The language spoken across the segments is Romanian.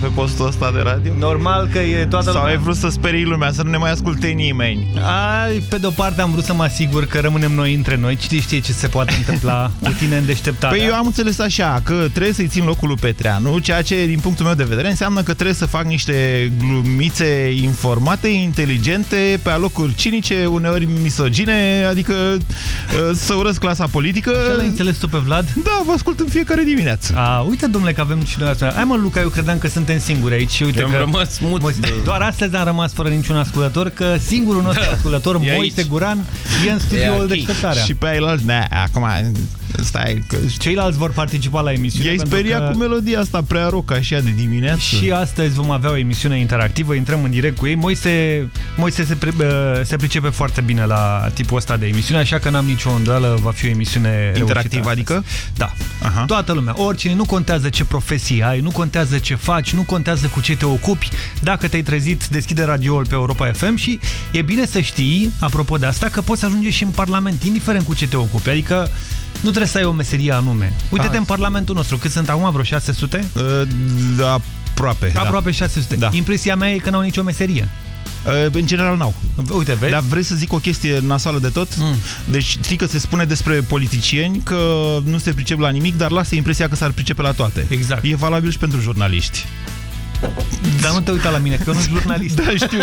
da, mai e cineva mai... pe postul ăsta de radio? Normal că e toată Sau ai vrut să sperii lumea, să nu ne mai asculte nimeni? Ai, pe de-o parte am vrut să mă asigur că rămânem noi între noi. Cine știe ce se poate întâmpla cu tine în deșteptarea? Păi eu am înțeles așa, că trebuie să-i țin locul lui Petreanu, ceea ce, din punctul meu de vedere, înseamnă că trebuie să fac niște glumițe informate, inteligente, pe alocuri cinice, uneori misogine, adică uh, să urăsc clasa politică. Ce l-ai înțeles tu pe Vlad? Da, vă ascult în fiecare dimineață. A, uite, domnule, că avem și noi asta. Hai mă, Luca, eu credeam că suntem singuri aici. Uite eu că... am rămas mut. Mă, doar astăzi am rămas fără niciun ascultător, că singurul nostru da. ascultător, Moise Guran, e în studioul deșteptarea. Și pe ailalți, ne, acum Stai, că... Ceilalți vor participa la emisiune. I-ai speriat că... cu melodia asta prea rock așa de dimineață. Și astăzi vom avea o emisiune interactivă, intrăm în direct cu ei. Moise, Moise se, pre, se pricepe foarte bine la tipul ăsta de emisiune, așa că n-am nicio îndoială, va fi o emisiune interactivă, adică? Da. Aha. Toată lumea, oricine, nu contează ce profesie ai, nu contează ce faci, nu contează cu ce te ocupi. Dacă te-ai trezit, deschide radioul pe Europa FM și e bine să știi, apropo de asta, că poți ajunge și în Parlament, indiferent cu ce te ocupi. Adică nu trebuie să ai o meserie anume. Uite-te în Parlamentul nostru, cât sunt acum, vreo 600? Uh, da, aproape. Aproape da. 600. Da. Impresia mea e că n-au nicio meserie. Uh, în general n-au. Uite, vezi? Dar vrei să zic o chestie nasoală de tot? Mm. Deci știi că se spune despre politicieni că nu se pricep la nimic, dar lasă impresia că s-ar pricepe la toate. Exact. E valabil și pentru jurnaliști. Dar nu te uita la mine, că eu nu sunt jurnalist. Da, știu.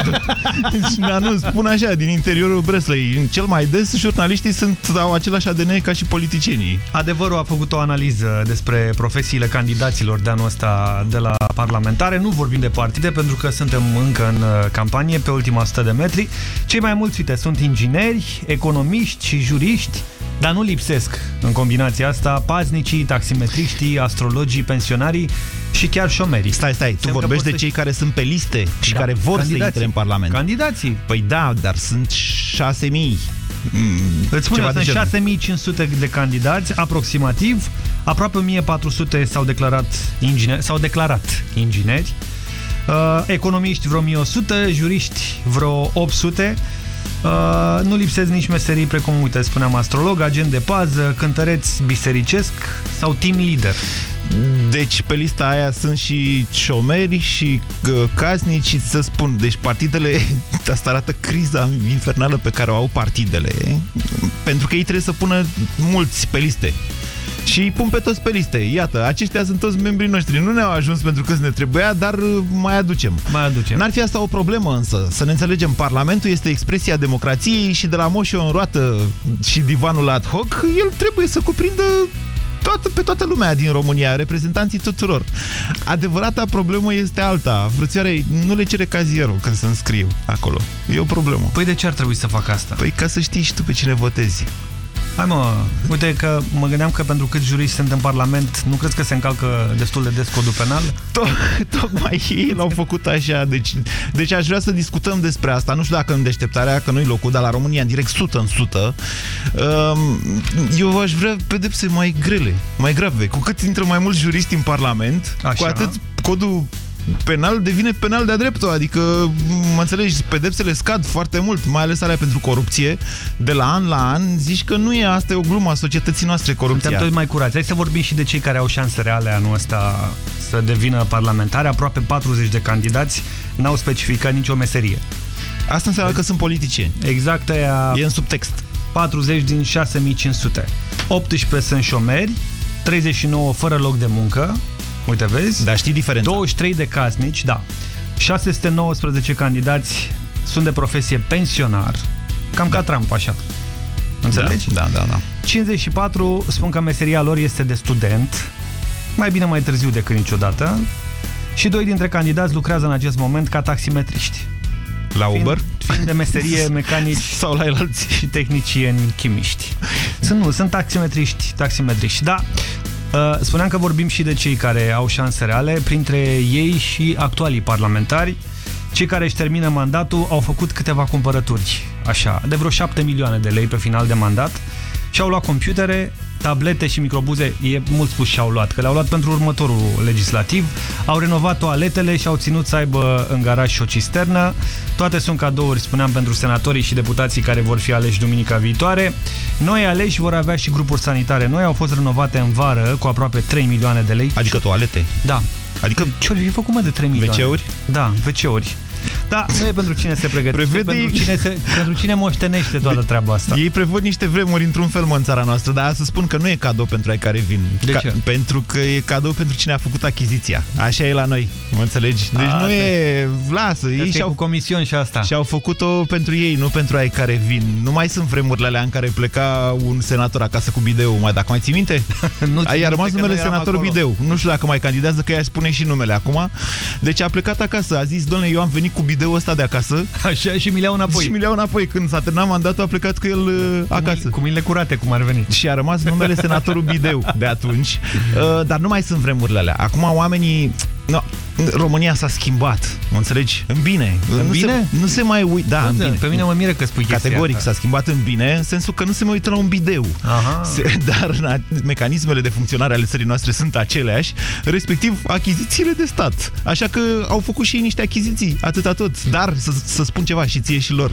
Da. nu, spun așa, din interiorul Breslei. Cel mai des, jurnaliștii sunt, au același ADN ca și politicienii. Adevărul a făcut o analiză despre profesiile candidaților de anul ăsta de la parlamentare. Nu vorbim de partide, pentru că suntem încă în uh, campanie, pe ultima 100 de metri. Cei mai mulți, uite, sunt ingineri, economiști și juriști, dar nu lipsesc în combinația asta paznicii, taximetriștii, astrologii, pensionarii și chiar șomerii. Stai, stai, tu vorbești de cei care sunt pe liste și da, care vor candidații. să intre în Parlament. Candidații. Păi da, dar sunt 6.000. Mm, Îți spun sunt 6500 de candidați, aproximativ. Aproape 1400 s-au declarat ingineri, s-au declarat ingineri. Uh, economiști vreo 1100, juriști vreo 800. Uh, nu lipsesc nici meserii precum, uite, spuneam astrolog, agent de pază, cântăreț bisericesc sau team leader. Deci pe lista aia sunt și șomeri și uh, casnici, să spun, deci partidele, asta arată criza infernală pe care o au partidele, pentru că ei trebuie să pună mulți pe liste și îi pun pe toți pe liste. Iată, aceștia sunt toți membrii noștri. Nu ne-au ajuns pentru că ne trebuia, dar uh, mai aducem. Mai aducem. N-ar fi asta o problemă însă. Să ne înțelegem, Parlamentul este expresia democrației și de la moșul în roată și divanul ad hoc, el trebuie să cuprindă toată, pe toată lumea din România, reprezentanții tuturor. Adevărata problemă este alta. Frățioare, nu le cere cazierul când să înscriu acolo. E o problemă. Păi de ce ar trebui să fac asta? Păi ca să știi și tu pe cine votezi. Hai mă, uite că mă gândeam că pentru cât juriști sunt în Parlament, nu crezi că se încalcă destul de des codul penal? To Tocmai ei l-au făcut așa, deci, deci aș vrea să discutăm despre asta, nu știu dacă în deșteptarea, că nu-i locul, dar la România în direct 100 în 100, um, eu aș vrea pedepse mai grele, mai grave. Cu cât intră mai mulți juriști în Parlament, așa. cu atât codul penal devine penal de-a dreptul, adică, mă înțelegi, pedepsele scad foarte mult, mai ales alea pentru corupție, de la an la an, zici că nu e, asta e o glumă a societății noastre, corupția. Suntem toți mai curați. Hai să vorbim și de cei care au șanse reale anul ăsta să devină parlamentari. Aproape 40 de candidați n-au specificat nicio meserie. Asta înseamnă că sunt politicieni. Exact aia... E în subtext. 40 din 6500. 18 sunt șomeri, 39 fără loc de muncă, Uite, vezi? Dar știi diferența. 23 de casnici, da. 619 candidați sunt de profesie pensionar, cam da. ca Trump, așa. Înțelegi? Da, da, da. 54 spun că meseria lor este de student, mai bine mai târziu decât niciodată, și doi dintre candidați lucrează în acest moment ca taximetriști. La Uber? Fiind, fiind de meserie mecanici sau la alții și tehnicieni chimiști. Sunt, nu, sunt taximetriști, taximetriști. Da, Uh, spuneam că vorbim și de cei care au șanse reale, printre ei și actualii parlamentari. Cei care își termină mandatul au făcut câteva cumpărături, așa, de vreo 7 milioane de lei pe final de mandat și-au luat computere, tablete și microbuze, e mult spus și-au luat, că le-au luat pentru următorul legislativ, au renovat toaletele și au ținut să aibă în garaj și o cisternă. Toate sunt cadouri, spuneam, pentru senatorii și deputații care vor fi aleși duminica viitoare. Noi aleși vor avea și grupuri sanitare noi, au fost renovate în vară cu aproape 3 milioane de lei. Adică toalete? Da. Adică ce-ori fi făcut mă de 3 milioane? WC-uri? Da, WC-uri. Da, nu e pentru cine se pregătește, Prevede... pentru, cine se, pentru cine moștenește toată treaba asta. Ei prevăd niște vremuri într-un fel, mă, în țara noastră, dar să spun că nu e cadou pentru ai care vin. De Ca ce? Pentru că e cadou pentru cine a făcut achiziția. Așa e la noi, mă înțelegi? Deci a, nu e... Lasă, ei și-au cu comision și asta. Și-au făcut-o pentru ei, nu pentru ai care vin. Nu mai sunt vremurile alea în care pleca un senator acasă cu bideu, mai dacă mai ții minte? nu Ai rămas numele senator Bideu. Nu știu dacă mai candidează, că ea spune și numele acum. Deci a plecat acasă, a zis, domnule, eu am venit cu bideu ăsta de acasă. Așa, și mi le înapoi. Și mi le înapoi. Când s-a terminat mandatul, a plecat cu el uh, acasă. Cu mâinile curate, cum ar veni. Și a rămas numele senatorul Bideu de atunci. Uh, dar nu mai sunt vremurile alea. Acum oamenii... No, România s-a schimbat, mă înțelegi? În bine. În nu bine? Se, nu se mai uit, da, în bine. Pe mine mă miră că spui Categoric s-a schimbat în bine, în sensul că nu se mai uită la un bideu. Aha. Se, dar mecanismele de funcționare ale țării noastre sunt aceleași, respectiv achizițiile de stat. Așa că au făcut și ei niște achiziții, atâta tot. Dar, să, să spun ceva și ție și lor,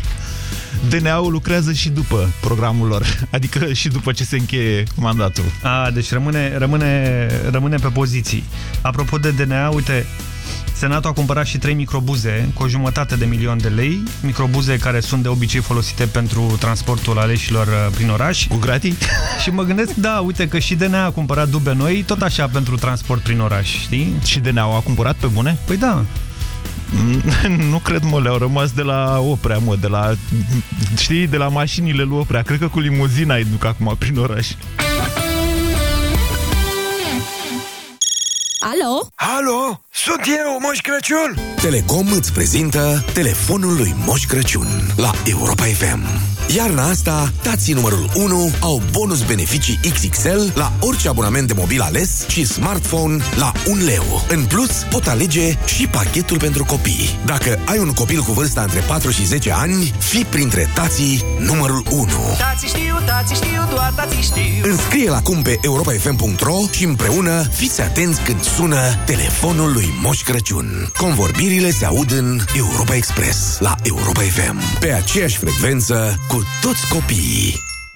DNA-ul lucrează și după programul lor, adică și după ce se încheie mandatul. A, deci rămâne, rămâne, rămâne pe poziții. Apropo de DNA, uite, Senatul a cumpărat și trei microbuze cu o jumătate de milion de lei, microbuze care sunt de obicei folosite pentru transportul aleșilor uh, prin oraș. Cu gratii? Și mă gândesc, da, uite că și DNA a cumpărat dube noi, tot așa pentru transport prin oraș, știi? Și DNA a cumpărat pe bune? Păi da. Nu cred, mă, le-au rămas de la Oprea, mă, de la, știi, de la mașinile lui Oprea. Cred că cu limuzina îi duc acum prin oraș. Alo? Alo? Sunt eu, Moș Crăciun! Telecom îți prezintă telefonul lui Moș Crăciun la Europa FM. Iarna asta, tații numărul 1 au bonus beneficii XXL la orice abonament de mobil ales și smartphone la 1 leu. În plus, pot alege și pachetul pentru copii. Dacă ai un copil cu vârsta între 4 și 10 ani, fi printre tații numărul 1. Tații știu, tații știu, doar tații știu. Înscrie-l acum pe europafm.ro și împreună fiți atenți când sună telefonul lui Moș Crăciun. Convorbirile se aud în Europa Express la Europa FM. Pe aceeași frecvență cu toți copiii.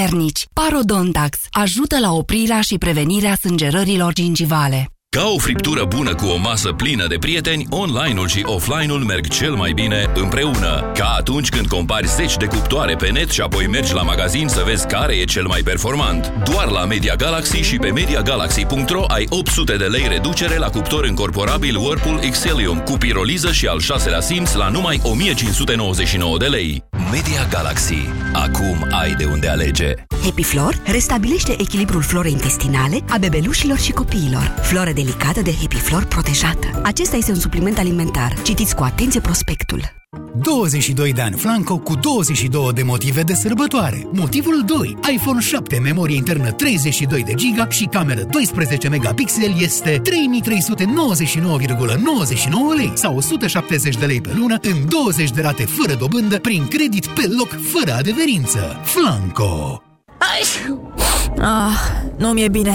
puternici. Parodontax ajută la oprirea și prevenirea sângerărilor gingivale. Ca o friptură bună cu o masă plină de prieteni, online-ul și offline-ul merg cel mai bine împreună. Ca atunci când compari zeci de cuptoare pe net și apoi mergi la magazin să vezi care e cel mai performant. Doar la Media Galaxy și pe MediaGalaxy.ro ai 800 de lei reducere la cuptor încorporabil Whirlpool Xelium cu piroliză și al șaselea simț la numai 1599 de lei. Media Galaxy. Acum ai de unde alege. Happy Flor restabilește echilibrul florei intestinale a bebelușilor și copiilor. Floră delicată de Happy Flor protejată. Acesta este un supliment alimentar. Citiți cu atenție prospectul. 22 de ani Flanco cu 22 de motive de sărbătoare. Motivul 2. iPhone 7, memorie internă 32 de giga și cameră 12 megapixel este 3399,99 lei sau 170 de lei pe lună în 20 de rate fără dobândă prin credit pe loc fără adeverință. Flanco. Ah, nu mi-e bine.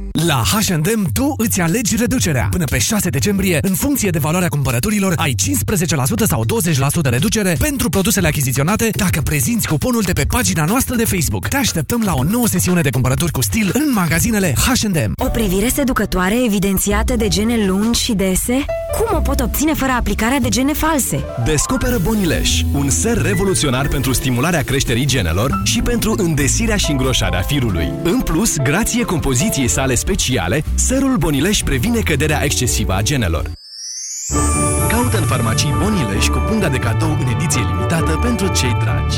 La H&M tu îți alegi reducerea. Până pe 6 decembrie, în funcție de valoarea cumpărăturilor, ai 15% sau 20% reducere pentru produsele achiziționate dacă prezinți cuponul de pe pagina noastră de Facebook. Te așteptăm la o nouă sesiune de cumpărături cu stil în magazinele H&M. O privire seducătoare evidențiată de gene lungi și dese? Cum o pot obține fără aplicarea de gene false? Descoperă Bonileș, un ser revoluționar pentru stimularea creșterii genelor și pentru îndesirea și îngroșarea firului. În plus, grație compoziției sale speciale, serul Bonileș previne căderea excesivă a genelor. Caută în farmacii Bonileș cu punda de cadou în ediție limitată pentru cei dragi.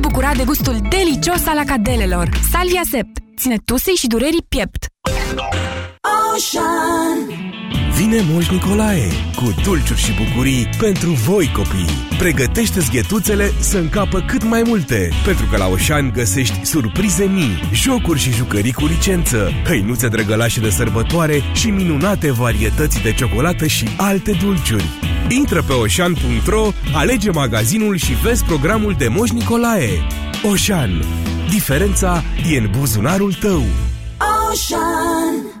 bucura de gustul delicios al acadelelor. Salvia Sept ține tusei și durerii piept. Ocean. Vine Moș Nicolae cu dulciuri și bucurii pentru voi copii. Pregătește-ți ghetuțele să încapă cât mai multe, pentru că la Oșan găsești surprize mii, jocuri și jucării cu licență, hăinuțe drăgălașe de sărbătoare și minunate varietăți de ciocolată și alte dulciuri. Intră pe oșan.ro, alege magazinul și vezi programul de Moș Nicolae. Oșan. Diferența e în buzunarul tău. Ocean.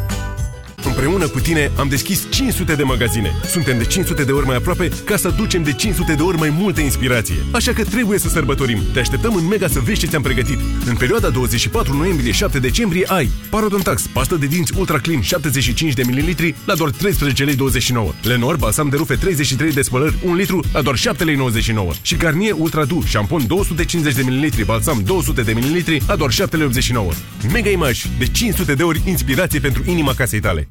Împreună cu tine am deschis 500 de magazine. Suntem de 500 de ori mai aproape ca să ducem de 500 de ori mai multă inspirație. Așa că trebuie să sărbătorim. Te așteptăm în Mega să vezi ce ți-am pregătit. În perioada 24 noiembrie-7 decembrie ai Parodontax, pastă de dinți Ultra Clean 75 de ml la doar 13 lei 29. Lenor, balsam de rufe 33 de spălări 1 litru la doar 7 lei 99. Și Garnier Ultra Du, șampon 250 de ml, balsam 200 de ml la doar 7 lei 89. Mega Image, de 500 de ori inspirație pentru inima casei tale.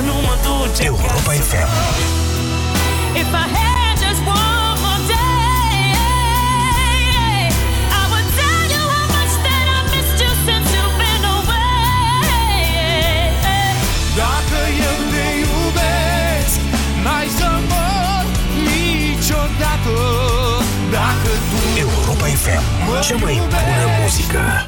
nu mă duce Europa FM If I had just one more day I would tell you how much that I missed you since you've been away. Dacă eu te iubesc N-ai să mor niciodată. Dacă tu Europa FM, cea mai bună muzică.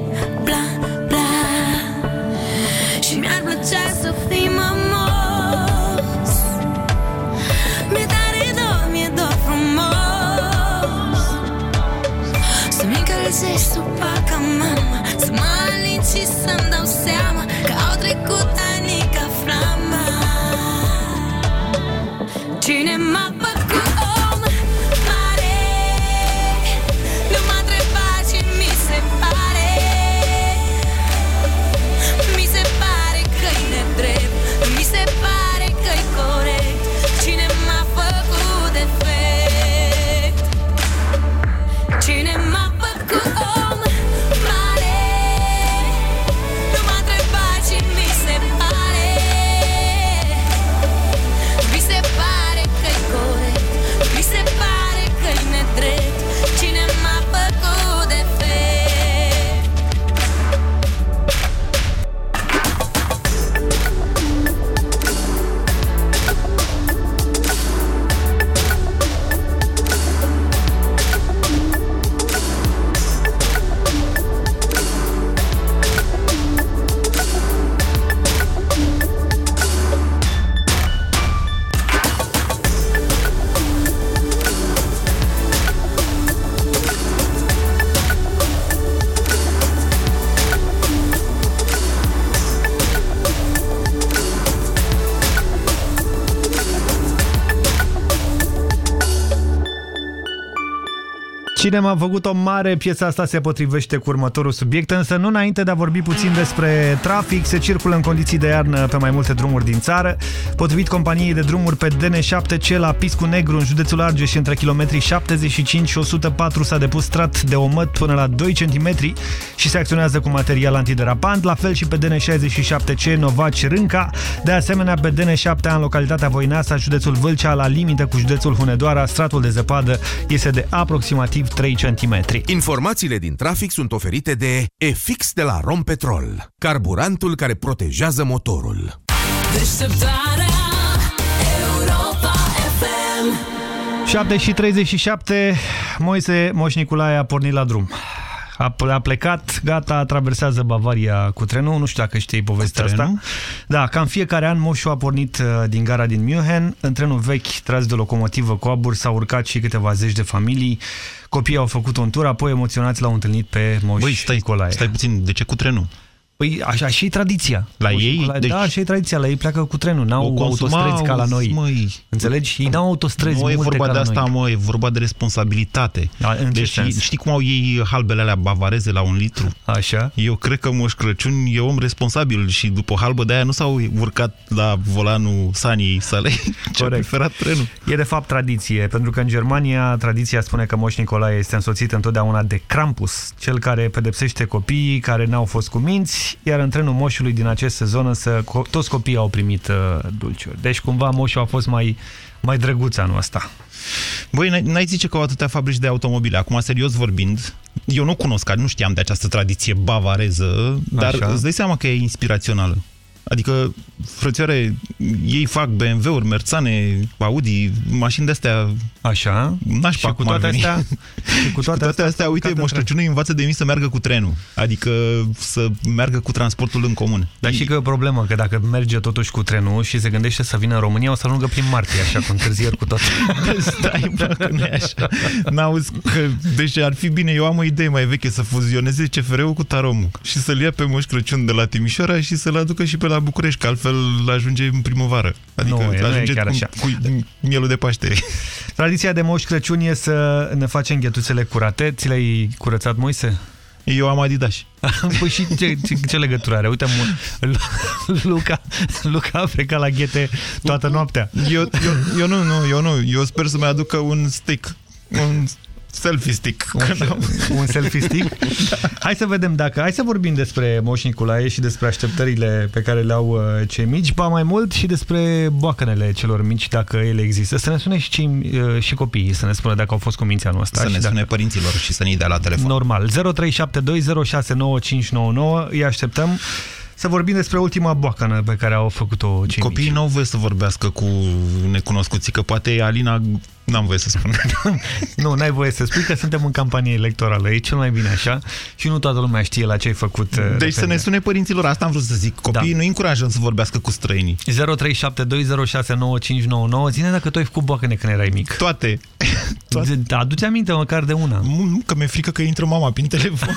Cine m-a făcut o mare, piesa asta se potrivește cu următorul subiect, însă nu înainte de a vorbi puțin despre trafic, se circulă în condiții de iarnă pe mai multe drumuri din țară. Potrivit companiei de drumuri pe DN7C la Piscu Negru, în județul Argeș, între kilometrii 75 și 104 s-a depus strat de omăt până la 2 cm și se acționează cu material antiderapant, la fel și pe DN67C Novaci Rânca, de asemenea pe DN7 în localitatea Voineasa, județul Vâlcea, la limită cu județul Hunedoara, stratul de zăpadă este de aproximativ 3 cm. Informațiile din trafic sunt oferite de EFIX de la Rompetrol, carburantul care protejează motorul. Deșteptarea Europa FM 7 și 37, Moise Moș Nicolae a pornit la drum. A, a plecat, gata, traversează Bavaria cu trenul, nu știu dacă știi povestea asta. Da, cam fiecare an Moșu a pornit uh, din gara din München, în trenul vechi tras de locomotivă cu abur s-au urcat și câteva zeci de familii. Copiii au făcut un tur, apoi emoționați l-au întâlnit pe Moș Băi, stai, Nicolae. stai puțin, de ce cu trenul? Păi așa și e tradiția. La ei? La, deci... Da, așa e tradiția. La ei pleacă cu trenul. N-au autostrăzi ca la noi. Măi. Înțelegi? Ei n-au autostrăzi Nu e multe vorba ca de la asta, noi. mă, e vorba de responsabilitate. Da, în ce deci, sens? știi cum au ei halbele alea bavareze la un litru? Așa. Eu cred că Moș Crăciun e om responsabil și după halbă de aia nu s-au urcat la volanul sanii sale, ci a preferat trenul. E de fapt tradiție, pentru că în Germania tradiția spune că Moș Nicolae este însoțit întotdeauna de Krampus, cel care pedepsește copiii care n-au fost cu minți, iar în trenul moșului din acest sezon însă co toți copiii au primit uh, dulciuri. Deci cumva moșul a fost mai, mai drăguț anul ăsta. Băi, n-ai zice că au atâtea fabrici de automobile. Acum, serios vorbind, eu nu cunosc, nu știam de această tradiție bavareză, dar Așa. îți dai seama că e inspirațională. Adică, frățioare, ei fac BMW-uri, Merțane, Audi, mașini de-astea... Așa. Nașpa Și cu cum ar toate veni. astea- și cu toate astea, astea, uite, Moș Crăciunul îi învață de mii să meargă cu trenul. Adică să meargă cu transportul în comun. Dar și că e o problemă, că dacă merge totuși cu trenul și se gândește să vină în România, o să ajungă prin martie, așa, cu întârzieri cu tot. Stai, bă, că nu e așa. N-auzi că... Deci ar fi bine, eu am o idee mai veche, să fuzioneze CFR-ul cu Taromul și să-l ia pe Moș Crăciun de la Timișoara și să-l aducă și pe la București, că altfel ajunge în primăvară. Adică Nu e, nu e ajunge chiar cu, așa. cu mielul de Paște. Tradiția de Moș Crăciun e să ne facem ghetuțele curate. Ți le-ai curățat, Moise? Eu am Adidas. păi și ce, ce, ce legătură are? Uite, mă, Luca, Luca a plecat la ghete toată noaptea. Eu, eu, eu nu, nu, eu nu. Eu sper să mai aducă un stick. Un selfie stick. Un, un selfie stick? Hai să vedem dacă... Hai să vorbim despre Moș Nicolae și despre așteptările pe care le au uh, cei mici, ba mai mult și despre boacănele celor mici, dacă ele există. Să ne sune și, cei, uh, și copiii, să ne spună dacă au fost cu minții anul ăsta. Să și ne dacă... sune părinților și să ne dea la telefon. Normal. 0372069599. Îi așteptăm să vorbim despre ultima boacănă pe care au făcut-o cei Copiii mici. nu au voie să vorbească cu necunoscuții, că poate Alina n-am voie să spun. nu, n-ai voie să spui că suntem în campanie electorală. E cel mai bine așa și nu toată lumea știe la ce ai făcut. uh, Deci să ne sune părinților, asta am vrut să zic. Copiii da. nu încurajăm să vorbească cu străinii. 0372069599. Zine dacă tu ai făcut boacăne când erai mic. Toate. Toate. Aduți aminte măcar de una. Nu, că mi-e frică că intră mama prin telefon.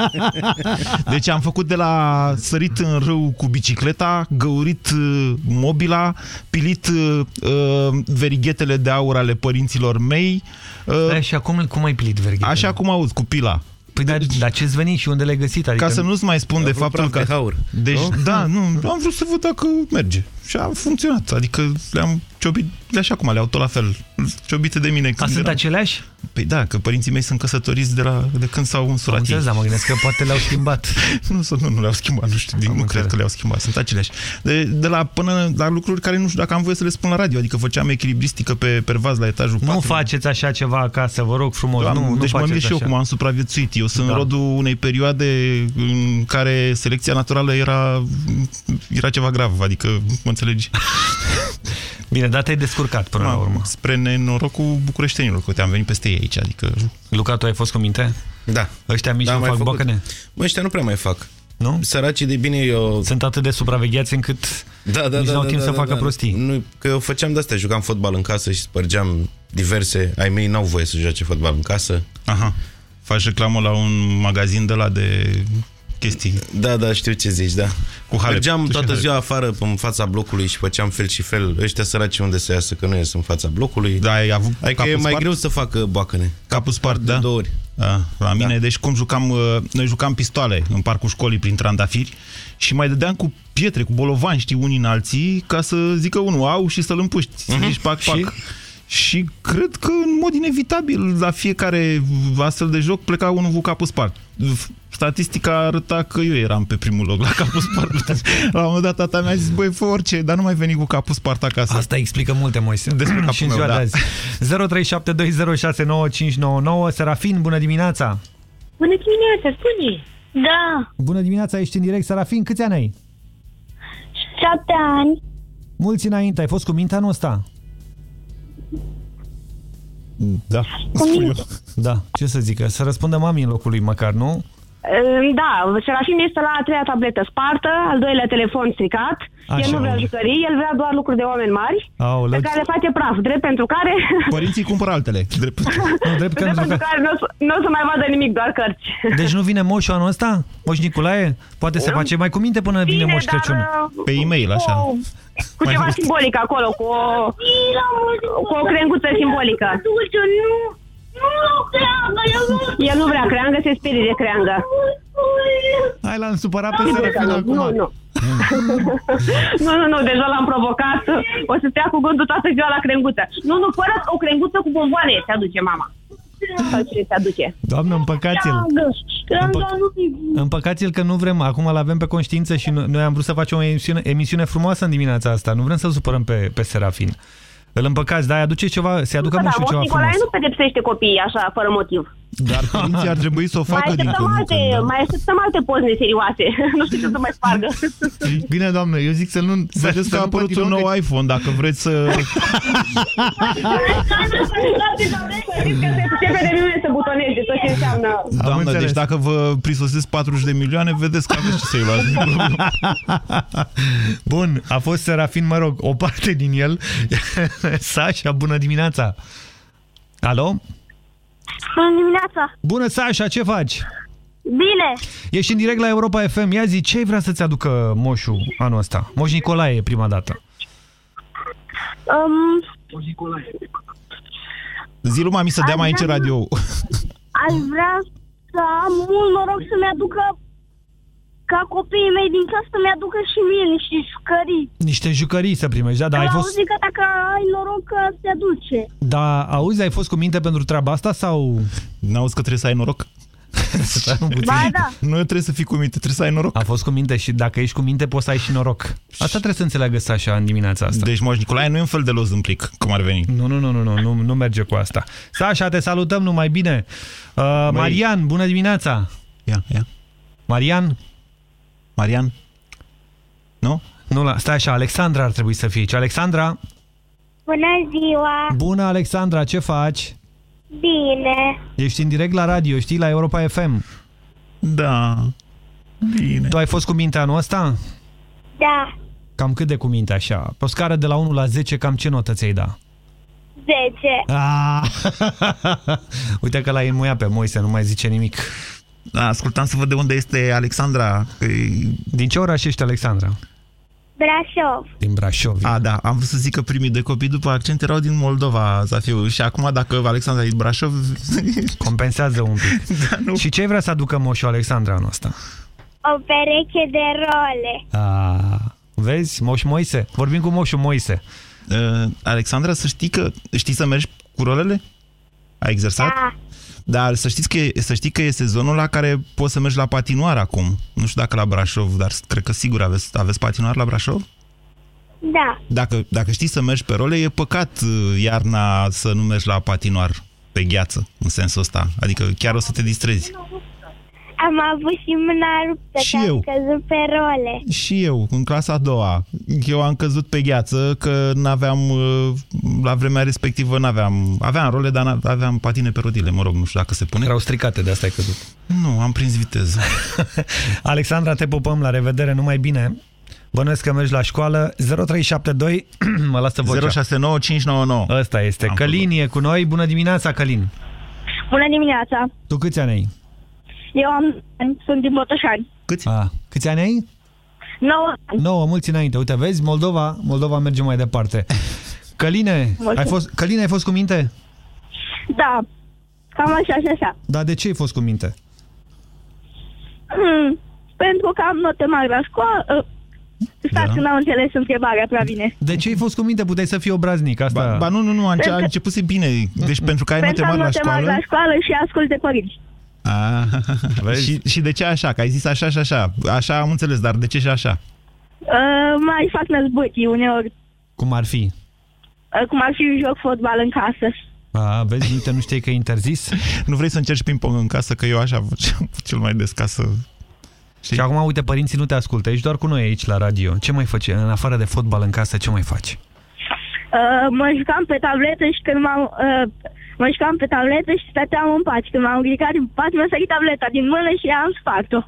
deci am făcut de la sărit în râu cu bicicleta, găurit uh, mobila, pilit uh, uh, verighetele de aur ale părinților mei. Uh, da, și acum cum ai pilit verighetele? Așa cum auzi, cu pila. Păi dar, dar ce-ți veni și unde le-ai găsit? Adică... Ca să nu-ți mai spun de faptul că... De haur. Deci, nu? da, nu, am vrut să văd dacă merge. Și a funcționat. Adică le-am ciobit de așa cum le-au tot la fel. Ciobite de mine. A, sunt eram... aceleași? Păi da, că părinții mei sunt căsătoriți de, la, de când s-au însurat Am înțeles, dar mă gândesc că poate le-au schimbat. nu, nu, nu le-au schimbat, nu știu, din, nu cred că le-au schimbat, sunt aceleași. De, de la până la lucruri care nu știu dacă am voie să le spun la radio, adică făceam echilibristică pe pervaz la etajul 4. Nu faceți așa ceva acasă, vă rog frumos. Da, nu, deci nu mă mir și eu așa. cum am supraviețuit. Eu sunt Da. da. rodul unei perioade în care selecția naturală era, era ceva grav, adică, mă înțelegi? Bine, dar te-ai descurcat până la urmă. Spre nenorocul bucureștenilor, că te-am venit peste ei aici, adică... Luca, tu ai fost cu minte? Da. Ăștia mici Da, nu am mai fac făcut. boacăne? Bă, ăștia nu prea mai fac. Nu? Săracii de bine eu... Sunt atât de supravegheați încât da, da, nici da, n-au da, timp da, să da, facă da. prostii. Nu, că eu făceam de-astea, jucam fotbal în casă și spărgeam diverse... Ai mei n-au voie să joace fotbal în casă. Aha. Faci reclamă la un magazin de la de chestii. Da, da, știu ce zici, da. Cu Halep. Mergeam Tu și toată Halep. ziua afară în fața blocului și făceam fel și fel. Ăștia săraci unde să iasă, că nu ies în fața blocului. Da, ai avut Adică e capul mai spart? greu să facă boacăne. Capul spart, de da? două ori. Da, la mine, deci cum jucam, uh, noi jucam pistoale în parcul școlii prin trandafiri și mai dădeam cu pietre, cu bolovani, știi, unii în alții, ca să zică unul au și să-l împuști. Să Mhm. zici pac, pac. Și? Și cred că în mod inevitabil la fiecare astfel de joc pleca unul cu capul spart. Statistica arăta că eu eram pe primul loc la capul spart. la un moment dat tata mi-a zis, băi, fă orice, dar nu mai veni cu capul spart acasă. Asta explică multe, Moise. Despre capul și în meu, ziua da. de azi. 0372069599. Serafin, bună dimineața! Bună dimineața, spune! Da, Bună dimineața, ești în direct. Serafin, câți ani ai? șapte ani. Mulți înainte. Ai fost cu mintea anul ăsta? Da. Cu minte. Da, ce să zic, să răspundă mami în locul lui măcar, nu? Da, Serafim este la a treia tabletă spartă, al doilea telefon stricat, Așa, el nu vrea mă. jucării, el vrea doar lucruri de oameni mari, Aoleu. pe care le face praf, drept pentru care... Părinții cumpără altele. Drept. Nu, drept că drept pentru care nu o să- nu o să mai vadă nimic, doar cărți. Deci nu vine moșul anul ăsta? Moș Nicolae? Poate se face mai cu minte până vine Moș Crăciun. uh, Pe e-mail, așa. Cu, cu Mai ceva mult. simbolic acolo, cu o, cu o crenguță simbolică. Dulce, nu! Nu vreau creangă, eu nu... El nu vrea creangă, se sperie de creangă. Hai, l-am supărat pe Nu, Serafin nu, acum. nu, nu. nu, nu, nu, deja l-am provocat. O să stea cu gândul toată ziua la crenguță. Nu, nu, fără o crenguță cu bomboane se aduce mama. Sau ce se aduce? Doamnă, împăcați-l. Creangă, nu Împăcați-l că nu vrem, acum îl avem pe conștiință și no- noi am vrut să facem o emisiune, emisiune frumoasă în dimineața asta. Nu vrem să supărăm pe, pe Serafin. Îl împăcați, da, aduce ceva, se aducă Da, moșul Moș ceva Nicolae frumos. nu pedepsește copiii așa, fără motiv. Dar părinții ar trebui să o Mai facă din așteptăm, când în alte, când. da? mai așteptăm alte pozne serioase. nu știu ce să mai spargă. Bine, doamnă, eu zic să nu... Vedeți că a apărut un nou iPhone, dacă vreți să... Începe de minune să butoneze tot ce înseamnă. Doamnă, înțeles. deci dacă vă prisosesc 40 de milioane, vedeți că aveți ce să-i luați. Bun, a fost Serafin, mă rog, o parte din el. Sasha, bună dimineața! Alo? Bună dimineața! Bună, Sasha, ce faci? Bine! Ești în direct la Europa FM. Ia zi, ce ai vrea să-ți aducă moșul anul ăsta? Moș Nicolae e prima dată. Um, Zi lui mami să dea mai aici radio. aș vrea să am mult noroc să-mi aducă ca copiii mei din casă să-mi aducă și mie niște jucării. Niște jucării să primești, da? Dar Am ai fost... auzit că dacă ai noroc că se aduce. Da, auzi, ai fost cu minte pentru treaba asta sau... N-auzi că trebuie să ai noroc? Stai un puțin. Ba da. Nu trebuie să fii cu minte, trebuie să ai noroc. A fost cu minte și dacă ești cu minte poți să ai și noroc. Asta trebuie să înțeleagă Sasha în dimineața asta. Deci Moș Nicolae nu e un fel de loz în plic, cum ar veni. Nu, nu, nu, nu, nu, nu, nu merge cu asta. Sasha, te salutăm numai bine. Uh, Marian, bună dimineața. Ia, ia. Marian? Marian? Nu? Nu, la, stai așa, Alexandra ar trebui să fie aici. Alexandra? Bună ziua! Bună, Alexandra, ce faci? Bine! Ești în direct la radio, știi, la Europa FM. Da, bine. Tu ai fost cu minte anul ăsta? Da, Cam cât de cu minte așa? Pe o scară de la 1 la 10, cam ce notă ți-ai da? 10. Ah! Uite că l-ai înmuiat pe Moise, nu mai zice nimic. Da, ascultam să văd de unde este Alexandra. Că... Din ce oraș ești, Alexandra? Brașov. Din Brașov. A, da, am vrut să zic că primii de copii după accent erau din Moldova, Zafiu. Și acum, dacă Alexandra e din Brașov... Compensează un pic. da, nu. Și ce ai vrea să aducă moșul Alexandra anul ăsta? O pereche de role. Ah, vezi, moș Moise. Vorbim cu moșul Moise. Uh, Alexandra, să știi că știi să mergi cu rolele? Ai exersat? Da. Dar să, știți că, să știi că e sezonul la care poți să mergi la patinoar acum. Nu știu dacă la Brașov, dar cred că sigur aveți, aveți patinoar la Brașov? Da. Dacă, dacă știi să mergi pe role, e păcat uh, iarna să nu mergi la patinoar pe gheață, în sensul ăsta. Adică chiar o să te distrezi. Am avut și mâna ruptă, Și că eu. am căzut pe role. Și eu, în clasa a doua, eu am căzut pe gheață că n-aveam, uh, la vremea respectivă n-aveam, aveam role, dar aveam patine pe rodile, mă rog, nu știu dacă se pune. Erau stricate, de asta ai căzut. Nu, am prins viteză. Alexandra, te pupăm, la revedere, numai bine. Bănuiesc că mergi la școală. 0372, mă lasă vocea. 069599. Ăsta este. Am Călin e cu noi. Bună dimineața, Călin. Bună dimineața! Tu câți ani ai? Eu am, sunt din Botoșani. Câți? A, câți ani ai? 9 ani. 9, mulți înainte. Uite, vezi, Moldova, Moldova merge mai departe. Căline, ai fost, Căline, ai fost cu minte? Da, cam așa și așa. Dar de ce ai fost cu minte? Hmm. Pentru că am note mari la școală. Stați, Da. n-am înțeles întrebarea prea bine. De ce ai fost cu minte? Puteai să fii obraznic. Asta... Ba, ba nu, nu, nu, a, înce- a Pentru- început să bine. Deci pentru că ai note Pentru că am mari la note mari școală... la școală și ascult de părinți. A, și, și de ce așa? Că ai zis așa și așa. Așa am înțeles, dar de ce și așa? Uh, mai fac năzbâtii uneori, Cum ar fi? uh, cum ar fi joc fotbal în casă. A, vezi, uite, nu știi că e interzis? Nu vrei să încerci ping-pong în casă? Că eu așa făceam cel mai des ca să... Și acum, uite, părinții nu te ascultă, ești doar cu noi aici la radio. Ce mai faci? În afară de fotbal în casă, ce mai faci? Uh, mă jucam pe tabletă și când m-am, uh, mă jucam pe tabletă și stăteam în pat. Când m-am ridicat din pat, mi-a sărit tableta din mână și am spart-o.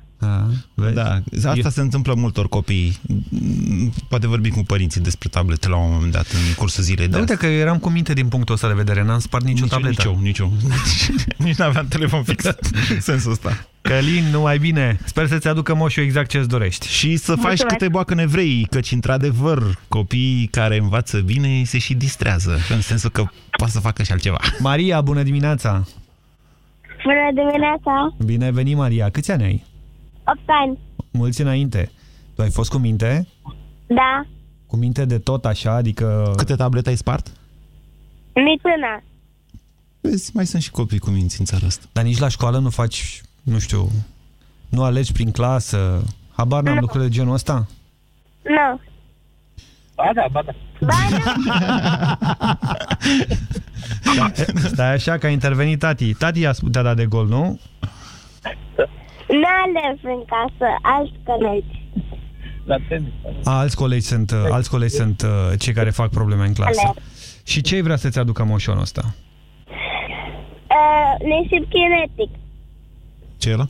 Da, asta se întâmplă multor copii. Poate vorbim cu părinții despre tablete la un moment dat, în cursul zilei. Dar uite că eram cu minte din punctul ăsta de vedere, n-am spart nicio Nici eu, tabletă. nici eu, nici eu. Nici n-aveam telefon fix în sensul ăsta. Călin, numai bine. Sper să-ți aducă moșul exact ce-ți dorești. Și să faci câte boacă nevrei, căci, într-adevăr, copiii care învață bine se și distrează, în sensul că poate să facă și altceva. Maria, bună dimineața! Bună dimineața! Bine ai venit, Maria. Câți ani ai? 8 ani. Mulți înainte. Tu ai fost cu minte? Da. Cu minte de tot așa, adică... Câte tablete ai spart? Niciuna. Vezi, mai sunt și copii cu minți în țara asta. Dar nici la școală nu faci, nu știu, nu alegi prin clasă, habar n-am lucruri de genul ăsta? Nu. Ba da, ba da. Da, Stai așa că a intervenit tati. Tati a te-a dat de gol, nu? Nu ales în casă, alți colegi. La tenis. A, alți colegi sunt, uh, alți colegi sunt uh, cei care fac probleme în clasă. Ale. Și ce ai vrea să-ți aducă moșul ăsta? Uh, nisip kinetic. Ce e ăla?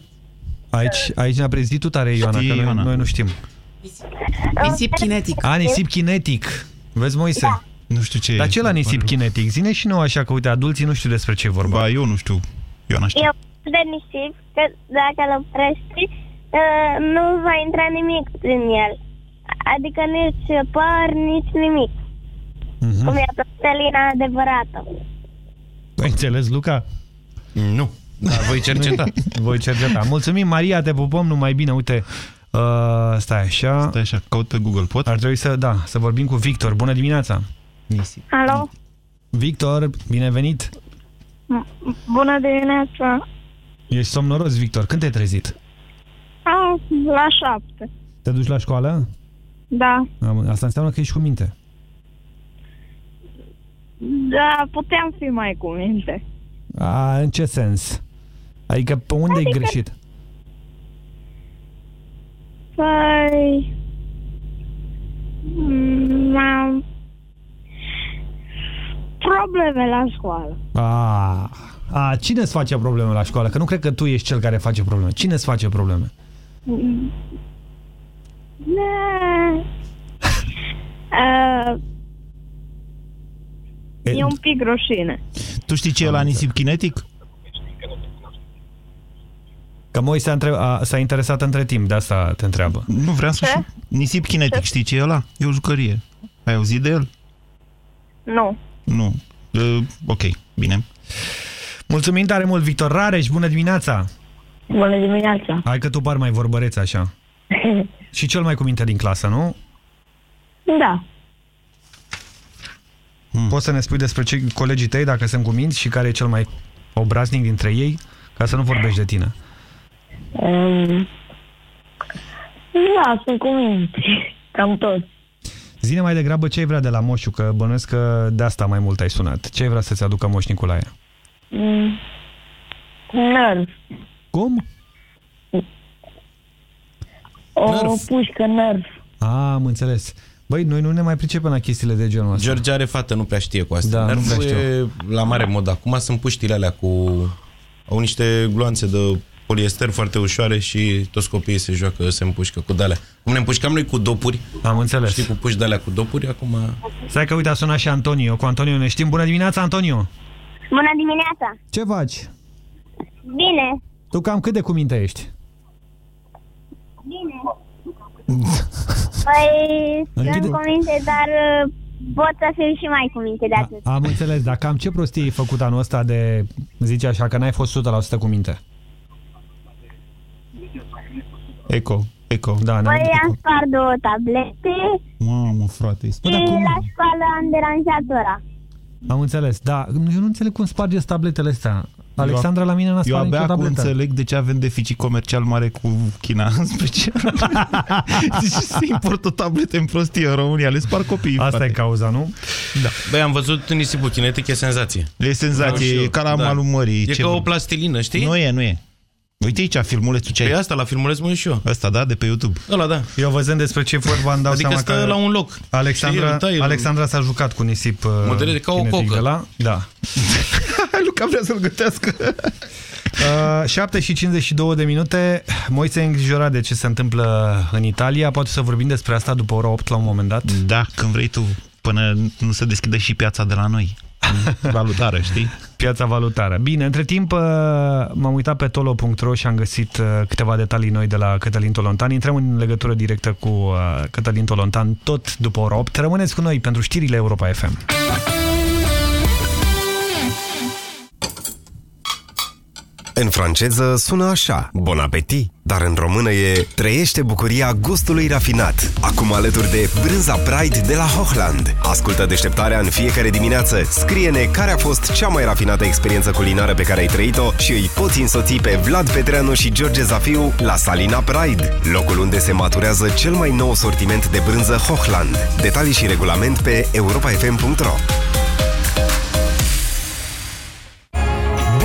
Aici, aici ne-a prezit tu tare, Ioana, Știi, că noi, Ioana. noi nu știm. Nisip kinetic. A, nisip kinetic. Vezi, Moise? Da. Nu știu ce Dar e. ce la nisip kinetic? Zine și nou așa, că uite, adulții nu știu despre ce e vorba. Ba, eu nu știu. Ioana știu. Eu de nisip, că dacă îl oprești, uh, nu va intra nimic prin el. Adică nici păr, nici nimic. Mhm. Cum e plastelina adevărată. Ai înțeles, Luca? Nu. Dar voi cerceta. voi cerceta. Mulțumim, Maria, te pupăm numai bine. Uite, uh, stai așa. Stai așa, caut pe Google, pot? Ar trebui să, da, să vorbim cu Victor. Bună dimineața! Alo? Victor, binevenit! Bună dimineața! Ești somnoros, Victor. Când te-ai trezit? A, la șapte. Te duci la școală? Da. Am- Asta înseamnă că ești cu minte. Da, puteam fi mai cu minte. A, în ce sens? Adică pe unde Adică- e greșit? Păi... mm, Am... Probleme la școală. A, a, cine îți face probleme la școală? Că nu cred că tu ești cel care face probleme. Cine îți face probleme? Mm. Da. Uh, e un pic rușine. Tu știi ce e la nisip kinetic? Că Moise a între- a- s-a interesat între timp, de asta te întreabă. Nu vreau să știu. Nisip kinetic, știi ce e ăla? E o jucărie. Ai auzit de el? Nu. Nu. Uh, ok, bine. Mulțumim tare mult, Victor Rareș, bună dimineața! Bună dimineața! Hai că tu par mai vorbăreț așa. Și cel mai cu minte din clasă, nu? Da. Hmm. Poți să ne spui despre ce colegii tăi, dacă sunt cu minți, și care e cel mai obraznic dintre ei, ca să nu vorbești de tine. Um, da, sunt cu minte. Cam toți. Zine mai degrabă ce ai vrea de la moșu, că bănuiesc că de asta mai mult ai sunat. Ce ai vrea să-ți aducă moș Nicolae? Mm, nerv. Cum? O pușcă nerv. A, am înțeles. Băi, noi nu ne mai pricepem la chestiile de genul ăsta. George are fată, nu prea știe cu asta. Da, nu Nervul prea știu. e la mare mod. Acum sunt puștile alea cu... Au niște gloanțe de poliester foarte ușoare și toți copiii se joacă, se împușcă cu dalea. Cum ne împușcam noi cu dopuri. Am înțeles. Știi, cu puși de alea cu dopuri, acum... Stai că uite, a sunat și Antonio. Cu Antonio ne știm. Bună dimineața, Antonio! Bună dimineața! Ce faci? Bine. Tu cam cât de cuminte ești? Bine. Păi, Închide- sunt cu minte, dar uh, pot să fiu și mai cu minte de atât. Am înțeles, dar cam ce prostie ai făcut anul ăsta de, zice așa, că n-ai fost 100% cu minte? Eco, eco. Da, Păi am spart două tablete Mamă, frate. și la școală am deranjat ora. Am înțeles, da. Eu nu înțeleg cum spargeți tabletele astea. Alexandra la mine n-a Eu spart nicio abia acum tabletă. înțeleg de ce avem deficit comercial mare cu China, în special. Deci se importă tablete în prostie în România, le spar copiii. Asta frate. e cauza, nu? Da. Băi, am văzut nisipul kinetic, e senzație. E senzație, Vreau și e eu. ca la Da. malul mării. E Ce ca o vrei? plastilină, știi? Nu e, nu e. Uite aici filmulețul ce ai. Pe asta, la filmuleț mă uit și eu. Ăsta, da, de pe YouTube. Ăla, da. Eu văzând despre ce vorba îmi dau Adică seama stă că la un loc. Alexandra, Știi, îl tai, îl- Alexandra s-a jucat cu nisip uh, Modelele ca o kinetic cocă. de la, Da. Monica vrea să-l gătească. Uh, 7 și 52 de minute. Moise e îngrijorat de ce se întâmplă în Italia. Poate să vorbim despre asta după ora 8 la un moment dat? Da, când vrei tu, până nu se deschide și piața de la noi. Valutară, știi? Piața valutară. Bine, între timp uh, m-am uitat pe tolo.ro și am găsit uh, câteva detalii noi de la Cătălin Tolontan. Intrăm în legătură directă cu uh, Cătălin Tolontan tot după ora 8. Rămâneți cu noi pentru știrile Europa FM. În franceză sună așa, bon appétit, dar în română e trăiește bucuria gustului rafinat. Acum alături de brânza Pride de la Hochland. Ascultă deșteptarea în fiecare dimineață. Scrie-ne care a fost cea mai rafinată experiență culinară pe care ai trăit-o și îi poți însoți pe Vlad Petreanu și George Zafiu la Salina Pride, locul unde se maturează cel mai nou sortiment de brânză Hochland. Detalii și regulament pe europafm.ro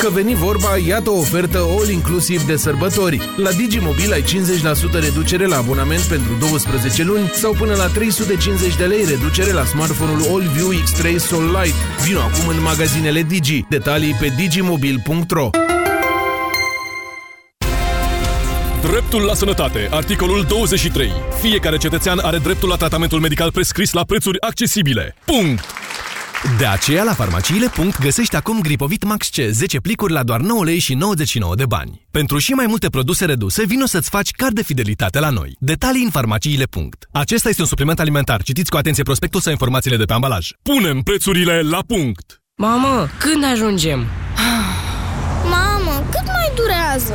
Că veni vorba, iată o ofertă all-inclusiv de sărbători. La Digimobil ai 50% reducere la abonament pentru 12 luni sau până la 350 de lei reducere la smartphone-ul AllView X3 Sol Lite. Vino acum în magazinele Digi. Detalii pe digimobil.ro Dreptul la sănătate. Articolul 23. Fiecare cetățean are dreptul la tratamentul medical prescris la prețuri accesibile. Punct! De aceea, la farmaciile. găsești acum Gripovit Max C 10 plicuri la doar 9 lei și 99 de bani. Pentru și mai multe produse reduse, vino să-ți faci card de fidelitate la noi. Detalii în farmaciile. Acesta este un supliment alimentar. Citiți cu atenție prospectul sau informațiile de pe ambalaj. Punem prețurile la punct! Mamă, când ajungem? Mamă, cât mai durează?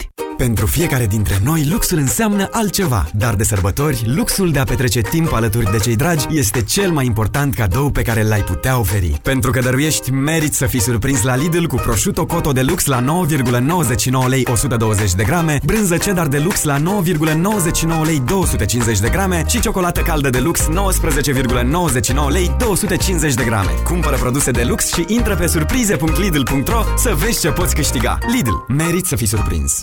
diritti. Pentru fiecare dintre noi, luxul înseamnă altceva, dar de sărbători, luxul de a petrece timp alături de cei dragi este cel mai important cadou pe care l-ai putea oferi. Pentru că dăruiești, meriți să fii surprins la Lidl cu prosciutto coto de lux la 9,99 lei 120 de grame, brânză cheddar de lux la 9,99 lei 250 de grame și ciocolată caldă de lux 19,99 lei 250 de grame. Cumpără produse de lux și intră pe surprize.lidl.ro să vezi ce poți câștiga. Lidl, meriți să fii surprins!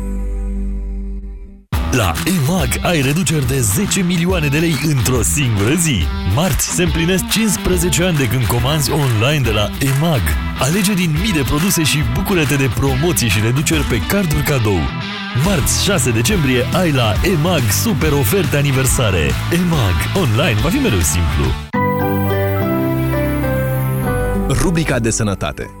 La EMAG ai reduceri de 10 milioane de lei într-o singură zi. Marți se împlinesc 15 ani de când comanzi online de la EMAG. Alege din mii de produse și bucură-te de promoții și reduceri pe cardul cadou. Marți 6 decembrie ai la EMAG super oferte aniversare. EMAG. Online va fi mereu simplu. Rubrica de sănătate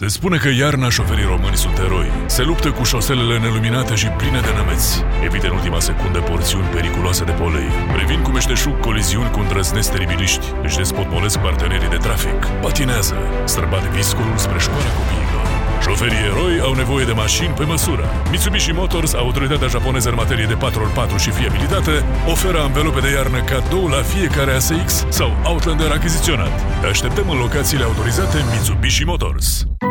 Se spune că iarna șoferii români sunt eroi. Se luptă cu șoselele neluminate și pline de nămeți. Evită în ultima secundă porțiuni periculoase de polei. Previn cu meșteșug coliziuni cu îndrăznesc teribiliști. Își despotmolesc partenerii de trafic. Patinează. Străbat viscolul spre școala copiilor. Șoferii eroi au nevoie de mașini pe măsură. Mitsubishi Motors, autoritatea japoneză în materie de 4x4 și fiabilitate, oferă anvelope de iarnă cadou la fiecare ASX sau Outlander achiziționat. Te așteptăm în locațiile autorizate Mitsubishi Motors.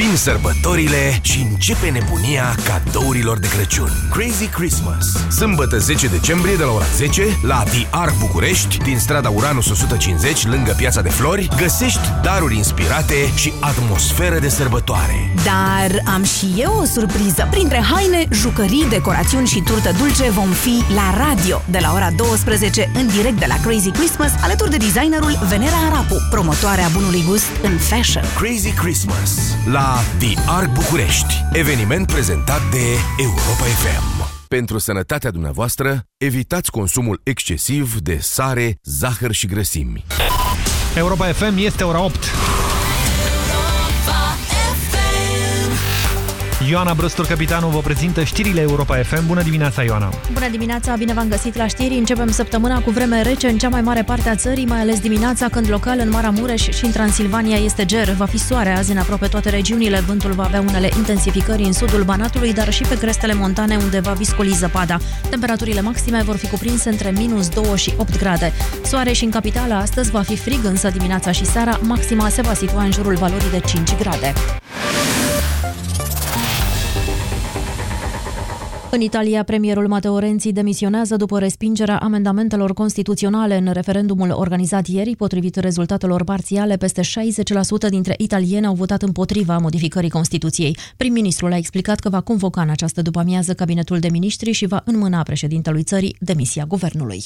Vin sărbătorile și începe nebunia cadourilor de Crăciun. Crazy Christmas. Sâmbătă 10 decembrie de la ora 10 la The Arc București, din strada Uranus 150, lângă Piața de Flori, găsești daruri inspirate și atmosferă de sărbătoare. Dar am și eu o surpriză. Printre haine, jucării, decorațiuni și turtă dulce vom fi la radio de la ora 12 în direct de la Crazy Christmas alături de designerul Venera Arapu, promotoarea bunului gust în fashion. Crazy Christmas la The Arc București, eveniment prezentat de Europa FM. Pentru sănătatea dumneavoastră, evitați consumul excesiv de sare, zahăr și grăsimi. Europa FM este ora 8. Ioana Brăstur, capitanul, vă prezintă știrile Europa FM. Bună dimineața, Ioana! Bună dimineața, bine v-am găsit la știri. Începem săptămâna cu vreme rece în cea mai mare parte a țării, mai ales dimineața, când local în Maramureș și în Transilvania este ger. Va fi soare azi în aproape toate regiunile. Vântul va avea unele intensificări în sudul Banatului, dar și pe crestele montane, unde va viscoli zăpada. Temperaturile maxime vor fi cuprinse între minus 2 și 8 grade. Soare și în capitală astăzi va fi frig, însă dimineața și seara maxima se va situa în jurul valorii de 5 grade. În Italia, premierul Matteo Renzi demisionează după respingerea amendamentelor constituționale în referendumul organizat ieri. Potrivit rezultatelor parțiale, peste 60% dintre italieni au votat împotriva modificării Constituției. Prim-ministrul a explicat că va convoca în această după-amiază cabinetul de miniștri și va înmâna președintelui țării demisia guvernului.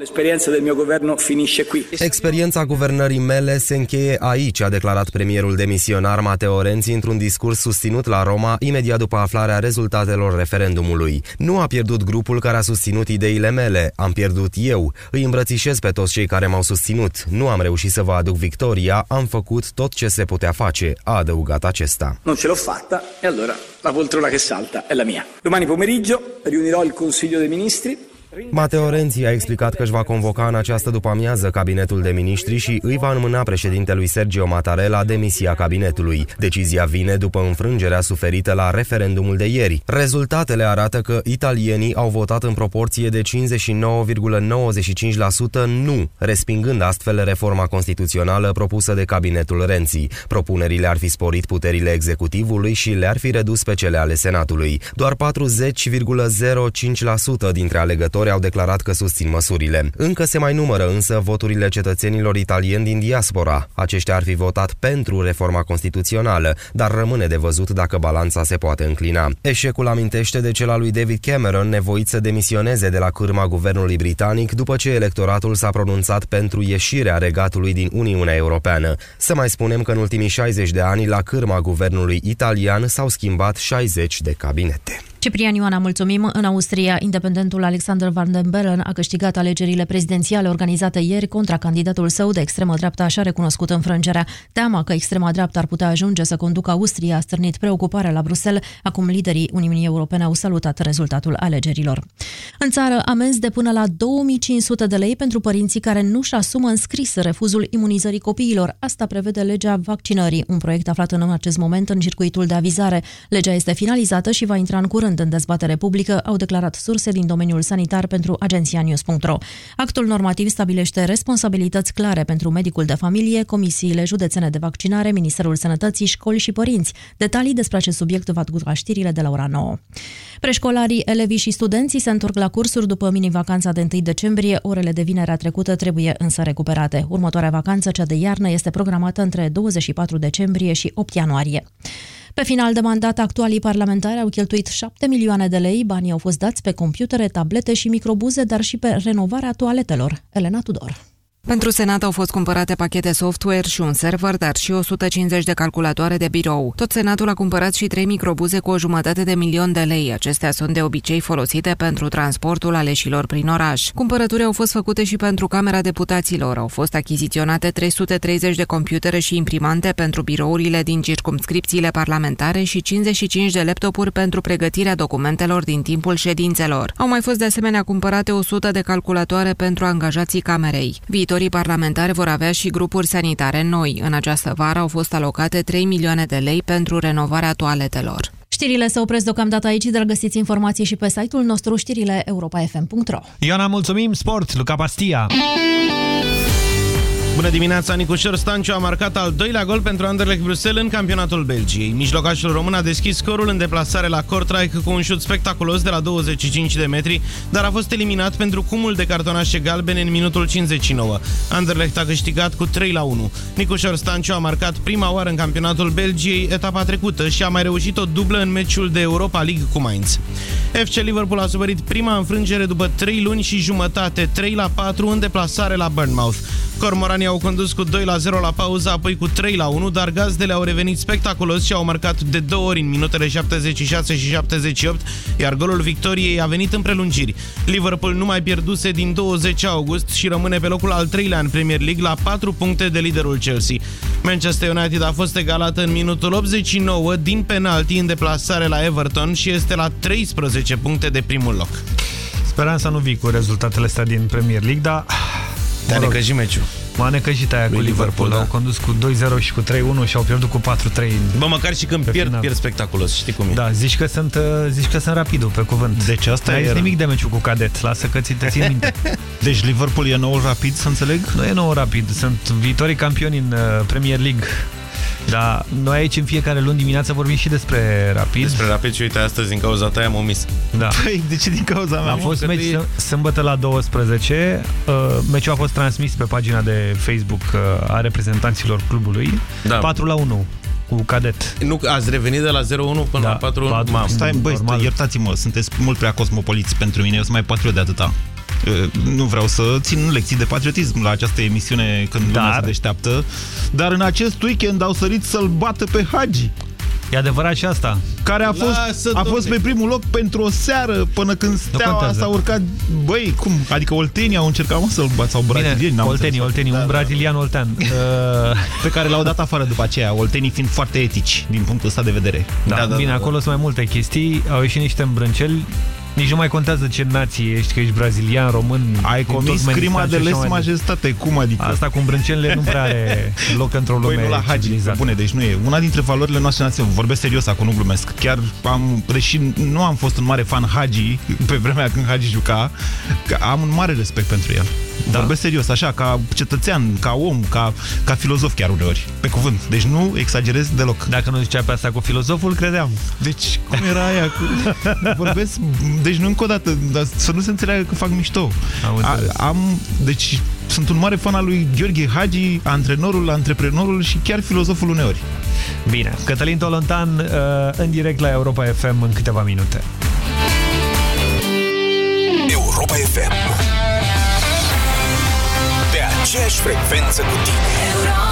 L'esperienza del mio governo finisce qui. Experiența guvernării mele se încheie aici, a declarat premierul demisionar Mateo Renzi într-un discurs susținut la Roma imediat după aflarea rezultatelor referendumului. Nu a pierdut grupul care a susținut ideile mele, am pierdut eu. Îi îmbrățișez pe toți cei care m-au susținut. Nu am reușit să vă aduc victoria, am făcut tot ce se putea face, a adăugat acesta. Non ce l'ho fatta e allora la poltrona che salta è la mia. Domani pomeriggio riunirò il Consiglio dei Ministri Mateo Renzi a explicat că își va convoca în această după-amiază cabinetul de miniștri și îi va înmâna președintelui Sergio Mattarella demisia cabinetului. Decizia vine după înfrângerea suferită la referendumul de ieri. Rezultatele arată că italienii au votat în proporție de 59,95% nu, respingând astfel reforma constituțională propusă de cabinetul Renzi. Propunerile ar fi sporit puterile executivului și le-ar fi redus pe cele ale Senatului. Doar 40,05% dintre alegători votori au declarat că susțin măsurile. Încă se mai numără însă voturile cetățenilor italieni din diaspora. Aceștia ar fi votat pentru reforma constituțională, dar rămâne de văzut dacă balanța se poate înclina. Eșecul amintește de cel al lui David Cameron, nevoit să demisioneze de la cârma guvernului britanic după ce electoratul s-a pronunțat pentru ieșirea regatului din Uniunea Europeană. Să mai spunem că în ultimii 60 de ani la cârma guvernului italian s-au schimbat 60 de cabinete. Ciprian Ioana, mulțumim. În Austria, independentul Alexander Van den Bellen a câștigat alegerile prezidențiale organizate ieri contra candidatul său de extremă dreapta și a recunoscut înfrângerea. Teama că extrema dreaptă ar putea ajunge să conducă Austria a stârnit preocupare la Bruxelles. Acum liderii Uniunii Europene au salutat rezultatul alegerilor. În țară, amenzi de până la 2500 de lei pentru părinții care nu-și asumă înscris refuzul imunizării copiilor. Asta prevede legea vaccinării, un proiect aflat în acest moment în circuitul de avizare. Legea este finalizată și va intra în curând curând în dezbatere publică, au declarat surse din domeniul sanitar pentru agenția News.ro. Actul normativ stabilește responsabilități clare pentru medicul de familie, comisiile județene de vaccinare, Ministerul Sănătății, școli și părinți. Detalii despre acest subiect va gura știrile de la ora 9. Preșcolarii, elevii și studenții se întorc la cursuri după mini-vacanța de 1 decembrie. Orele de vinerea trecută trebuie însă recuperate. Următoarea vacanță, cea de iarnă, este programată între 24 decembrie și 8 ianuarie. Pe final de mandat, actualii parlamentari au cheltuit 7 milioane de lei. Banii au fost dați pe computere, tablete și microbuze, dar și pe renovarea toaletelor. Elena Tudor. Pentru Senat au fost cumpărate pachete software și un server, dar și 150 de calculatoare de birou. Tot Senatul a cumpărat și trei microbuze cu o jumătate de milion de lei. Acestea sunt de obicei folosite pentru transportul aleșilor prin oraș. Cumpărături au fost făcute și pentru Camera Deputaților. Au fost achiziționate 330 de computere și imprimante pentru birourile din circumscripțiile parlamentare și 55 de laptopuri pentru pregătirea documentelor din timpul ședințelor. Au mai fost de asemenea cumpărate 100 de calculatoare pentru angajații Camerei. Viitorii Viitorii parlamentari vor avea și grupuri sanitare noi. În această vară au fost alocate 3 milioane de lei pentru renovarea toaletelor. Știrile se opresc deocamdată aici, dar găsiți informații și pe site-ul nostru știrile europa.fm.ro Ioana, mulțumim! Sport, Luca Pastia! Bună dimineața, Nicușor Stanciu a marcat al doilea gol pentru Anderlecht Bruxelles în campionatul Belgiei. Mijlocașul român a deschis scorul în deplasare la Kortrijk cu un șut spectaculos de la 25 de metri, dar a fost eliminat pentru cumul de cartonașe galbene în minutul 59. Anderlecht a câștigat cu 3 la 1. Nicușor Stanciu a marcat prima oară în campionatul Belgiei etapa trecută și a mai reușit o dublă în meciul de Europa League cu Mainz. FC Liverpool a suferit prima înfrângere după 3 luni și jumătate, 3 la 4 în deplasare la Bournemouth. Cormoranii au condus cu 2 la 0 la pauză, apoi cu 3 la 1, dar gazdele au revenit spectaculos și au marcat de două ori în minutele 76 și 78, iar golul victoriei a venit în prelungiri. Liverpool nu mai pierduse din 20 august și rămâne pe locul al treilea în Premier League la 4 puncte de liderul Chelsea. Manchester United a fost egalată în minutul 89 din penalti în deplasare la Everton și este la 13 puncte de primul loc. Speram să nu vii cu rezultatele astea din Premier League, dar te-a mă rog, necăjit meciul. M-a necăjit aia cu Liverpool. Liverpool da. Au condus cu 2-0 și cu 3-1 și au pierdut cu 4-3. Bă, măcar și când pierd, final. pierd spectaculos. Știi cum e. Da, zici că sunt, uh, zici că sunt rapidul pe cuvânt. Deci asta e nimic de meciul cu cadet. Lasă că ți te țin minte. deci Liverpool e nou rapid, să înțeleg? Nu e nou rapid. Sunt viitorii campioni în uh, Premier League. Da, noi aici în fiecare luni dimineață vorbim și despre Rapid. Despre Rapid și uite, astăzi din cauza ta am omis. Da. Păi, de ce din cauza mea? A fost meci e... sâmbătă la 12. Uh, meciul a fost transmis pe pagina de Facebook uh, a reprezentanților clubului. Da. 4 la 1 cu cadet. Nu, ați revenit de la 0-1 până da, la 4-1? Stai, băi, iertați-mă, sunteți mult prea cosmopoliți pentru mine, eu sunt mai patriot de atâta. Nu vreau să țin lecții de patriotism la această emisiune când dar... lumea se deșteaptă, dar în acest weekend au sărit să-l bată pe Hagi. E adevărat și asta. Care a fost, Lasă, a fost pe primul loc pentru o seară până când Steaua s-a urcat. Băi, cum? Adică oltenii au încercat să-l bat sau brazilieni. Oltenii, oltenii, da, un da. brazilian oltean. Uh... Pe care l-au dat afară după aceea, oltenii fiind foarte etici din punctul ăsta de vedere. Da, da, da bine, da, acolo da. sunt mai multe chestii. Au ieșit niște îmbrânceli nici nu mai contează ce nație ești, că ești brazilian, român... Ai comis crima de les majestate, cum adică? Asta cu îmbrâncenele nu prea are loc într-o lume păi nu la Hagi, bune, deci nu e. Una dintre valorile noastre naționale, vorbesc serios acum, nu glumesc. Chiar am, deși nu am fost un mare fan Hagi, pe vremea când Hagi juca, am un mare respect pentru el. Da. Vorbesc serios, așa, ca cetățean, ca om, ca, ca filozof chiar uneori, pe cuvânt. Deci nu exagerez deloc. Dacă nu zicea pe asta cu filozoful, credeam. Deci, cum era aia? Cu... Vorbesc, deci nu încă o dată, dar să nu se înțeleagă că fac mișto. Am, A, am Deci sunt un mare fan al lui Gheorghe Hagi, antrenorul, antreprenorul și chiar filozoful uneori. Bine, Cătălin Tolontan uh, în direct la Europa FM în câteva minute. Europa FM aceeași frecvență cu tine. Europa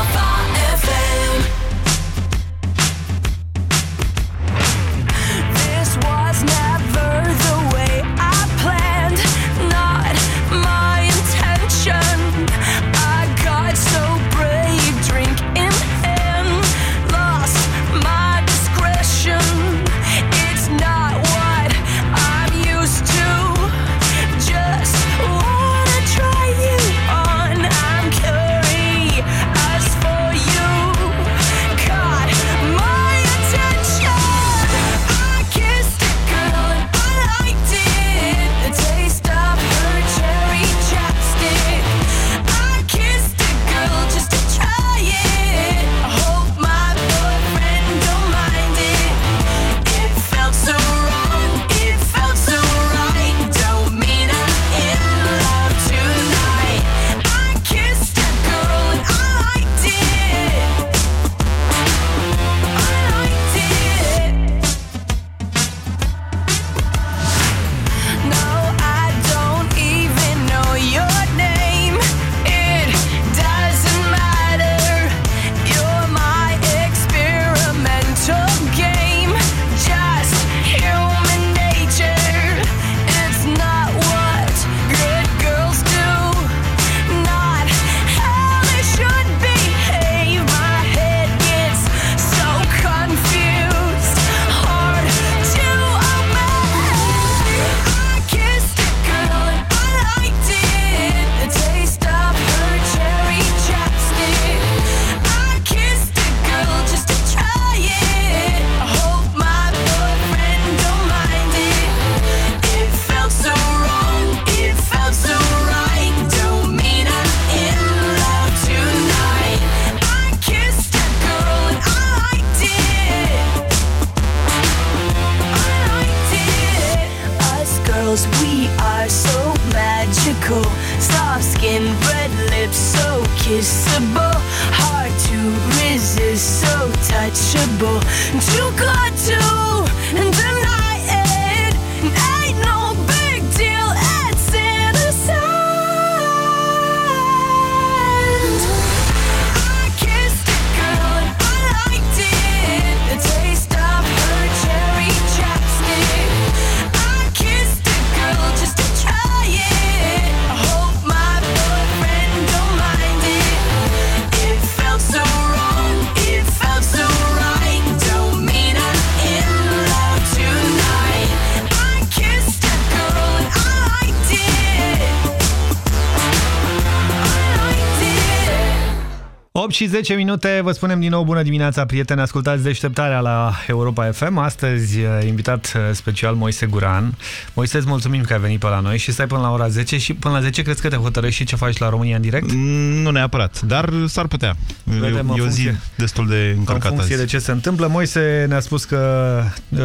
și 10 minute, vă spunem din nou bună dimineața, prieteni, ascultați deșteptarea la Europa FM. Astăzi, invitat uh, special Moise Guran. Moise, îți mulțumim că ai venit pe la noi și stai până la ora 10 și până la 10 crezi că te hotărăști și ce faci la România în direct? Mm, nu neapărat, dar s-ar putea. Vedem, e o zi destul de încărcată În funcție azi. de ce se întâmplă. Moise ne-a spus că uh,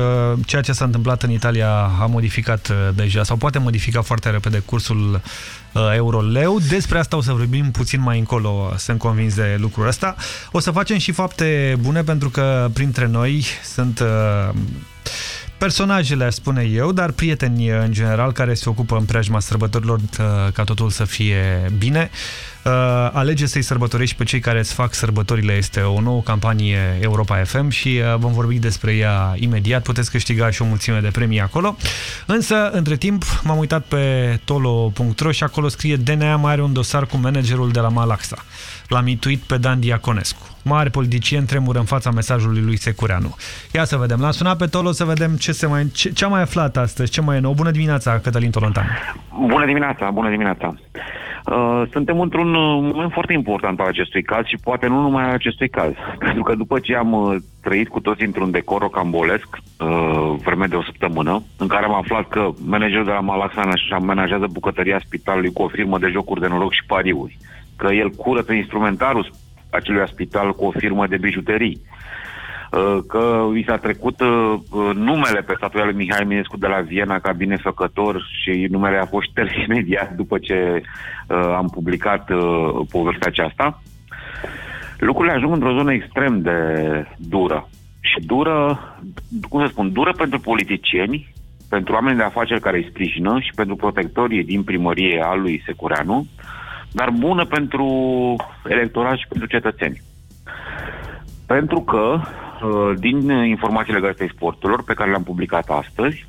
ceea ce s-a întâmplat în Italia a modificat uh, deja sau poate modifica foarte repede cursul Uh, euro-leu. Despre asta o să vorbim puțin mai încolo, sunt convins de lucrul ăsta. O să facem și fapte bune pentru că printre noi sunt uh, personajele, aș spune eu, dar prieteni în general care se ocupă în preajma sărbătorilor ca totul să fie bine. Uh, alege să-i sărbătorești pe cei care îți fac sărbătorile. Este o nouă campanie Europa FM și uh, vom vorbi despre ea imediat. Puteți câștiga și o mulțime de premii acolo. Însă, între timp, m-am uitat pe tolo.ro și acolo scrie DNA mai are un dosar cu managerul de la Malaxa. L-am mituit pe Dan Diaconescu. Mare politicien tremură în fața mesajului lui Secureanu. Ia să vedem. L-am sunat pe Tolo să vedem ce, se mai, ce, ce a mai aflat astăzi, ce mai e nou. Bună dimineața, Cătălin Tolontan. Bună dimineața, bună dimineața. Uh, suntem într-un uh, moment foarte important al acestui caz și poate nu numai al acestui caz. Pentru că după ce am uh, trăit cu toți într-un decor rocambolesc vreme de o săptămână, în care am aflat că managerul de la Malaxana și amenajează bucătăria spitalului cu o firmă de jocuri de noroc și pariuri, că el curăță instrumentarul acelui spital cu o firmă de bijuterii, Uh, că i s-a trecut uh, uh, numele pe statuia lui Mihai Minescu de la Viena ca binefăcător și numele a fost șters imediat după ce am publicat povestea aceasta. Lucrurile ajung într-o zonă extrem de dură. Și dură, cum să spun, dură pentru politicieni, pentru oameni de afaceri care îi sprijină și pentru protectorii din primărie a lui Secureanu, dar bună pentru electorat și pentru cetățeni. Pentru că Uh, din informațiile legate sporturilor pe care le-am publicat astăzi,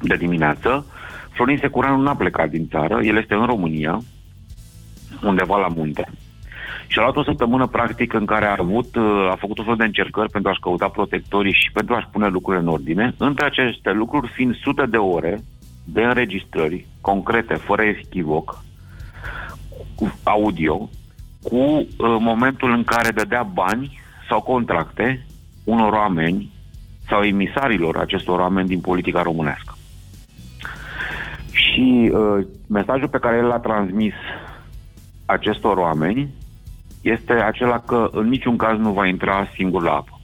de dimineață, Florin Securanu n-a plecat din țară, el este în România, undeva la munte. Și a luat o săptămână practic în care a avut, uh, a făcut o fel de încercări pentru a-și căuta protectorii și pentru a-și pune lucrurile în ordine. Între aceste lucruri fiind sute de ore de înregistrări concrete, fără echivoc, cu audio, cu uh, momentul în care dădea bani sau contracte unor oameni sau emisarilor acestor oameni din politica românească. Și uh, mesajul pe care el l-a transmis acestor oameni este acela că în niciun caz nu va intra singur la apă.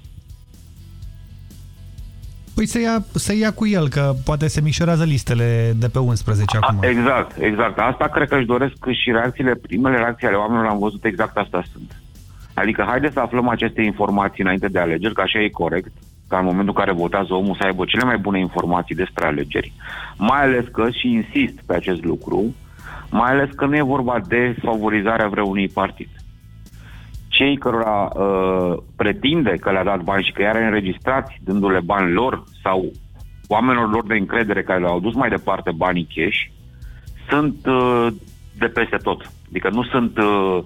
Păi să ia, să ia cu el, că poate se micșorează listele de pe 11 acum. Exact, exact. Asta cred că își doresc și reacțiile, primele reacții ale oamenilor am văzut exact asta sunt. Adică haideți să aflăm aceste informații înainte de alegeri, că așa e corect, ca în momentul în care votează omul să aibă cele mai bune informații despre alegeri. Mai ales că, și insist pe acest lucru, mai ales că nu e vorba de favorizarea vreunui partid. Cei cărora uh, pretinde că le-a dat bani și că i-are înregistrați dându-le bani lor sau oamenilor lor de încredere care le-au dus mai departe banii cash, sunt uh, de peste tot. Adică nu sunt... Uh, uh,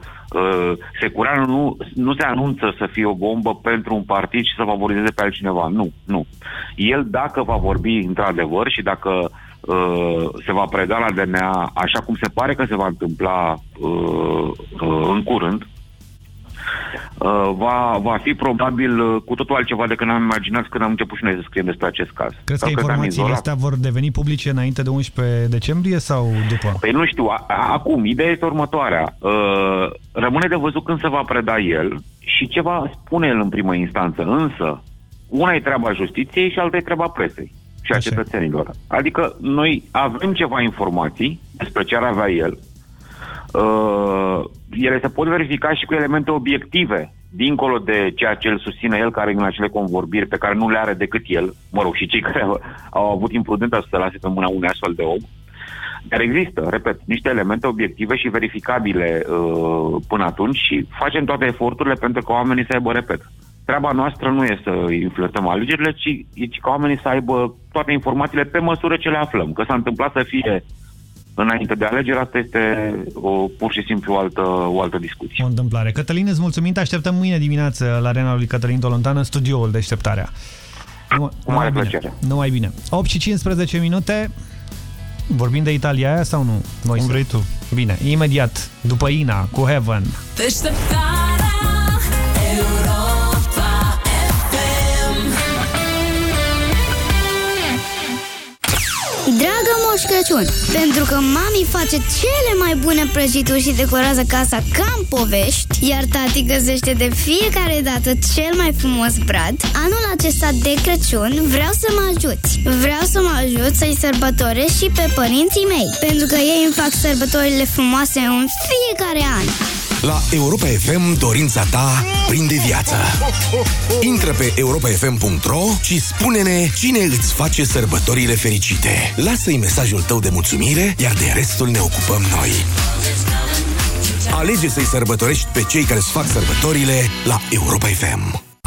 Secureanu nu, nu se anunță să fie o bombă pentru un partid și să favorizeze pe altcineva. Nu, nu. El, dacă va vorbi într-adevăr și dacă uh, se va preda la DNA așa cum se pare că se va întâmpla uh, uh, în curând, Uh, va, va fi probabil uh, cu totul altceva decât am imaginat când am început și noi să scriem despre acest caz. Crezi că informațiile astea vor deveni publice înainte de 11 decembrie sau după? Păi nu știu. A, acum, ideea este următoarea. Uh, rămâne de văzut când se va preda el și ce va spune el în primă instanță. Însă, una e treaba justiției și alta e treaba presei și a Așa. cetățenilor. Adică noi avem ceva informații despre ce ar avea el, uh, ele se pot verifica și cu elemente obiective, dincolo de ceea ce îl susține el, care în acele convorbiri pe care nu le are decât el, mă rog, și cei care au, au avut imprudența să se lase pe mâna unui astfel de om. Dar există, repet, niște elemente obiective și verificabile uh, până atunci și facem toate eforturile pentru că oamenii să aibă, repet, treaba noastră nu e să influențăm alegerile, ci, ci ca oamenii să aibă toate informațiile pe măsură ce le aflăm. Că s-a întâmplat să fie înainte de alegeri, asta este o, pur și simplu o altă, o altă discuție. O întâmplare. Cătălin, îți mulțumim, te așteptăm mâine dimineață la arena lui Cătălin Tolontan în studioul Deșteptarea. Nu, Cu mare plăcere. Nu mai bine. 8 și 15 minute. Vorbim de Italia aia sau nu? Noi Cum vrei tu. Bine, imediat, după Ina, cu Heaven. Deșteptarea Moș Crăciun, pentru că mami face cele mai bune prăjituri și decorează casa ca în povești, iar tati găsește de fiecare dată cel mai frumos brad, anul acesta de Crăciun vreau să mă ajuți. Vreau să mă ajut să-i sărbătoresc și pe părinții mei, pentru că ei îmi fac sărbătorile frumoase în fiecare an. La Europa FM dorința ta prinde viață. Intră pe europafm.ro și spune-ne cine îți face sărbătorile fericite. Lasă-i mesajul tău de mulțumire, iar de restul ne ocupăm noi. Alege să-i sărbătorești pe cei care îți fac sărbătorile la Europa FM.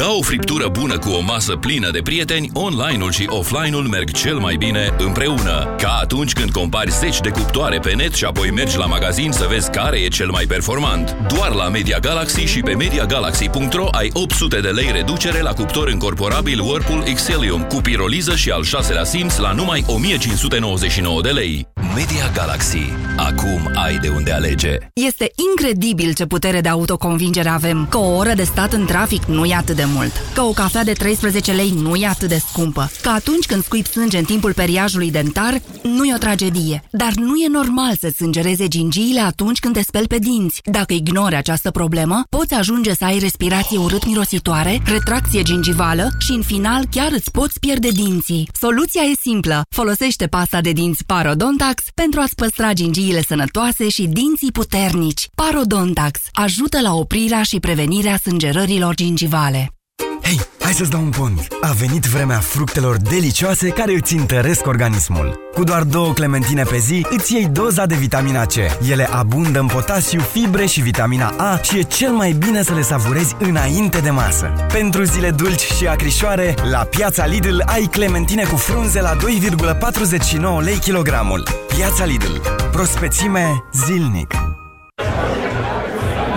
Ca o friptură bună cu o masă plină de prieteni, online-ul și offline-ul merg cel mai bine împreună. Ca atunci când compari 10 de cuptoare pe net și apoi mergi la magazin să vezi care e cel mai performant. Doar la Media Galaxy și pe MediaGalaxy.ro ai 800 de lei reducere la cuptor încorporabil Whirlpool Xelium cu piroliză și al șaselea simț la numai 1599 de lei. Media Galaxy. Acum ai de unde alege. Este incredibil ce putere de autoconvingere avem. Că o oră de stat în trafic nu e atât de mult. Că o cafea de 13 lei nu e atât de scumpă. Că atunci când scuip sânge în timpul periajului dentar, nu e o tragedie. Dar nu e normal să sângereze gingiile atunci când te speli pe dinți. Dacă ignori această problemă, poți ajunge să ai respirație urât-mirositoare, retracție gingivală și în final chiar îți poți pierde dinții. Soluția e simplă. Folosește pasta de dinți Parodontax pentru a-ți păstra gingiile sănătoase și dinții puternici. Parodontax ajută la oprirea și prevenirea sângerărilor gingivale. Hei, hai să-ți dau un pont! A venit vremea fructelor delicioase care îți întăresc organismul. Cu doar două clementine pe zi, îți iei doza de vitamina C. Ele abundă în potasiu, fibre și vitamina A și e cel mai bine să le savurezi înainte de masă. Pentru zile dulci și acrișoare, la Piața Lidl ai clementine cu frunze la 2,49 lei kilogramul. Piața Lidl. Prospețime zilnic.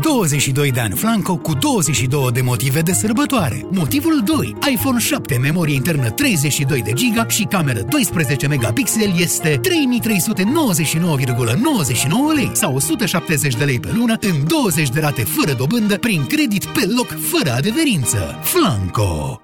22 de ani Flanco cu 22 de motive de sărbătoare. Motivul 2. iPhone 7, memorie internă 32 de giga și cameră 12 megapixel este 3399,99 lei sau 170 de lei pe lună în 20 de rate fără dobândă prin credit pe loc fără adeverință. Flanco.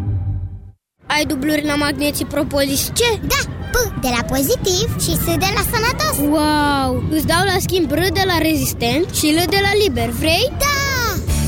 Ai dubluri la magneții Propolis ce? Da, P de la pozitiv și S de la sănătos Wow! Îți dau la schimb R de la rezistent și L de la liber, vrei? Da!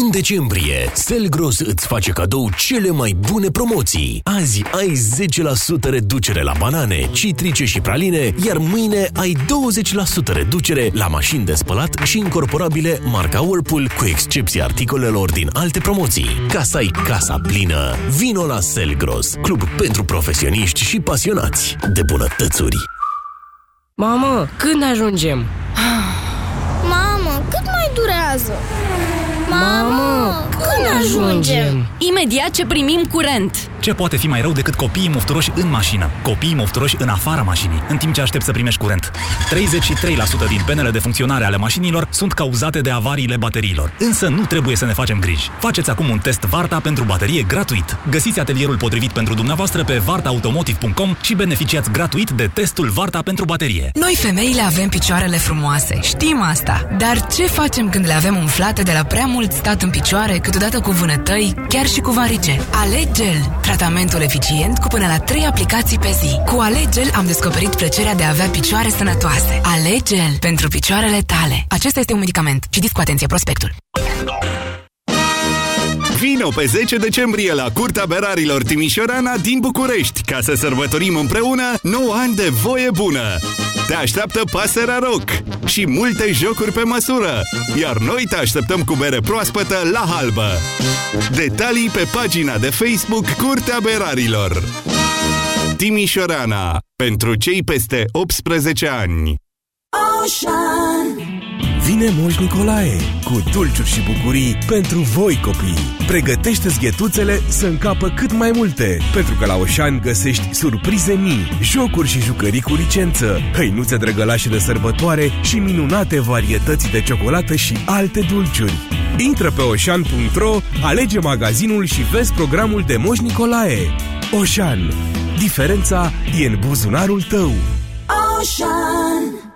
În decembrie, Selgros îți face cadou cele mai bune promoții. Azi ai 10% reducere la banane, citrice și praline, iar mâine ai 20% reducere la mașini de spălat și incorporabile marca Whirlpool, cu excepția articolelor din alte promoții. Ca să ai casa plină, vino la Selgros, club pentru profesioniști și pasionați de bunătățuri. Mamă, când ajungem? Mamă, cât mai durează? Mamă, când ajungem? Imediat ce primim curent. Ce poate fi mai rău decât copiii mofturoși în mașină? Copiii mofturoși în afara mașinii, în timp ce aștept să primești curent. 33% din penele de funcționare ale mașinilor sunt cauzate de avariile bateriilor. Însă nu trebuie să ne facem griji. Faceți acum un test Varta pentru baterie gratuit. Găsiți atelierul potrivit pentru dumneavoastră pe vartaautomotive.com și beneficiați gratuit de testul Varta pentru baterie. Noi femeile avem picioarele frumoase, știm asta. Dar ce facem când le avem umflate de la prea mult stat în picioare, câteodată cu vânătăi, chiar și cu varice? Alegel! Tratamentul eficient cu până la 3 aplicații pe zi. Cu Alegel am descoperit plăcerea de a avea picioare sănătoase. Alegel pentru picioarele tale. Acesta este un medicament. Citiți cu atenție prospectul. Vino pe 10 decembrie la Curtea Berarilor Timișorana din București ca să sărbătorim împreună 9 ani de voie bună. Te așteaptă pasărea rock și multe jocuri pe măsură, iar noi te așteptăm cu bere proaspătă la halbă. Detalii pe pagina de Facebook Curtea Berarilor. Timișorana. Pentru cei peste 18 ani. Ocean. Vine Moș Nicolae cu dulciuri și bucurii pentru voi copii. Pregătește-ți ghetuțele să încapă cât mai multe, pentru că la Oșan găsești surprize mii, jocuri și jucării cu licență, hăinuțe drăgălașe de sărbătoare și minunate varietăți de ciocolată și alte dulciuri. Intră pe oșan.ro, alege magazinul și vezi programul de Moș Nicolae. Oșan. Diferența e în buzunarul tău. Ocean.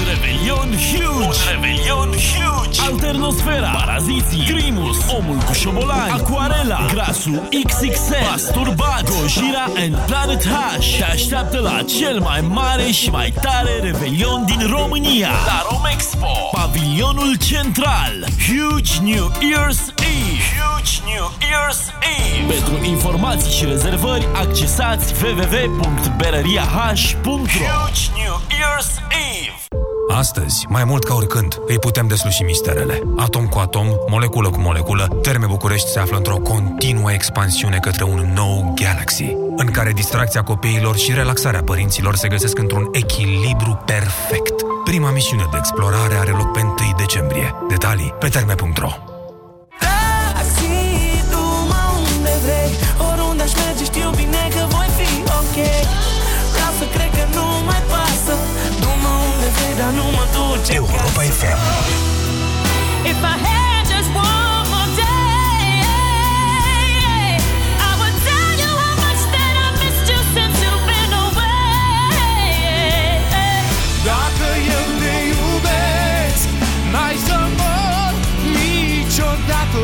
Un revelion huge! Un revelion huge! Alternosfera, Paraziții, Grimus, Omul cu șobolani, Aquarela, Grasul XXL, Masturbat, Gojira and Planet H te așteaptă la cel mai mare și mai tare revelion din România, la Romexpo, pavilionul central, Huge New Year's Eve. Huge New Year's Eve. Pentru informații și rezervări, accesați www.berăriah.ro Huge New Year's Eve. Astăzi, mai mult ca oricând, îi putem desluși misterele. Atom cu atom, moleculă cu moleculă, Terme București se află într-o continuă expansiune către un nou Galaxy, în care distracția copiilor și relaxarea părinților se găsesc într-un echilibru perfect. Prima misiune de explorare are loc pe 1 decembrie. Detalii pe terme.ro Taxi, du-mă unde vrei dar nu mă duce Europa FM If I had just one more day I would tell you how much that I missed you since you've been away. Dacă eu te iubesc N-ai să mor niciodată.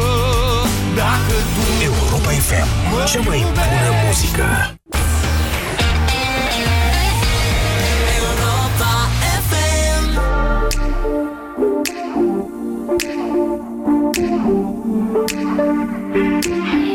Dacă tu Europa FM, cea mai bună muzică. Thank you.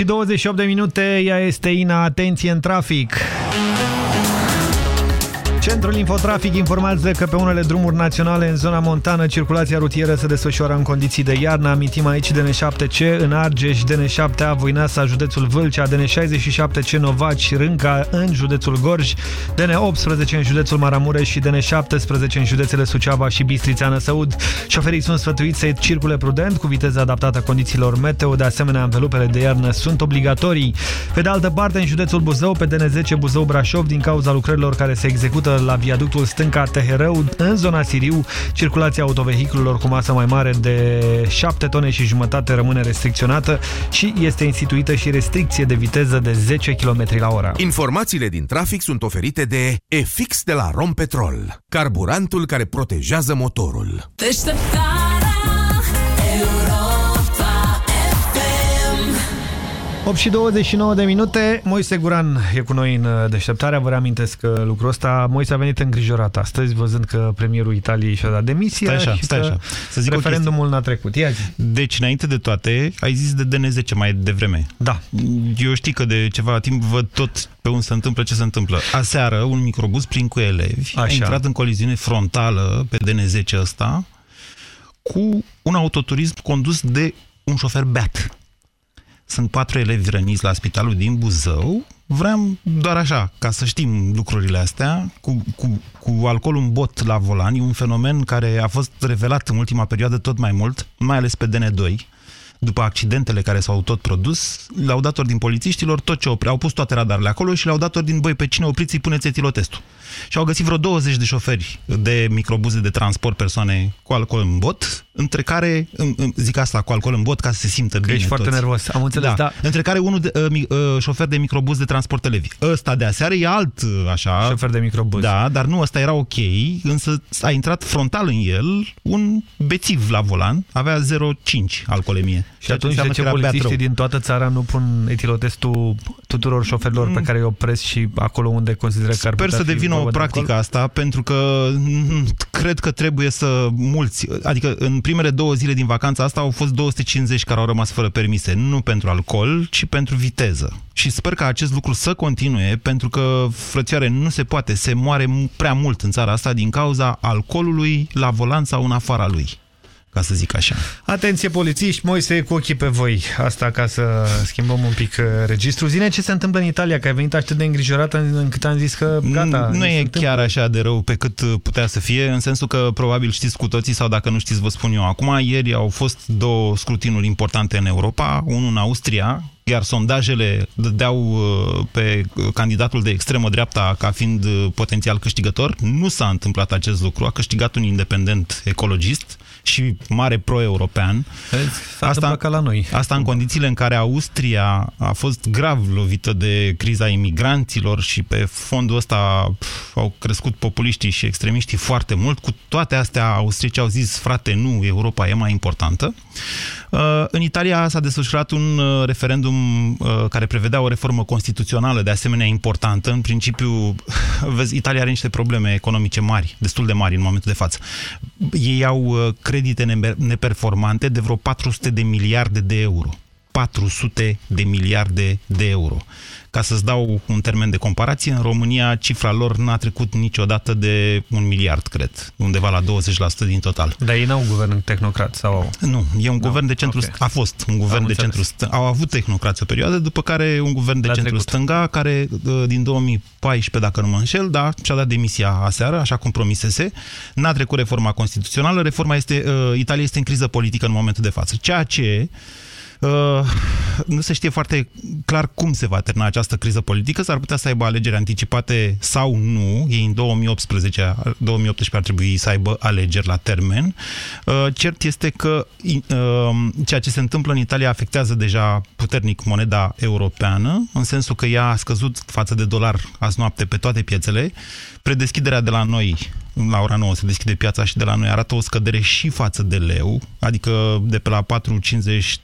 Și 28 de minute, ea este Ina, atenție în trafic. Centrul Infotrafic informează că pe unele drumuri naționale în zona montană circulația rutieră se desfășoară în condiții de iarnă. Amintim aici DN7C în Argeș, DN7A Voinasa, județul Vâlcea, DN67C Novaci, Rânca în județul Gorj, DN18 în județul Maramureș și DN17 în județele Suceava și Bistrița Năsăud. Șoferii sunt sfătuiți să circule prudent cu viteză adaptată condițiilor meteo, de asemenea învelupele de iarnă sunt obligatorii. Pe de altă parte, în județul Buzău, pe DN10 Buzău-Brașov, din cauza lucrărilor care se execută la viaductul stânca Teherău, în zona Siriu, circulația autovehiculelor cu masă mai mare de 7 tone și jumătate rămâne restricționată și este instituită și restricție de viteză de 10 km la oră. Informațiile din trafic sunt oferite de EFIX de la Rompetrol, carburantul care protejează motorul. Deșteptarea 8 și 29 de minute, Moise Guran e cu noi în uh, deșteptarea, vă reamintesc că lucrul ăsta, Moise a venit îngrijorat astăzi, văzând că premierul Italiei și-a dat demisia stai așa, și stai că așa. Să zic referendumul n-a trecut. Ia zi. Deci, înainte de toate, ai zis de DN10 mai devreme. Da. Eu știu că de ceva timp văd tot pe unde se întâmplă ce se întâmplă. Aseară, un microbus plin cu elevi Așa. a intrat în coliziune frontală pe DN10 ăsta cu un autoturism condus de un șofer beat. Sunt patru elevi răniți la spitalul din Buzău. Vreau doar așa, ca să știm lucrurile astea, cu, cu, cu alcool în bot la volan, e un fenomen care a fost revelat în ultima perioadă tot mai mult, mai ales pe DN2, după accidentele care s-au tot produs, le-au dat ordin polițiștilor tot ce opri, au pus toate radarele acolo și le-au dat ordin, băi, pe cine opriți, îi puneți etilotestul. Și au găsit vreo 20 de șoferi de microbuze de transport persoane cu alcool în bot, între care, în- în- zic asta cu alcool în bot ca să se simtă bine ești foarte toți. nervos, am înțeles, da. Între care unul de, uh, mi- uh, șofer de microbuz de transport elevi. Ăsta de aseară e alt, uh, așa. Șofer de microbuz. Da, dar nu, ăsta era ok, însă a intrat frontal în el un bețiv la volan, avea 0,5 alcoolemie. Și atunci de ce polițiștii din toată țara nu pun etilotestul tuturor șoferilor pe care îi opresc și acolo unde consideră că ar Sper putea să fi devină o vorba de practică alcool? asta, pentru că mm, cred că trebuie să mulți, adică în primele două zile din vacanța asta au fost 250 care au rămas fără permise, nu pentru alcool, ci pentru viteză. Și sper că acest lucru să continue, pentru că, frățioare, nu se poate, se moare mu- prea mult în țara asta din cauza alcoolului la volan sau în afara lui, ca să zic așa. Atenție polițiști, Moise cu ochii pe voi. Asta ca să schimbăm un pic uh, registru. Zine ce se întâmplă în Italia, că ai venit atât de îngrijorat în- încât am zis că gata. nu se e întâmplă. chiar așa de rău pe cât uh, putea să fie, în sensul că probabil știți cu toții sau dacă nu știți vă spun eu acum, ieri au fost două scrutinuri importante în Europa, unul în Austria, iar sondajele dădeau uh, pe uh, candidatul de extremă dreapta ca fiind uh, potențial câștigător. Nu s-a întâmplat acest lucru, a câștigat un independent ecologist și mare pro-european. Asta ca la noi. Asta în condițiile în care Austria a fost grav lovită de criza imigranților și pe fondul ăsta pf, au crescut populiștii și extremiștii foarte mult. Cu toate astea, austriecii au zis, frate, nu, Europa e mai importantă. Uh, În Italia s-a desfășurat un uh, referendum uh, care prevedea o reformă constituțională de asemenea importantă. În principiu, vezi, Italia are niște probleme economice mari, destul de mari în momentul de față. Ei au uh, credite ne- neperformante de vreo 400 de miliarde de euro. 400 de miliarde de euro. Ca să-ți dau un termen de comparație, în România cifra lor n-a trecut niciodată de un miliard, cred. Undeva la 20% din total. Dar ei n-au guvern tehnocrat sau... Nu, e un guvern de centru... ok. A fost un guvern Am de înțeles. centru... stânga. Au avut tehnocrați o perioadă, după care un guvern de Le-a centru trecut. stânga, care uh, din 2014, dacă nu mă înșel, da, și-a dat demisia aseară, așa cum promisese. N-a trecut reforma constituțională. Reforma este... Uh, Italia este în criză politică în momentul de față. Ceea ce Uh, nu se știe foarte clar cum se va termina această criză politică, s-ar putea să aibă alegeri anticipate sau nu. Ei în 2018, 2018 ar trebui să aibă alegeri la termen. Uh, cert este că uh, ceea ce se întâmplă în Italia afectează deja puternic moneda europeană, în sensul că ea a scăzut față de dolar azi noapte pe toate piețele. Predeschiderea de la noi la ora 9 se deschide piața și de la noi arată o scădere și față de leu, adică de pe la 4,50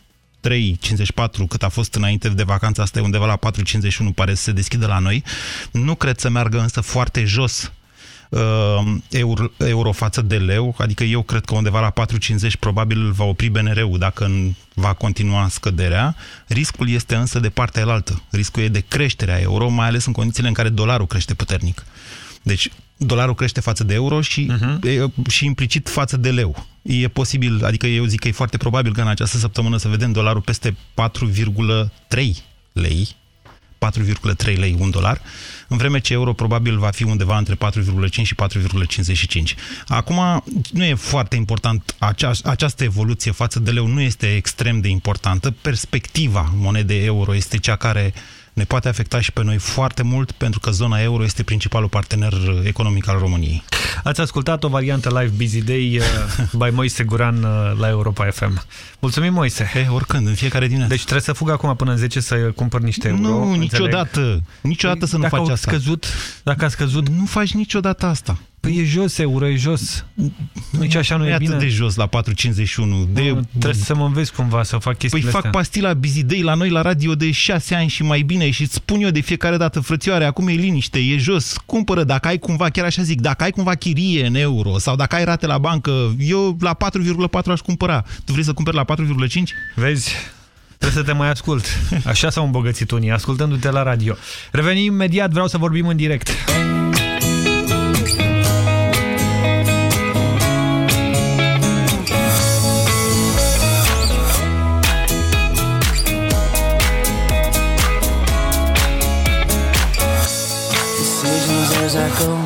3,54 cât a fost înainte de vacanța asta, e undeva la 4,51 pare să se deschidă la noi. Nu cred să meargă însă foarte jos uh, euro, euro față de leu, adică eu cred că undeva la 4,50 probabil îl va opri BNR-ul dacă va continua scăderea. Riscul este însă de partea elaltă. Riscul e de creșterea euro, mai ales în condițiile în care dolarul crește puternic. Deci dolarul crește față de euro și, uh-huh. e, și implicit față de leu. E posibil, adică eu zic că e foarte probabil că în această săptămână să vedem dolarul peste 4,3 lei, 4,3 lei un dolar, în vreme ce euro probabil va fi undeva între 4,5 și 4,55. Acum, nu e foarte important, acea, această evoluție față de leu nu este extrem de importantă. Perspectiva monedei euro este cea care ne poate afecta și pe noi foarte mult, pentru că zona euro este principalul partener economic al României. Ați ascultat o variantă live Busy Day uh, by Moise Guran uh, la Europa FM. Mulțumim, Moise. He, oricând, în fiecare dimineață. Deci trebuie să fug acum până în 10 să cumpăr niște euro. Nu, niciodată. Niciodată păi, să nu dacă faci au asta. Scăzut, dacă a scăzut... Nu faci niciodată asta. Păi e jos, euro, e jos. Nici așa nu e, e bine. atât de jos la 4,51. De... Nu, trebuie să mă înveți cumva să fac chestiile Păi fac astea. pastila Busy Day la noi la radio de 6 ani și mai bine și îți spun eu de fiecare dată, frățioare, acum e liniște, e jos, cumpără, dacă ai cumva, chiar așa zic, dacă ai cumva chirie în euro sau dacă ai rate la bancă, eu la 4,4 aș cumpăra. Tu vrei să cumperi la 4,5? Vezi? Trebuie să te mai ascult. Așa s-au îmbogățit unii, ascultându-te la radio. Revenim imediat, vreau să vorbim în direct. decisions as I go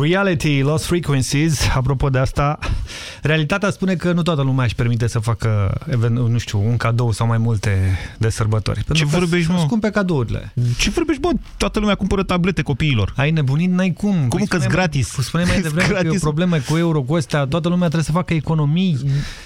Reality, Lost Frequencies, apropo de asta, realitatea spune că nu toată lumea își permite să facă, even, nu știu, un cadou sau mai multe de sărbători. Ce vorbești, sunt mă? scumpe cadourile. Ce vorbești, bă? Toată lumea cumpără tablete copiilor. Ai nebunit? N-ai cum. Cum că-s gratis? Spune mai devreme că e o Gratis. problemă cu euro, cu astea. Toată lumea trebuie să facă economii,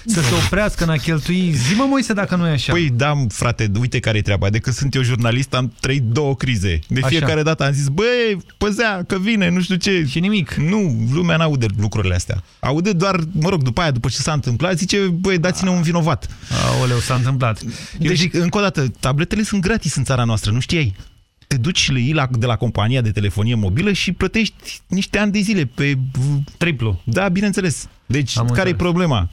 să se oprească în a cheltui. Zi-mă, Moise, dacă nu e așa. Păi da, frate, uite care e treaba. De când sunt eu jurnalist, am trăit două crize. De Așa. fiecare dată am zis, băi, păzea, că vine, nu știu ce. Și nimic. Nu, lumea n-aude lucrurile astea. Aude doar, mă rog, după aia, după ce s-a întâmplat, zice, băi, dați-ne un vinovat. Aoleu, s-a întâmplat. Eu deci, zic, încă o dată, tabletele sunt gratis în țara noastră, nu știai? Te duci și le iei la, de la compania de telefonie mobilă și plătești niște ani de zile pe... Triplu. Da, bineînțeles. Deci, Am care e înțeles. problema?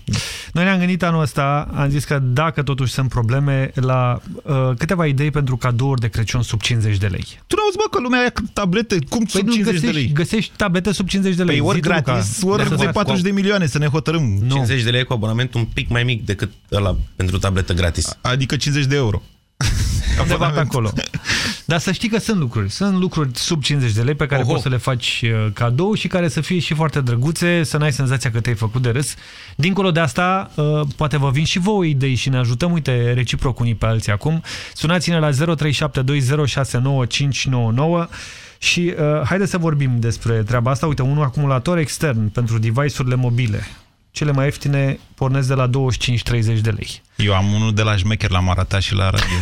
Noi ne-am gândit anul ăsta, am zis că dacă totuși sunt probleme, la uh, câteva idei pentru cadouri de Crăciun sub 50 de lei. Tu n-auzi, bă, că lumea ia tablete, cum sub 50 găsești, de lei? Găsești tablete sub 50 de lei. Păi ori Zi tu, Luca. gratis, ori Să de faci 40 de milioane, să ne hotărâm. 50 de lei cu abonament un pic mai mic decât ăla pentru tabletă gratis. Adică 50 de euro. Undeva pe acolo. Dar să știi că sunt lucruri. Sunt lucruri sub 50 de lei pe care Oho. poți să le faci uh, cadou și care să fie și foarte drăguțe, să n-ai senzația că te-ai făcut de râs. Dincolo de asta, uh, poate vă vin și vouă idei și ne ajutăm, uite, reciproc unii pe alții acum. Sunați-ne la 0372069599 și uh, haideți să vorbim despre treaba asta. Uite, un acumulator extern pentru device-urile mobile. Cele mai ieftine pornesc de la 25-30 de lei. Eu am unul de la șmecher la Marata și la radio.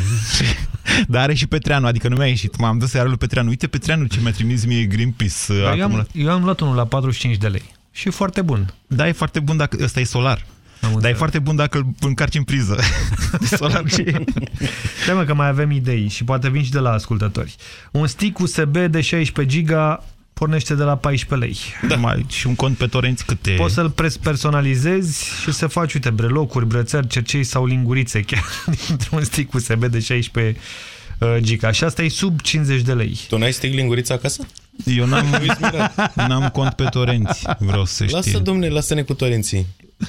Dar are și Petreanu, adică nu mi-a ieșit. M-am dus seara lui Petreanu. Uite Petreanu ce mi-a trimis mie Greenpeace. uh, Dar eu, am, acumulat. eu am luat unul la 45 de lei. Și e foarte bun. Da, e foarte bun dacă ăsta e solar. Dar e foarte bun dacă îl încarci în priză. solar și... Stai mă că mai avem idei și poate vin și de la ascultători. Un stick USB de 16 giga pornește de la 14 lei. Da. Mai, și un cont pe torenți cât e... Poți să-l personalizezi și să faci, uite, brelocuri, brățări, cercei sau lingurițe chiar dintr-un stick USB de 16 uh, giga. Și asta e sub 50 de lei. Tu n-ai stic lingurița acasă? Eu n-am cont pe torenți, vreau să știi. Lasă, domne, lasă-ne cu torenții.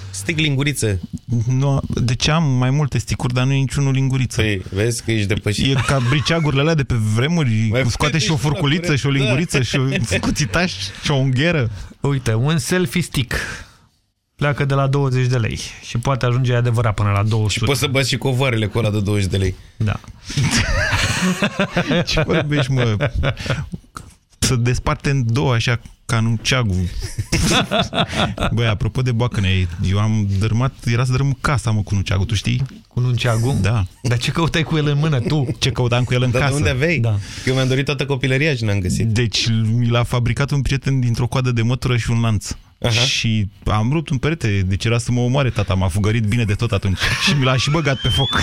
Stic lingurițe. Nu, deci am mai multe sticuri, dar nu e niciunul linguriță. Păi, vezi că ești depășit. E ca briceagurile alea de pe vremuri, Mai scoate și o puteți furculiță și o da. linguriță și o cuțitaș și o ungheră. Uite, un selfie stick pleacă de la 20 de lei și poate ajunge adevărat până la 200. Și poți să bați și covoarele cu ăla de 20 de lei. Da. Ce vorbești, mă? Să desparte în două, așa, ca în un ceagul. Băi, apropo de boacăne, eu am dărmat, era să dărâm casa, mă, cu nuceagul, tu știi? Cu nuceagul? Da. Dar ce căutai cu el în mână, tu? Ce căutam cu el în Dar de casă? unde aveai? Da. Că eu mi-am dorit toată copilăria și n-am găsit. Deci mi l-a fabricat un prieten dintr-o coadă de mătură și un lanț. Aha. Și am rupt un perete, deci era să mă omoare tata, m-a fugărit bine de tot atunci. și mi l-a și băgat pe foc.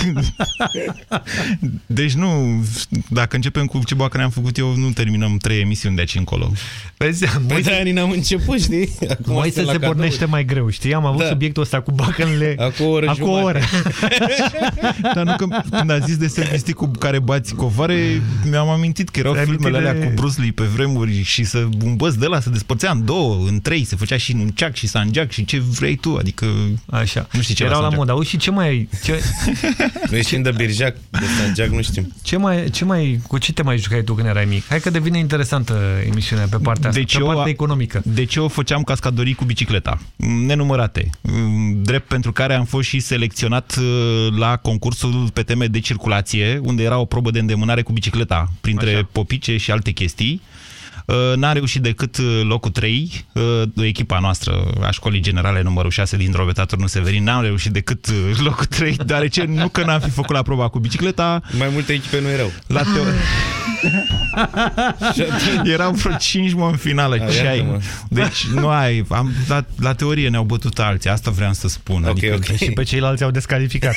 deci nu, dacă începem cu ce boacă ne-am făcut eu, nu terminăm trei emisiuni de aici încolo. Vezi, Păi de ani n-am început, știi? Acum Mai suntem să la se cadouri. pornește mai greu, știi? Am avut Da. subiectul ăsta cu bacănele Acum o oră Acum o oră. Dar nu, că, când a zis de selfie cu care bați covoare, mi-am amintit că erau Te-ai filmele amintit alea de- cu Bruce Lee pe vremuri și să un băț de la se despărțea în două, în trei, se făcea și în un ceac și sangeac și ce vrei tu, adică... Așa. Nu știi ce Erau la sangeac. mod. Auzi, și ce mai... Ce, Noi știm de Birjac, de Sangeac nu știm. ce mai, ce mai, cu ce te mai jucai tu când erai mic? Hai că devine interesantă emisiunea pe partea asta, Deci pe eu- partea economică. De ce o făceam cascadorii cu bicicleta? Nenumărate. Drept pentru care am fost și selecționat uh, la concursul pe teme de circulație, unde era o probă de îndemânare cu bicicleta, printre Așa. popice și alte chestii. Uh, N-a reușit decât uh, locul 3, uh, echipa noastră a școlii generale numărul 6 din Drobeta Turnu Severin, n-am reușit decât uh, locul 3, deoarece nu că n-am fi făcut la proba cu bicicleta, Mai multe echipe nu erau. la teo... Erau vreo 5 mă în finală. A, ce ai? iată-mă. Deci nu ai. Am, la, la teorie ne-au bătut alții. Asta vreau să spun. Ok, adică, ok. Și pe ceilalți au descalificat.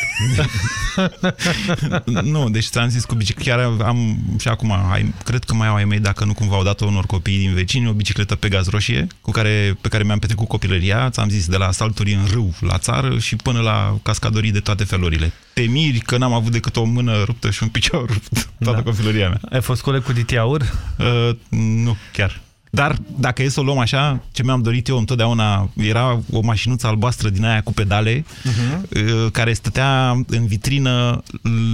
nu, deci ți-am zis cu bicicleta. Chiar am și acum, ai, cred că mai au ai mei, dacă nu cumva au dat-o unor copii din vecini, o bicicletă pe gaz roșie, cu care, pe care mi-am petrecut copilăria. Ți-am zis, de la salturi în râu, la țară și până la cascadorii de toate felurile. Te miri că n-am avut decât o mână ruptă și un picior rupt toată Da. copilăria mea. Ai fost coleg cu Diti Aur? Uh, nu, chiar. Dar dacă e să o luăm așa, ce mi-am dorit eu întotdeauna era o mașinuță albastră din aia cu pedale, uh, care stătea în vitrină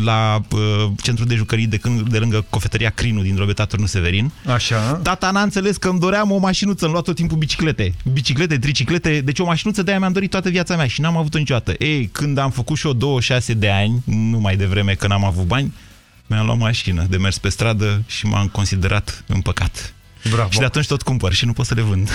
la uh, centrul de jucării de, când, de lângă cofetăria Crinu din Drobeta Turnu Severin. Așa. Tata n-a înțeles că îmi doream o mașinuță, îmi lua tot timpul biciclete. Biciclete, triciclete, deci o mașinuță de aia mi-am dorit toată viața mea și n-am avut-o niciodată. Ei, când am făcut și eu 26 de ani, nu mai devreme că n-am avut bani, mi-am luat mașină de mers pe stradă și m-am considerat împăcat. Bravo. Și de atunci tot cumpăr și nu pot să le vând.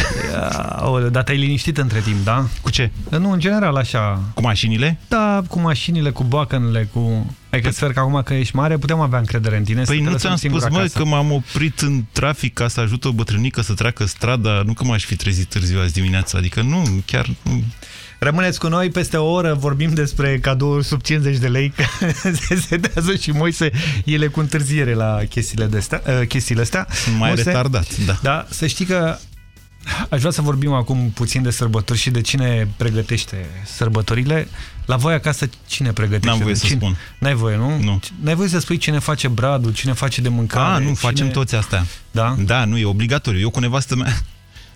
Aoleu, dar te-ai liniștit între timp, da? Cu ce? Nu, în general, așa. Cu mașinile? Da, cu mașinile, cu boacănele, cu... Adică sper că acum că ești mare, putem avea încredere în tine. să Păi te nu lăsăm ți-am singur spus, mă, acasă. că m-am oprit în trafic ca să ajut o bătrânică să treacă strada, nu că m-aș fi trezit târziu azi dimineața, adică nu, chiar... Nu. Rămâneți cu noi, peste o oră vorbim despre cadouri sub 50 de lei, că se setează și Moise ele cu întârziere la chestiile, de astea, uh, chestiile astea. Mai Moise, retardat, da. Da, să știi că Aș vrea să vorbim acum puțin de sărbători și de cine pregătește sărbătorile. La voi acasă cine pregătește? N-am voie De să cine? spun. N-ai voie, nu? Nu. N-ai voie să spui cine face bradul, cine face de mâncare. A, nu, cine... facem toți astea. Da? Da, nu, e obligatoriu. Eu cu nevastă mea...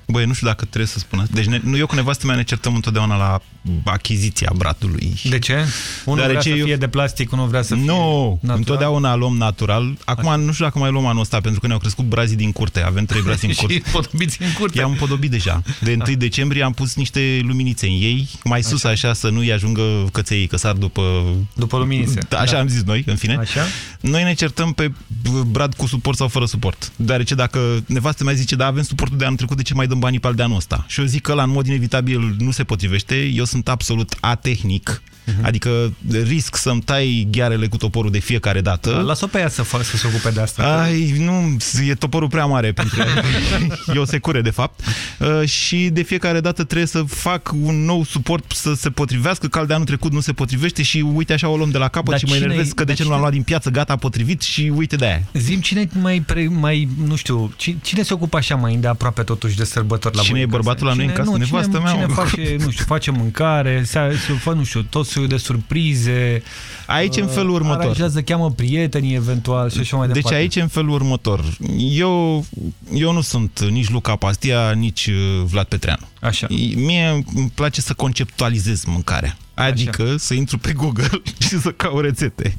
Băi, nu știu dacă trebuie să spun asta. Deci ne, nu, eu cu nevastă mea ne certăm întotdeauna la achiziția bratului. De ce? Unul vrea să fie de plastic, unul vrea să fie Nu, natural? întotdeauna luăm natural. Acum nu știu dacă mai luăm anul ăsta, pentru că ne-au crescut brazii din curte. Avem trei brazi în curte. și podobiți în curte. I-am podobit deja. De 1 decembrie am pus niște luminițe în ei, mai sus așa, să nu-i ajungă căței, că sar după... După luminițe. Da, așa Da. am zis noi, în fine. Așa? Noi ne certăm pe brad cu suport sau fără suport. Deoarece dacă nevastă mea zice, da, avem suportul de anul trecut, de ce mai dăm banii pe al de anul ăsta? Și eu zic că la în mod inevitabil nu se potrivește. Eu sunt absolut atehnic. Mhm. Adică risc să-mi tai ghearele cu toporul de fiecare dată. Lasă pe ea să, fac, să se ocupe de asta. Ai, nu, e toporul prea mare pentru ea. E o secure, de fapt. Uh, și de fiecare dată trebuie să fac un nou suport să se potrivească, că al de anul trecut nu se potrivește și uite așa o luăm de la capăt Dar și mă cine-i- enervez că de dar ce nu l-am luat din piață, gata, potrivit și uite de aia. Zim cine mai, pre, mai nu știu, cine, cine se ocupă așa mai îndeaproape totuși de sărbători la Cine voi e în casă? bărbatul la noi în casă? Nu, Nevastă cine, mea, cine mă. face, nu știu, face mâncare, se, se fă, nu știu, tot soiul de surprize. Aici în felul următor. Aranjează, cheamă prietenii eventual și așa mai Deci departe. aici în felul următor. Eu, eu nu sunt nici Luca Pastia, nici uh, Vlad Petreanu. Așa. Mie îmi place să conceptualizez mâncarea. Adică Așa. să intru pe Google și să caut rețete.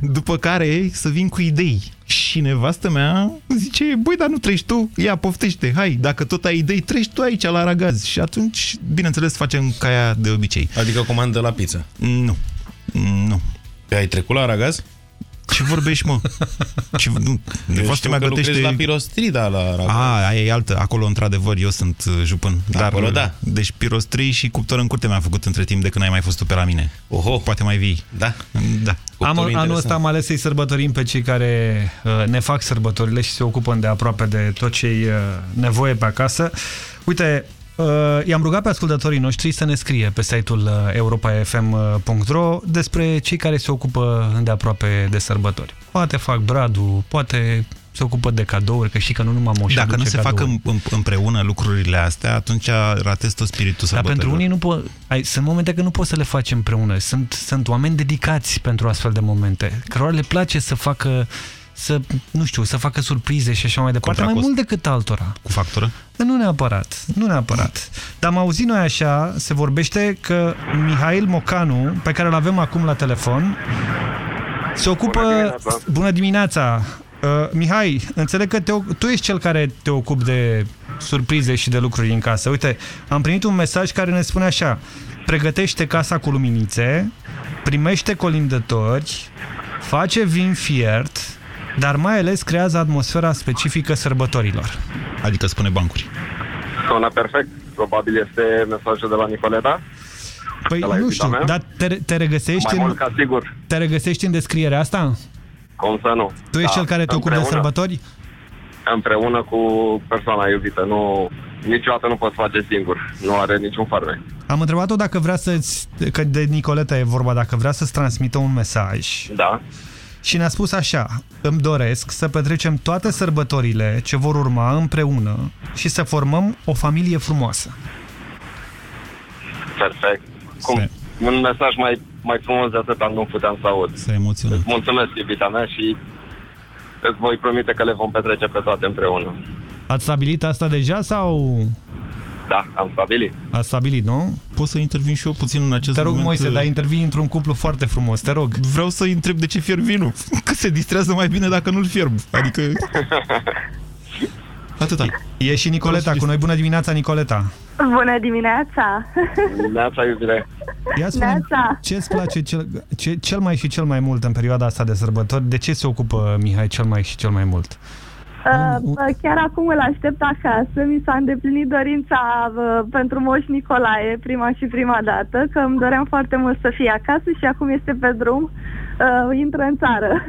După care să vin cu idei. Și nevastă mea zice, băi, dar nu treci tu? Ia, poftește, hai, dacă tot ai idei, treci tu aici la Aragaz. Și atunci, bineînțeles, facem ca ea de obicei. Adică comandă la pizza. Nu. Nu. Pe ai trecut la Aragaz? Ce vorbești, mă? Ce, nu, Eu nevastă știu mea că lucrezi gătește... la Pirostrida la Aragaz. A, aia e altă. Acolo, într-adevăr, eu sunt uh, jupân. Acolo, da. Deci pirostrii și cuptor în curte mi-a făcut între timp de când ai mai fost tu pe la mine. Oho. Poate mai vii. Da. Da. Am, anul ăsta am ales să-i sărbătorim pe cei care uh, ne fac sărbătorile și se ocupă de aproape de tot ce uh, nevoie pe acasă. Uite, uh, i-am rugat pe ascultătorii noștri să ne scrie pe site-ul uh, europafm.ro despre cei care se ocupă de aproape de sărbători. Poate fac bradul, poate se ocupă de cadouri, că știi că nu numai moș Dacă nu aduce se fac cadouri. în, în, împreună lucrurile astea, atunci ratezi tot spiritul Dar sărbătorilor. pentru unii nu po ai, sunt momente când nu poți să le faci împreună. Sunt, sunt oameni dedicați pentru astfel de momente, cărora le place să facă să, nu știu, să facă surprize și așa mai departe, mai Contracost. mult decât altora. Cu factură? Nu neapărat, nu neapărat. Dar am auzit noi așa, se vorbește că Mihail Mocanu, pe care îl avem acum la telefon, se ocupă... Bună dimineața. Bună dimineața! Uh, Mihai, înțeleg că te, tu ești cel care te ocupi de surprize și de lucruri în casă. Uite, am primit un mesaj care ne spune așa pregătește casa cu luminițe, primește colindători, face vin fiert, dar mai ales creează atmosfera specifică sărbătorilor. Adică spune bancuri. Sună perfect. Probabil este mesajul de la Nicoleta. Păi De la nu iubita știu, mea? dar te, te regăsești Mai în, mult ca sigur. te regăsești în descrierea asta? Cum să nu? Tu ești Da, cel care te ocupi de împreună- sărbători? Împreună cu persoana iubită. Nu, niciodată nu poți face singur. Nu are niciun farmec. Am întrebat-o dacă vrea să-ți, că de Nicoleta e vorba, dacă vrea să-ți transmită un mesaj. Da. Și ne-a spus așa, îmi doresc să petrecem toate sărbătorile ce vor urma împreună și să formăm o familie frumoasă. Perfect. Cum? Un mesaj mai, mai frumos de atâta nu puteam să aud. Se emoționat. Îți mulțumesc, iubita mea, și îți voi promite că le vom petrece pe toate împreună. Ați stabilit asta deja sau Da, am stabilit. ați stabilit, nu? Pot să intervin și eu puțin în acest Te rog, moment? Moise, dar intervii într-un cuplu foarte frumos, te rog. Vreau să întreb de ce fierb vinul. Că se distrează mai bine dacă nu-l fierb. Adică... Atâta. E și Nicoleta cu noi. Bună dimineața, Nicoleta! Bună dimineața! Neața, iubire. Ia spune Neața! ce îți place cel, ce, cel mai și cel mai mult în perioada asta de sărbători? De ce se ocupă Mihai cel mai și cel mai mult? Uh, chiar acum îl aștept acasă. Mi s-a îndeplinit dorința uh, pentru Moș Nicolae, prima și prima dată, că îmi doream foarte mult să fie acasă și acum este pe drum. Uh, intră în țară.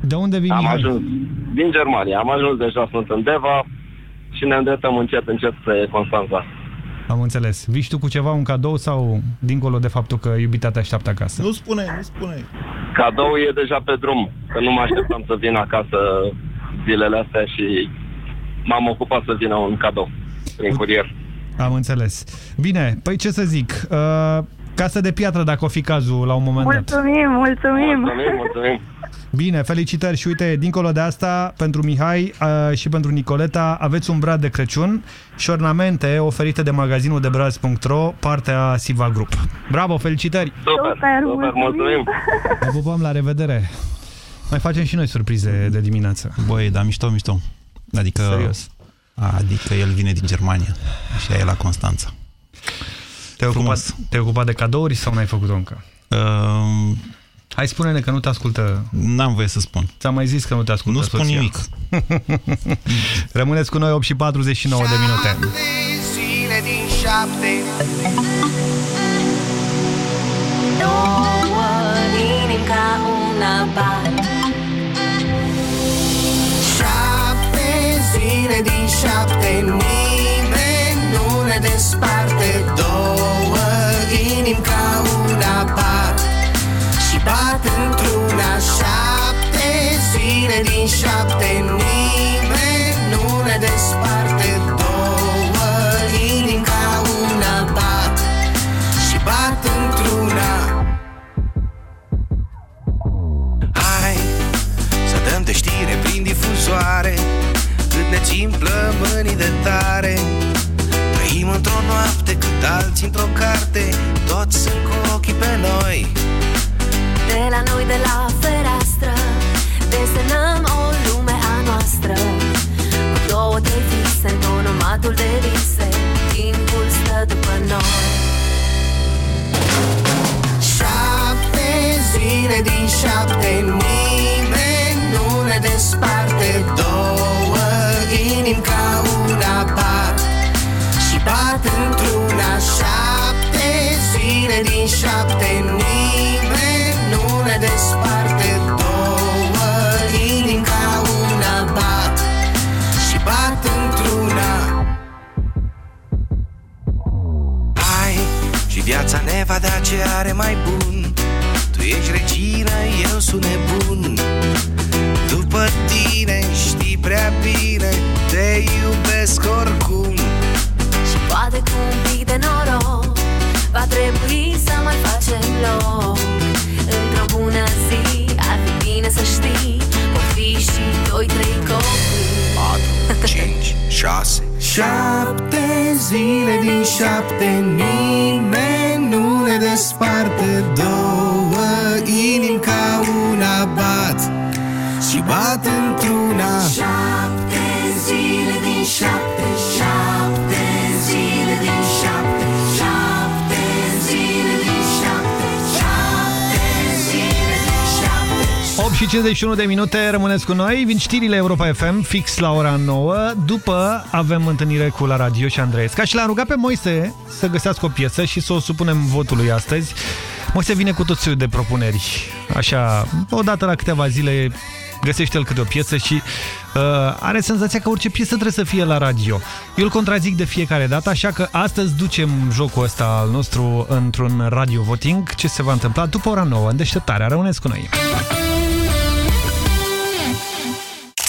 De unde vii, Am Mihai? ajuns din Germania. Am ajuns deja, sunt în Deva și ne îndreptăm încet, încet spre Constanța. Am înțeles. Vii și tu cu ceva, un cadou sau dincolo de faptul că iubita te așteaptă acasă? Nu spune, nu spune. Cadou e deja pe drum, că nu mă așteptam să vin acasă zilele astea și m-am ocupat să vină un cadou prin curier. Am înțeles. Bine, păi ce să zic, uh, casă de piatră dacă o fi cazul la un moment dat. Mulțumim, mulțumim. Mulțumim, mulțumim. Bine, felicitări și uite, dincolo de asta, pentru Mihai uh, și pentru Nicoleta, aveți un brad de Crăciun și ornamente oferite de magazinul de braz.ro, partea Siva Group. Bravo, felicitări! Super, Super, super, mulțumim. Vă pupăm, la revedere! Mai facem și noi surprize de dimineață. Băi, da, mișto, mișto. Adică, Serios. Adică el vine din Germania și ea e la Constanța. Te-ai ocupat, te ocupat de cadouri sau n-ai făcut-o încă? Uh, Hai spune-ne că nu te ascultă. N-am voie să spun. Ți-am mai zis că nu te ascultă Nu spun soția. nimic. Rămâneți cu noi 8 și 49 de minute. zile din șapte Două inimi ca una bat zile din șapte Nimeni nu ne desparte. Două inimi ca una bat Și bat într-una Șapte zile din șapte Nimeni nu ne desparte. Două inimi ca una bat Și bat într-una. Hai să dăm de știre prin difuzoare. Cât ne țin plămânii de tare Trăim într-o noapte cât alții într-o carte Toți sunt cu ochii pe noi. De la noi, de la fereastră Desenăm o lume a noastră. Cu două, trei vise în onomatul de vise Timpul stă după noi. Șapte zile din șapte Nimeni nu ne desparte. Două inimi ca una bat Și bat într-una Șapte zile din șapte Nimeni nu ne desparte Două inimi ca una bat Și bat într-una. Hai și viața ne va da ce are mai bun. Tu ești regină, eu sunt nebun. După tine știi prea bine Te iubesc oricum. Și poate cu un pic de noroc Va trebui să mai facem loc. Într-o bună zi Ar fi bine să știi Vor fi și doi, trei copii. Patru, cinci, șase. Șapte zile din șapte Nimeni nu ne desparte. Două inimi ca una bat Și bat într-una. Șapte zile din șapte Șapte zile din șapte Șapte zile din șapte Șapte zile din șapte 8 și 51 de minute, rămâneți cu noi. Vin știrile Europa FM, fix la ora 9. După avem întâlnire cu la radio și Andreesca și l-am rugat pe Moise să găsească o piesă și să o supunem votului astăzi. Moise vine cu tot soiul de propuneri. Așa, o dată la câteva zile găsește el câte o piesă și uh, are senzația că orice piesă trebuie să fie la radio. Eu îl contrazic de fiecare dată, așa că astăzi ducem jocul ăsta al nostru într-un radio voting. Ce se va întâmpla după ora 9 în deșteptarea. Rămâneți cu noi.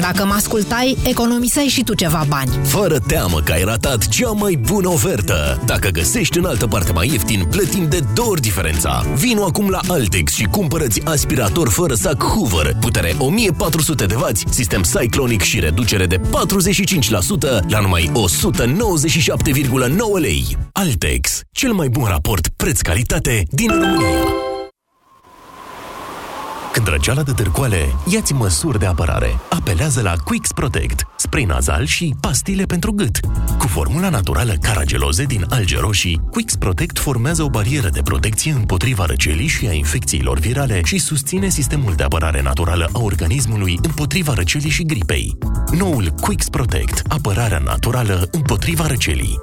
Dacă mă ascultai, economiseai și tu ceva bani. Fără teamă că ai ratat cea mai bună ofertă. Dacă găsești în altă parte mai ieftin, plătim de două ori diferența. Vino acum la Altex și cumpărăți aspirator fără sac Hoover, putere 1400 de W, sistem Cyclonic și reducere de 45% la numai 197,9 lei. Altex, cel mai bun raport preț-calitate din România. Când răceala de târcoale, ia-ți măsuri de apărare. Apelează la Quix Protect, spray nazal și pastile pentru gât. Cu formula naturală carageloze din alge roșii, Quix Protect formează o barieră de protecție împotriva răcelii și a infecțiilor virale și susține sistemul de apărare naturală a organismului împotriva răcelii și gripei. Noul Quix Protect, apărarea naturală împotriva răcelii.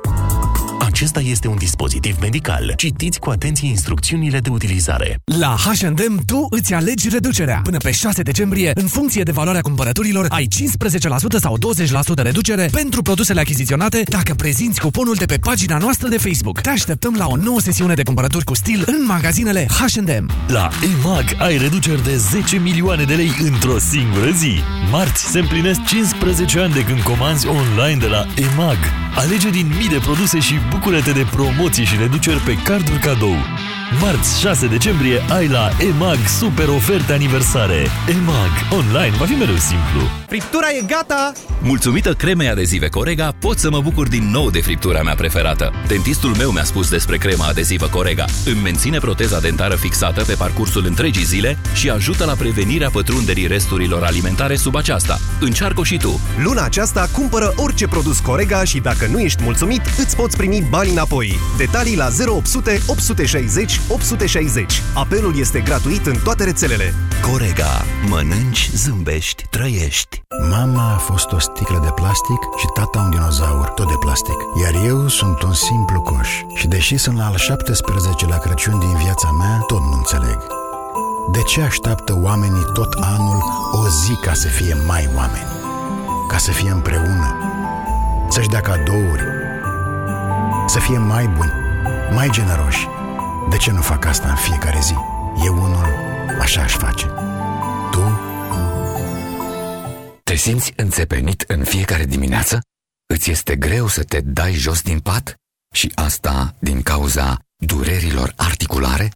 Acesta este un dispozitiv medical. Citiți cu atenție instrucțiunile de utilizare. La H&M tu îți alegi reducerea. Până pe 6 decembrie, în funcție de valoarea cumpărăturilor, ai 15% sau 20% reducere pentru produsele achiziționate dacă prezinți cuponul de pe pagina noastră de Facebook. Te așteptăm la o nouă sesiune de cumpărături cu stil în magazinele H&M. La EMAG ai reduceri de 10 milioane de lei într-o singură zi. Marți se împlinesc 15 ani de când comanzi online de la EMAG. Alege din mii de produse și bucură-te de promoții și reduceri pe carduri cadou. Marți 6 decembrie ai la EMAG super oferte aniversare. EMAG. Online va fi mereu simplu. Friptura e gata! Mulțumită cremei adezive Corega, pot să mă bucur din nou de friptura mea preferată. Dentistul meu mi-a spus despre crema adezivă Corega. Îmi menține proteza dentară fixată pe parcursul întregii zile și ajută la prevenirea pătrunderii resturilor alimentare sub aceasta. Încearcă și tu! Luna aceasta cumpără orice produs Corega și dacă nu ești mulțumit, îți poți primi bani înapoi. Detalii la 0800 860 860. Apelul este gratuit în toate rețelele. Corega. Mănânci, zâmbești, trăiești. Mama a fost o sticlă de plastic și tata un dinozaur, tot de plastic. Iar eu sunt un simplu coș. Și deși sunt la al 17-lea Crăciun din viața mea, tot nu înțeleg. De ce așteaptă oamenii tot anul o zi ca să fie mai oameni? Ca să fie împreună? Să-și dea cadouri? Să fie mai buni, mai generoși? De ce nu fac asta în fiecare zi? Eu unul așa aș face. Tu? Te simți înțepenit în fiecare dimineață? Îți este greu să te dai jos din pat? Și asta din cauza durerilor articulare?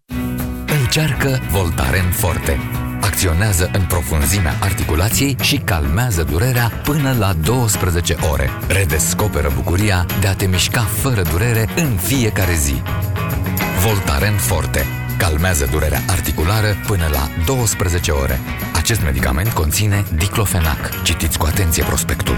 Încearcă Voltaren Forte. Acționează în profunzimea articulației și calmează durerea până la 12 ore. Redescoperă bucuria de a te mișca fără durere în fiecare zi. Voltaren Forte. Calmează durerea articulară până la 12 ore. Acest medicament conține diclofenac. Citiți cu atenție prospectul.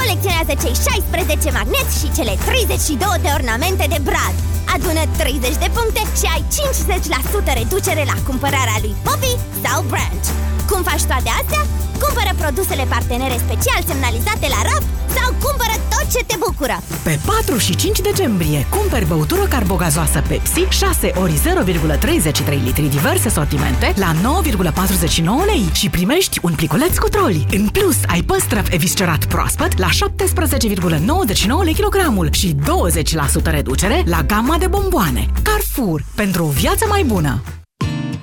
Colecționează cei 16 magneți și cele 32 de ornamente de brad. Adună 30 de puncte și ai 50% reducere la cumpărarea lui Poppy sau Branch. Cum faci toate astea? Cumpără produsele partenere special semnalizate la RAP sau cumpără tot ce te bucură! Pe 4 și 5 decembrie, cumperi băutură carbogazoasă Pepsi 6 ori 0,33 litri diverse sortimente la 9,49 lei și primești un pliculeț cu troli. În plus, ai păstrăv eviscerat proaspăt la 17,99 lei kilogramul și 20% reducere la gama de bomboane. Carrefour, pentru o viață mai bună!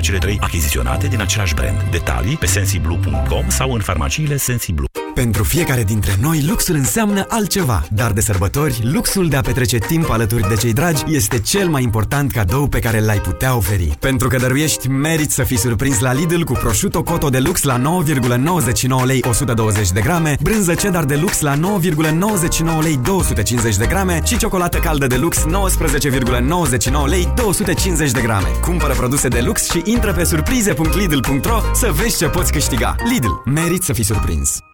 cele trei achiziționate din același brand. Detalii pe sensiblu.com sau în farmaciile Sensiblu. Pentru fiecare dintre noi, luxul înseamnă altceva, dar de sărbători, luxul de a petrece timp alături de cei dragi este cel mai important cadou pe care l-ai putea oferi. Pentru că dăruiești, meriți să fii surprins la Lidl cu prosciutto Coto de Lux la 9,99 lei 120 de grame, brânză cheddar de lux la 9,99 lei 250 de grame și ciocolată caldă de lux 19,99 lei 250 de grame. Cumpără produse de lux și intră pe surprize.lidl.ro să vezi ce poți câștiga. Lidl, meriți să fii surprins!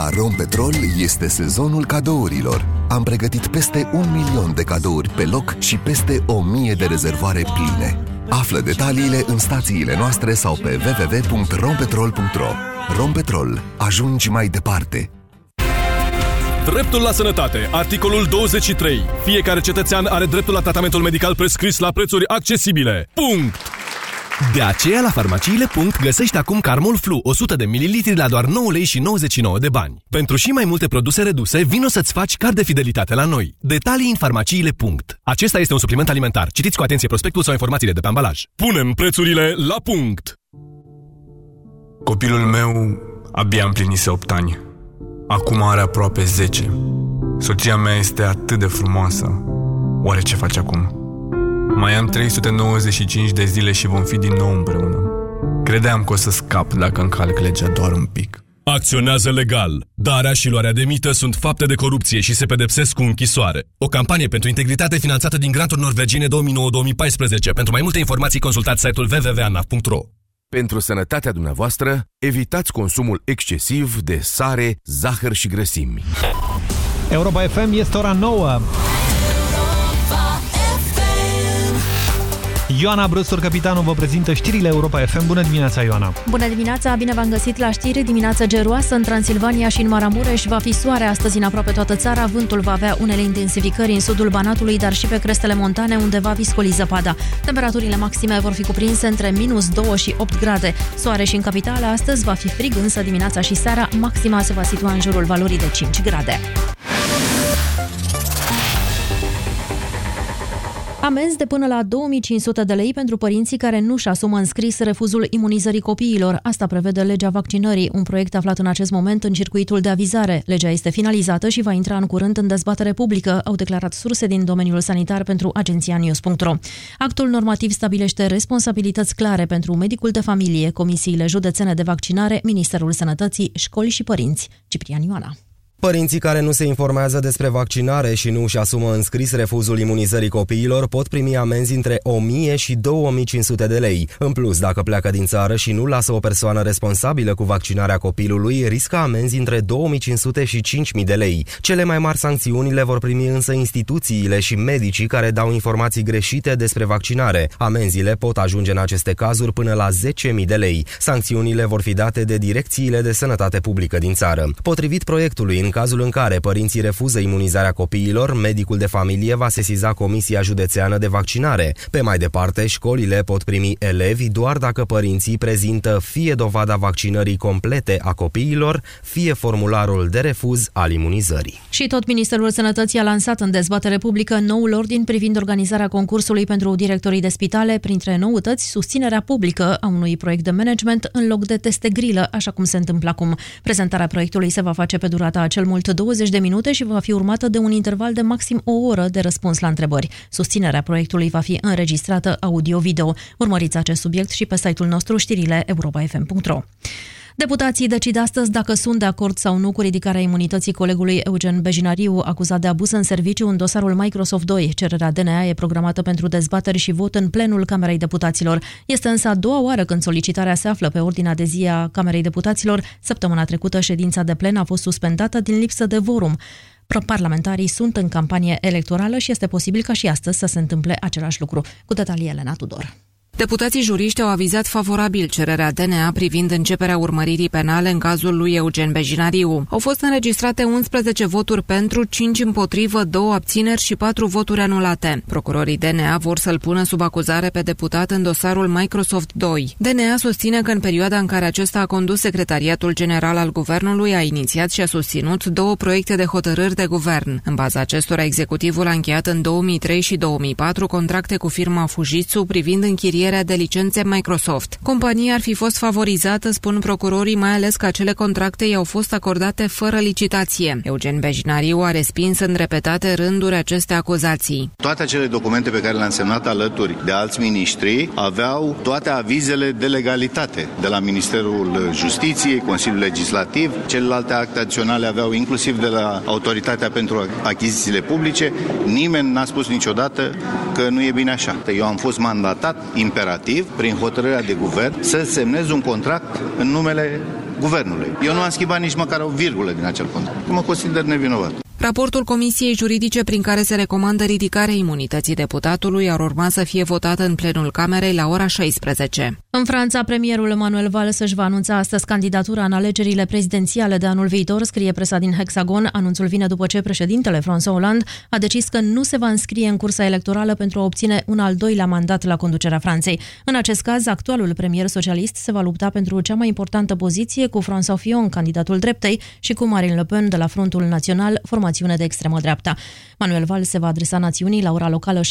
La Rompetrol este sezonul cadourilor. Am pregătit peste un milion de cadouri pe loc și peste o mie de rezervoare pline. Află detaliile în stațiile noastre sau pe www.rompetrol.ro Rompetrol. Ajungi mai departe. Dreptul la sănătate. Articolul 23. Fiecare cetățean are dreptul la tratamentul medical prescris la prețuri accesibile. Punct! De aceea, la farmaciile. găsești acum Carmol Flu 100 de ml la doar 9 lei și 99 de bani. Pentru și mai multe produse reduse, vino să-ți faci card de fidelitate la noi. Detalii în farmaciile. Acesta este un supliment alimentar. Citiți cu atenție prospectul sau informațiile de pe ambalaj. Punem prețurile la punct! Copilul meu abia împlinise 8 ani. Acum are aproape 10. Soția mea este atât de frumoasă. Oare ce face acum? Mai am 395 de zile și vom fi din nou împreună. Credeam că o să scap dacă încalc legea doar un pic. Acționează legal. Darea și luarea de mită sunt fapte de corupție și se pedepsesc cu închisoare. O campanie pentru integritate finanțată din granturi norvegiene 2009-2014. Pentru mai multe informații consultați site-ul www.anaf.ro Pentru sănătatea dumneavoastră, evitați consumul excesiv de sare, zahăr și grăsimi. Europa FM este ora 9. Ioana Brăstor, capitanul, vă prezintă știrile Europa FM. Bună dimineața, Ioana! Bună dimineața, bine v-am găsit la știri. Dimineața geroasă în Transilvania și în Maramureș. Va fi soare astăzi în aproape toată țara. Vântul va avea unele intensificări în sudul Banatului, dar și pe crestele montane, unde va viscoli zăpada. Temperaturile maxime vor fi cuprinse între minus 2 și 8 grade. Soare și în capitală astăzi va fi frig, însă dimineața și seara maxima se va situa în jurul valorii de 5 grade. Amenzi de până la 2500 de lei pentru părinții care nu-și asumă înscris refuzul imunizării copiilor. Asta prevede legea vaccinării, un proiect aflat în acest moment în circuitul de avizare. Legea este finalizată și va intra în curând în dezbatere publică, au declarat surse din domeniul sanitar pentru agenția News.ro. Actul normativ stabilește responsabilități clare pentru medicul de familie, comisiile județene de vaccinare, Ministerul Sănătății, școli și părinți. Ciprian Ioana. Părinții care nu se informează despre vaccinare și nu își asumă înscris refuzul imunizării copiilor pot primi amenzi între 1000 și 2500 de lei. În plus, dacă pleacă din țară și nu lasă o persoană responsabilă cu vaccinarea copilului, riscă amenzi între 2500 și 5000 de lei. Cele mai mari sancțiuni le vor primi însă instituțiile și medicii care dau informații greșite despre vaccinare. Amenziile pot ajunge în aceste cazuri până la 10.000 de lei. Sancțiunile vor fi date de direcțiile de sănătate publică din țară. Potrivit proiectului, în în cazul în care părinții refuză imunizarea copiilor, medicul de familie va sesiza Comisia Județeană de Vaccinare. Pe mai departe, școlile pot primi elevi doar dacă părinții prezintă fie dovada vaccinării complete a copiilor, fie formularul de refuz al imunizării. Și tot Ministerul Sănătății a lansat în dezbatere publică noul ordin privind organizarea concursului pentru directorii de spitale, printre noutăți susținerea publică a unui proiect de management în loc de teste grilă, așa cum se întâmplă acum. Prezentarea proiectului se va face pe durata acelui cel mult 20 de minute și va fi urmată de un interval de maxim o oră de răspuns la întrebări. Susținerea proiectului va fi înregistrată audio-video. Urmăriți acest subiect și pe site-ul nostru știrile europa.fm.ro. Deputații decid astăzi dacă sunt de acord sau nu cu ridicarea imunității colegului Eugen Bejinariu, acuzat de abuz în serviciu în dosarul Microsoft 2. Cererea DNA e programată pentru dezbateri și vot în plenul Camerei Deputaților. Este însă a doua oară când solicitarea se află pe ordinea de zi a Camerei Deputaților. Săptămâna trecută, ședința de plen a fost suspendată din lipsă de vorum. Parlamentarii sunt în campanie electorală și este posibil ca și astăzi să se întâmple același lucru. Cu detalii Elena Tudor. Deputații juriști au avizat favorabil cererea DNA privind începerea urmăririi penale în cazul lui Eugen Bejinariu. Au fost înregistrate 11 voturi pentru, 5 împotrivă, 2 abțineri și 4 voturi anulate. Procurorii DNA vor să-l pună sub acuzare pe deputat în dosarul Microsoft 2. DNA susține că în perioada în care acesta a condus Secretariatul General al Guvernului a inițiat și a susținut două proiecte de hotărâri de guvern. În baza acestora, executivul a încheiat în 2003 și 2004 contracte cu firma Fujitsu privind închirierea încheierea de licențe Microsoft. Compania ar fi fost favorizată, spun procurorii, mai ales că acele contracte i-au fost acordate fără licitație. Eugen Bejinariu a respins în repetate rânduri aceste acuzații. Toate acele documente pe care le-am semnat alături de alți miniștri aveau toate avizele de legalitate de la Ministerul Justiției, Consiliul Legislativ, celelalte acte adiționale aveau inclusiv de la Autoritatea pentru Achizițiile Publice. Nimeni n-a spus niciodată că nu e bine așa. Eu am fost mandatat imperativ, prin hotărârea de guvern, să semnez un contract în numele guvernului. Eu nu am schimbat nici măcar o virgulă din acel contract. Mă consider nevinovat. Raportul Comisiei Juridice prin care se recomandă ridicarea imunității deputatului ar urma să fie votat în plenul Camerei la ora 16. În Franța, premierul Manuel Valls își va anunța astăzi candidatura în alegerile prezidențiale de anul viitor, scrie presa din Hexagon. Anunțul vine după ce președintele François Hollande a decis că nu se va înscrie în cursa electorală pentru a obține un al doilea mandat la conducerea Franței. În acest caz, actualul premier socialist se va lupta pentru cea mai importantă poziție cu François Fillon, candidatul dreptei, și cu Marine Le Pen de la Frontul Național, format formațiune de extremă dreapta. Manuel Val se va adresa națiunii la ora locală 17.30,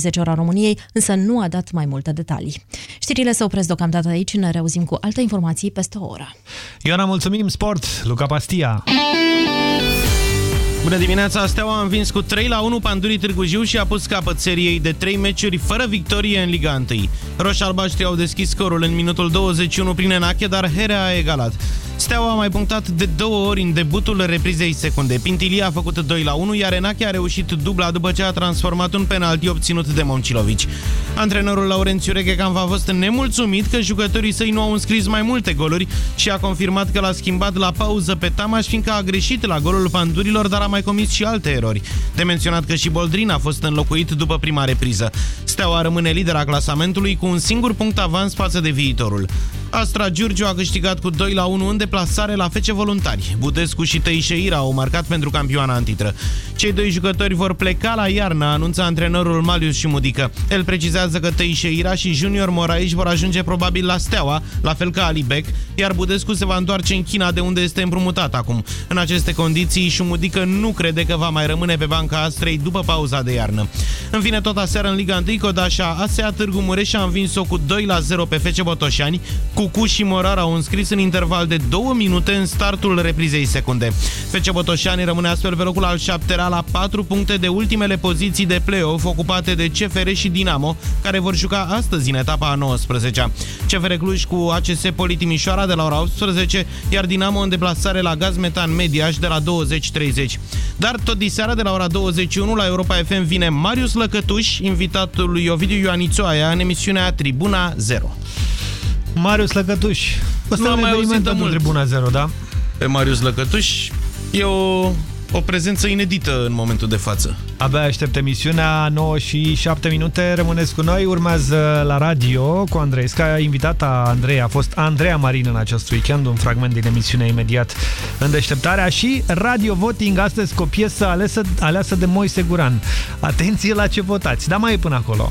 18.30 ora României, însă nu a dat mai multe detalii. Știrile se opresc deocamdată aici, ne reauzim cu alte informații peste o oră. Ioana, mulțumim! Sport, Luca Pastia! Bună dimineața! Steaua a învins cu 3 la 1 Pandurii Târgu Jiu și a pus capăt seriei de 3 meciuri fără victorie în Liga 1. Roș-albaștri au deschis scorul în minutul 21 prin Enache, dar Herea a egalat. Steaua a mai punctat de două ori în debutul reprizei secunde. Pintilia a făcut 2 la 1, iar Enache a reușit dubla după ce a transformat un penalti obținut de Momcilovici. Antrenorul Laurențiu Reghecam a fost nemulțumit că jucătorii săi nu au înscris mai multe goluri și a confirmat că l-a schimbat la pauză pe Tamaș, fiindcă a greșit la golul pandurilor, dar a mai comis și alte erori. De menționat că și Boldrin a fost înlocuit după prima repriză. Steaua rămâne lidera clasamentului cu un singur punct avans față de viitorul. Astra Giurgiu a câștigat cu 2 la 1 în deplasare la Fece Voluntari. Budescu și Tăișeira au marcat pentru campioana antitră. Cei doi jucători vor pleca la iarnă, anunță antrenorul Malius și Mudică. El precizează că Tăișeira și Junior Moraes vor ajunge probabil la Steaua, la fel ca Alibec, iar Budescu se va întoarce în China de unde este împrumutat acum. În aceste condiții, Șumudică nu crede că va mai rămâne pe banca Astrei după pauza de iarnă. În fine, tot aseară în Liga 1, Codașa ASEA Târgu Mureș a învins-o cu 2 la 0 pe Fece Botoșani. Cucu și Morar au înscris în interval de 2 minute în startul reprizei secunde. Fece Botoșani rămâne astfel pe locul al șaptelea la 4 puncte de ultimele poziții de play-off ocupate de CFR și Dinamo, care vor juca astăzi în etapa a 19-a. CFR Cluj cu ACS Politimișoara de la ora 18, iar Dinamo în deplasare la Gaz Metan Mediaș de la 20-30. Dar tot diseară de la ora 21 la Europa FM vine Marius Lăcătuș, invitatul lui Ovidiu Ioanițoaia în emisiunea Tribuna 0. Marius Lăcătuș. Ăsta Nu am un mai eveniment auzit de pentru mult. Tribuna 0, da? Pe Marius Lăcătuș e o, o prezență inedită în momentul de față. Abia aștept emisiunea 9 și 7 minute. Rămâneți cu noi. Urmează la radio cu Andrei Sca. Invitata Andrei a fost Andreea Marin în acest weekend. Un fragment din emisiunea imediat în deșteptarea și Radio Voting astăzi cu o piesă alesă, aleasă de Moise Guran. Atenție la ce votați. Dar mai e până acolo.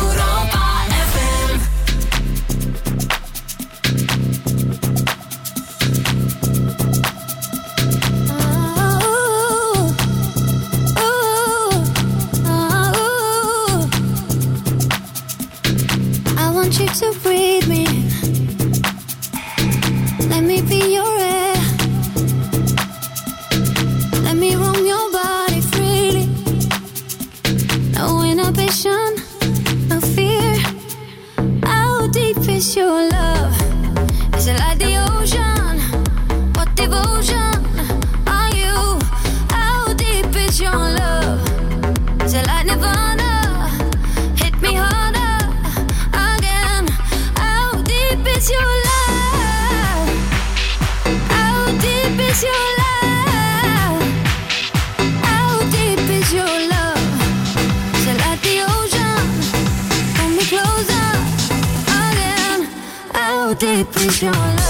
deep is your love? Is it like the ocean? What devotion you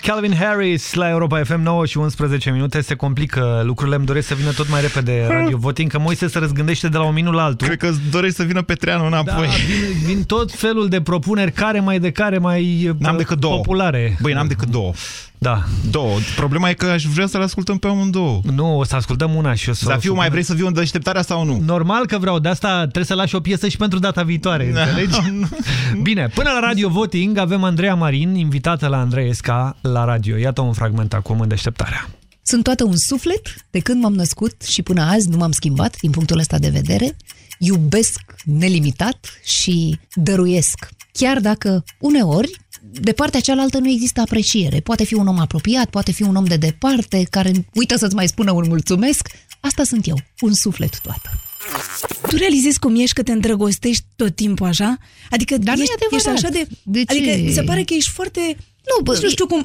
Calvin Harris la Europa FM 9 și 11 minute. Se complică lucrurile, îmi doresc să vină tot mai repede Radio Voting, că Moise se răzgândește de la un minut la altul. Cred că dorești să vină Petreanu înapoi. Da, vin, vin tot felul de propuneri, care mai de care mai N-am decât două. populare. Băi, n-am decât două. Da. Două. Problema e că aș vrea să le ascultăm pe amândouă. Nu, o să ascultăm una și o să... Zafiu, mai vrei să vii în deșteptarea sau nu? Normal că vreau, de asta trebuie să lași o piesă și pentru data viitoare, Da. înțelegi? Bine, până la Radio Voting avem Andreea Marin, invitată la Andreesca la radio. Iată un fragment acum în deșteptarea. Sunt toată un suflet, de când m-am născut și până azi nu m-am schimbat din punctul ăsta de vedere. Iubesc nelimitat și dăruiesc. Chiar dacă uneori, de partea cealaltă nu există apreciere. Poate fi un om apropiat, poate fi un om de departe, care uită să-ți mai spună un mulțumesc. Asta sunt eu, un suflet toată. Tu realizezi cum ești că te îndrăgostești tot timpul așa? Adică Dar nu ești, e adevărat. ești așa de... De ce? Adică mi se pare că ești foarte... Nu, bă, nu știu cum...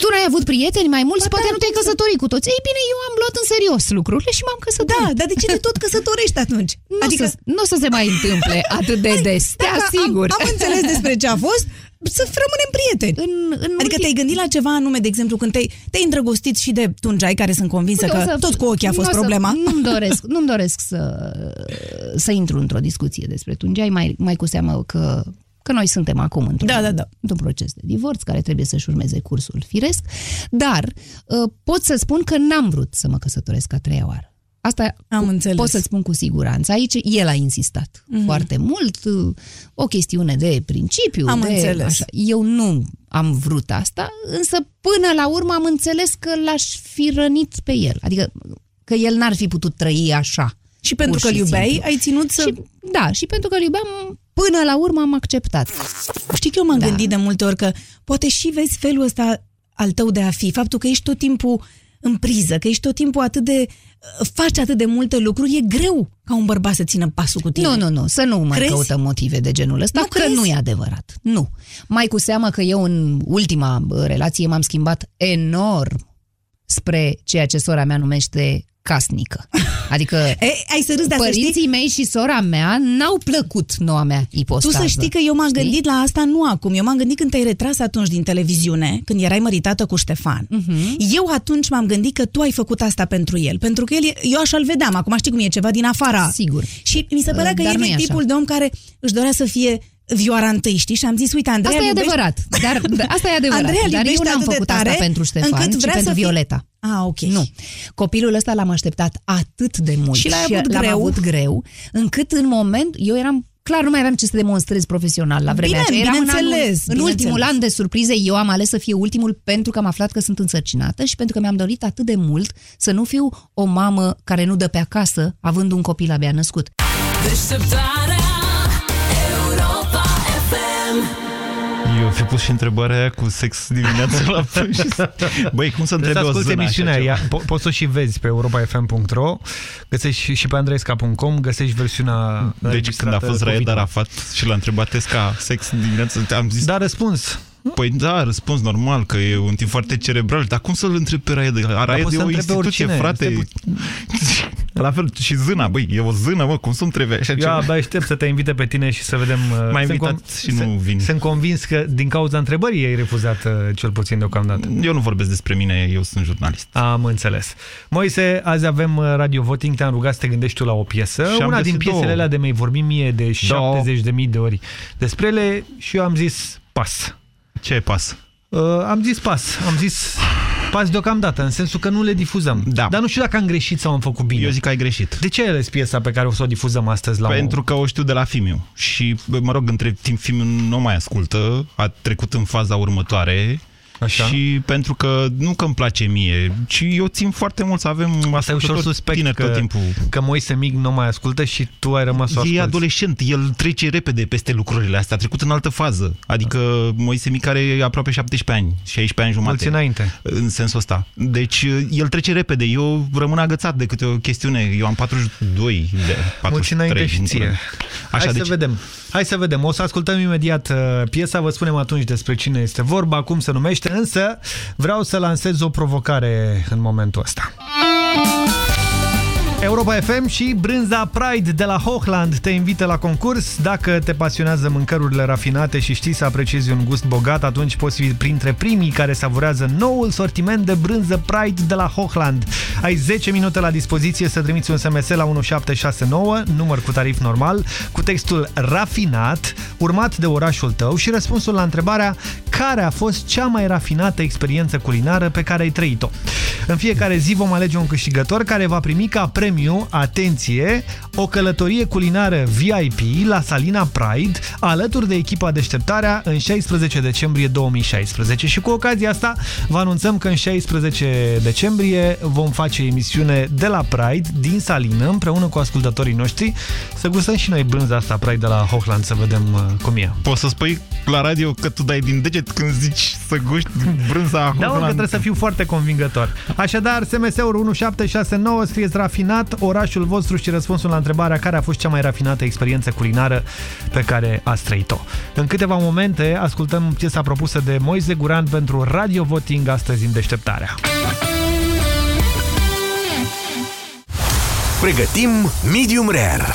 Tu n-ai avut prieteni mai mulți, Ba poate da, nu te-ai cum să- căsătorit cu toți. Ei bine, eu am luat în serios lucrurile și m-am căsătorit. Da, dar de ce te tot căsătorești atunci? Nu, adică... să, nu o să se mai întâmple atât de des, te Dacă asigur. Am, am înțeles despre ce a fost, să rămânem prieteni. În, în adică ultim- te-ai gândit la ceva anume, de exemplu, când te-ai, te-ai îndrăgostit și de tunjai, care sunt convinsă Uite, că o să- tot cu ochii a fost nu o să- problema. Nu-mi doresc, nu-mi doresc să, să intru într-o discuție despre tungeai, mai, mai cu seamă că, că noi suntem acum într-un, Da, da, da. într-un proces de divorț care trebuie să-și urmeze cursul firesc, dar uh, pot să spun că n-am vrut să mă căsătoresc a treia oară. Asta Am înțeles. pot să spun cu siguranță. Aici el a insistat Mhm. foarte mult, uh, o chestiune de principiu. Am de, înțeles. Așa. Eu nu am vrut asta, însă până la urmă am înțeles că l-aș fi rănit pe el. Adică că el n-ar fi putut trăi așa. Și pentru pur că îl iubeai, simplu. ai ținut să... Și, da, și pentru că îl iubeam, până la urmă am acceptat. Știi că eu m-am da. gândit de multe ori că poate și vezi felul ăsta al tău de a fi, faptul că ești tot timpul în priză, că ești tot timpul atât de... faci atât de multe lucruri, e greu ca un bărbat să țină pasul cu tine. Nu, nu, nu, să nu mai Crezi? căutăm motive de genul ăsta, Nu că crezi? nu e adevărat. Nu. Mai cu seamă că eu în ultima bă, relație m-am schimbat enorm spre ceea ce sora mea numește casnică. Adică E, ai să râzi, dar să părinții știi- mei și sora mea n-au plăcut noua mea Tu ipostază. să știi că eu m-am gândit la asta nu acum. Eu m-am gândit când te-ai retras atunci din televiziune, când erai măritată cu Ștefan. Mhm. Eu atunci m-am gândit că tu ai făcut asta pentru el. Pentru că el, e- eu așa-l vedeam. Acum știi cum e ceva din afara. Sigur. Și mi se părea că Dar el nu e e așa. tipul de om care își dorea să fie vioara întâi, știi? Și am zis, uite, Andreea Asta e iubește- adevărat, dar da, asta e adevărat. Andreea dar eu iubește n-am atât de făcut tare, asta pentru Ștefan, încât ci vrea pentru să fie- Violeta. Ah, ok. Nu. Copilul ăsta l-am așteptat atât de mult Și l-ai avut l-am greu? avut greu, încât în moment eu eram Clar, nu mai aveam ce să demonstrez profesional la vremea Bine, aceea. Eram în, bineînțeles, anul, în bineînțeles. ultimul an de surprize, eu am ales să fie ultimul pentru că am aflat că sunt însărcinată și pentru că mi-am dorit atât de mult să nu fiu o mamă care nu dă pe acasă, având un copil abia născut. Deșteptarea Eu fi pus și întrebarea aia cu sex dimineața la prânz. Băi, cum să Trebuie întrebe să o asculti zână emisiunea așa aia. ceva? Po- poți să o și vezi pe europafm.ro Găsești și- și pe andreesca.com Găsești versiunea Deci când a fost Raed Raed Arafat și l-a întrebat Esca sex dimineața, am zis... Da, răspuns. Păi da, răspuns normal, că e un tip foarte cerebral, dar cum să-l întreb pe Raed? Raed poți e să o întrebi pe instituție, oricine. frate. La fel, și zâna, băi, e o zână, mă, cum să întrebe așa Eu ceva? abia aștept să te invite pe tine și să vedem... uh, M-a sunt invitat con- și nu sunt- vin. Sunt convins că din cauza întrebării ai refuzat uh, cel puțin deocamdată. Eu nu vorbesc despre mine, eu sunt jurnalist. Am înțeles. Moise, azi avem uh, Radio Voting, te-am rugat să te gândești tu la o piesă. Și am Una din găsit piesele două. alea de mi-ai vorbit mie de Două. 70 de mii de ori despre ele și eu am zis pas. Ce e pas? Uh, am zis pas. Am zis pas deocamdată, în sensul că nu le difuzăm. Da. Dar nu știu dacă am greșit sau am făcut bine. Eu zic că ai greșit. De ce ai ales piesa pe care o să o difuzăm astăzi la Pentru că o știu de la Fimiu. Și, bă, mă rog, între timp Fimiu nu mai ascultă, a trecut în faza următoare. Așa. Și pentru că nu că îmi place mie, ci eu țin foarte mult să avem Asta e ușor ascultători suspect tineri că, tot timpul. că Moise Mic nu mai ascultă și tu ai rămas să o E asculti. adolescent, el trece repede peste lucrurile astea, a trecut în altă fază. Adică Moise Mic are aproape 17 ani, 16 ani jumate. Mulți înainte. În sensul ăsta. Deci el trece repede, eu rămân agățat de câte o chestiune. Eu am 42 de 43. Mulți înainte și în ție. curând. Hai Așa, să deci, vedem. Hai să vedem. O să ascultăm imediat uh, piesa, vă spunem atunci despre cine este vorba, cum se numește, însă vreau să lansez o provocare în momentul ăsta. Europa FM și Brânza Pride de la Hochland te invită la concurs. Dacă te pasionează mâncărurile rafinate și știi să apreciezi un gust bogat, atunci poți fi printre primii care savurează noul sortiment de brânză Pride de la Hochland. Ai 10 minute la dispoziție să trimiți un SMS la 1769, număr cu tarif normal, cu textul rafinat, urmat de orașul tău și răspunsul la întrebarea care a fost cea mai rafinată experiență culinară pe care ai trăit-o. În fiecare zi vom alege un câștigător care va primi ca premiu, atenție, o călătorie culinară VIP la Salina Pride, alături de echipa Deșteptarea în 16 decembrie 2016. Și cu ocazia asta vă anunțăm că în 16 decembrie vom face emisiune de la Pride din Salină, împreună cu ascultătorii noștri, să gustăm și noi brânza asta Pride de la Hochland, să vedem uh, cum e. Poți să spui la radio că tu dai din deget când zici să guști brânza acolo. Da, mă, că trebuie să fiu foarte convingător. Așadar, SMS-ul 1769, scrieți rafinat, orașul vostru și răspunsul la întrebarea care a fost cea mai rafinată experiență culinară pe care ați trăit-o. În câteva momente ascultăm piesa propusă de Moise Guran pentru Radio Voting astăzi în deșteptarea. Pregătim Medium Rare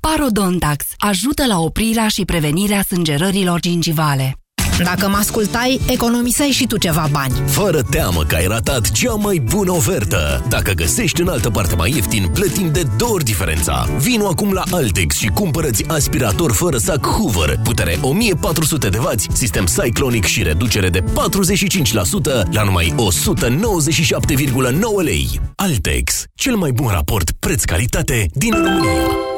Parodontax ajută la oprirea și prevenirea sângerărilor gingivale. Dacă mă ascultai, economiseai și tu ceva bani. Fără teamă că ai ratat cea mai bună ofertă. Dacă găsești în altă parte mai ieftin, plătim de două ori diferența. Vino acum la Altex și cumpărăți aspirator fără sac Hoover, putere 1400 de W, sistem Cyclonic și reducere de 45% la numai 197,9 lei. Altex, cel mai bun raport preț-calitate din România.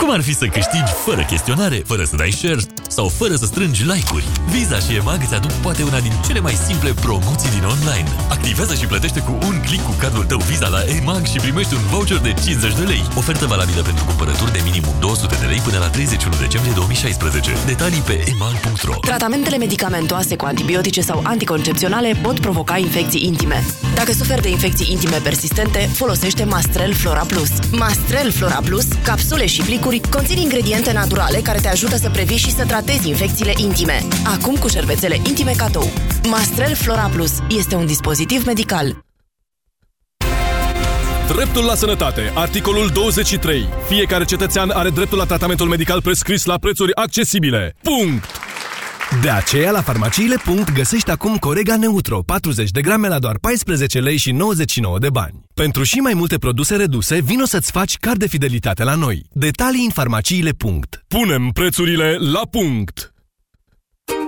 Cum ar fi să câștigi fără chestionare, fără să dai share sau fără să strângi like-uri? Visa și EMAG îți aduc poate una din cele mai simple promoții din online. Activează și plătește cu un click cu cardul tău Visa la EMAG și primești un voucher de 50 de lei. Ofertă valabilă pentru cumpărături de minimum 200 de lei până la 31 decembrie 2016. Detalii pe emag.ro Tratamentele medicamentoase cu antibiotice sau anticoncepționale pot provoca infecții intime. Dacă suferi de infecții intime persistente, folosește Mastrel Flora Plus. Mastrel Flora Plus, capsule și plicuri conțin ingrediente naturale care te ajută să previi și să tratezi infecțiile intime. Acum cu șervețele intime cadou. Mastrel Flora Plus este un dispozitiv medical. Dreptul la sănătate. Articolul 23. Fiecare cetățean are dreptul la tratamentul medical prescris la prețuri accesibile. Punct! De aceea, la farmaciile. găsești acum Corega Neutro, 40 de grame la doar 14 lei și 99 de bani. Pentru și mai multe produse reduse, vino să-ți faci card de fidelitate la noi. Detalii în farmaciile. Punem prețurile la punct!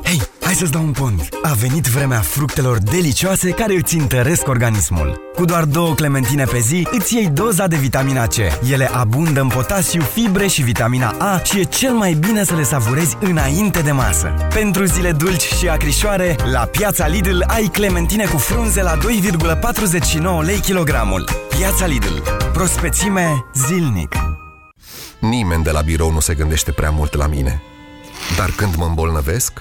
Hei, hai să-ți dau un pont! A venit vremea fructelor delicioase care îți întăresc organismul. Cu doar două clementine pe zi, îți iei doza de vitamina C. Ele abundă în potasiu, fibre și vitamina A și e cel mai bine să le savurezi înainte de masă. Pentru zile dulci și acrișoare, la Piața Lidl ai clementine cu frunze la 2,49 lei kilogramul. Piața Lidl. Prospețime zilnic. Nimeni de la birou nu se gândește prea mult la mine. Dar când mă îmbolnăvesc,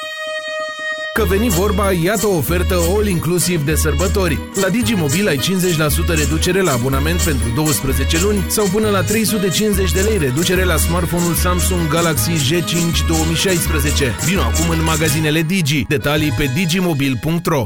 Că veni vorba, iată o ofertă all-inclusiv de sărbători. La Digimobil ai 50% reducere la abonament pentru 12 luni sau până la 350 de lei reducere la smartphone-ul Samsung Galaxy J5 2016. Vino acum în magazinele Digi. Detalii pe digimobil.ro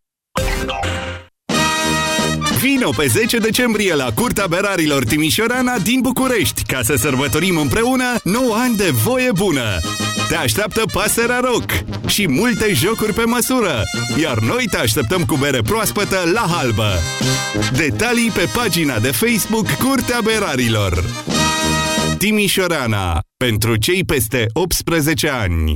Vino pe 10 decembrie la Curtea Berarilor Timișorana din București ca să sărbătorim împreună 9 ani de voie bună. Te așteaptă pasărea rock și multe jocuri pe măsură, iar noi te așteptăm cu bere proaspătă la halbă. Detalii pe pagina de Facebook Curtea Berarilor. Timișorana. Pentru cei peste 18 ani.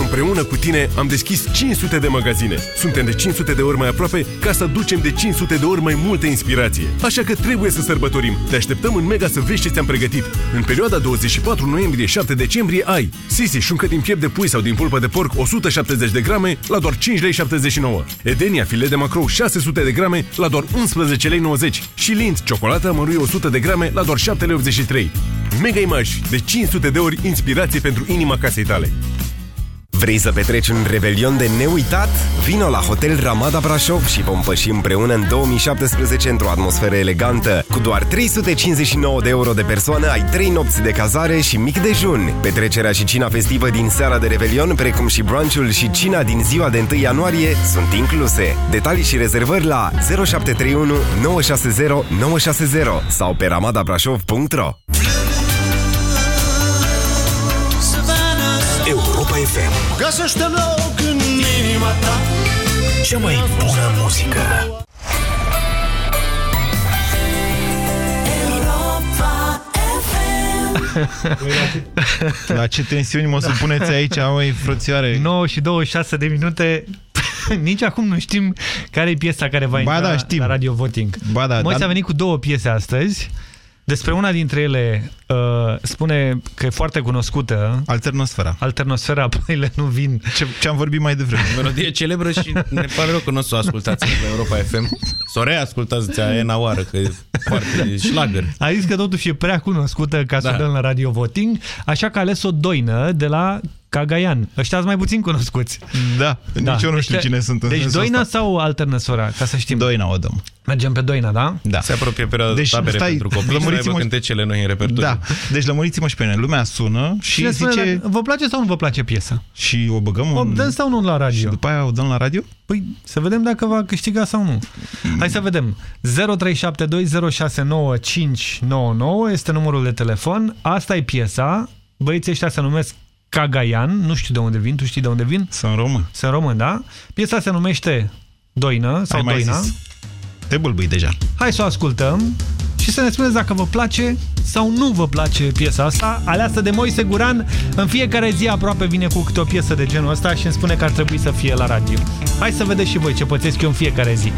Împreună cu tine am deschis 500 de magazine. Suntem de 500 de ori mai aproape ca să ducem de 500 de ori mai multă inspirație. Așa că trebuie să sărbătorim. Te așteptăm în Mega să vezi ce ți-am pregătit. În perioada 24 noiembrie-7 decembrie ai Sisi șuncă din piept de pui sau din pulpă de porc 170 de grame la doar 5 lei 79. Edenia filet de macrou 600 de grame la doar 11 lei 90 și Lindt ciocolată mărui 100 de grame la doar 7 lei 83. Mega Image de 500 de ori inspirație pentru inima casei tale. Vrei să petreci un revelion de neuitat? Vino la Hotel Ramada Brașov și vom păși împreună în 2017 într-o atmosferă elegantă. Cu doar 359 de euro de persoană ai 3 nopți de cazare și mic dejun. Petrecerea și cina festivă din seara de revelion, precum și brunchul și cina din ziua de 1 ianuarie sunt incluse. Detalii și rezervări la 0731 960 960 sau pe ramadabrașov.ro FM. Găsește loc în inima ta Cea mai bună muzică. La ce tensiuni mă supuneți aici, măi, frățioare? 9 și 26 de minute nici acum nu știm care e piesa care va intra ba da, știm. la Radio Voting. Ba da, Moise dar... a venit cu două piese astăzi. Despre una dintre ele uh, spune că e foarte cunoscută. Alternosfera. Alternosfera, apăile nu vin. Ce, ce am vorbit mai devreme. Melodie celebră și ne pare rău că nu o să o ascultați la Europa FM. Să o reascultați a ena oară, că e foarte șlagăr. A zis că totuși e prea cunoscută ca să Da. dăm la Radio Voting, așa că a ales o doină de la Cagayan. Ăștia mai puțin cunoscuți. Da, nici eu nu știu Deci- cine sunt în Deci sensul doina ăsta. sau alternăsora, ca să știm? Doina o dăm. Mergem pe doina, da? Da. Se apropie perioada Deci, deci, tabere stai, pentru copii și să lămuriți-mă- aibă cântecele noi în repertoriu. Da, deci lămuriți-mă și pe mine. Lumea sună și, Și ne spune zice... dacă vă place sau nu vă place piesa? Și o băgăm O în... dăm sau nu la radio? Și după aia o dăm la radio? Păi să vedem dacă va câștiga sau nu. Hai să vedem. 0372069599 este numărul de telefon. Asta e piesa. Băieții ăștia se numesc Cagayan. Nu știu de unde vin. Tu știi de unde vin? Sunt român. Sunt român, da? Piesa se numește Doină sau Ai mai Doina. zis. Te bâlbâi deja. Hai să o ascultăm și să ne spuneți dacă vă place sau nu vă place piesa asta, aleasă de Moise Guran. În fiecare zi aproape vine cu câte o piesă de genul ăsta și îmi spune că ar trebui să fie la radio. Hai să vedeți și voi ce pățesc eu în fiecare zi. 0372069599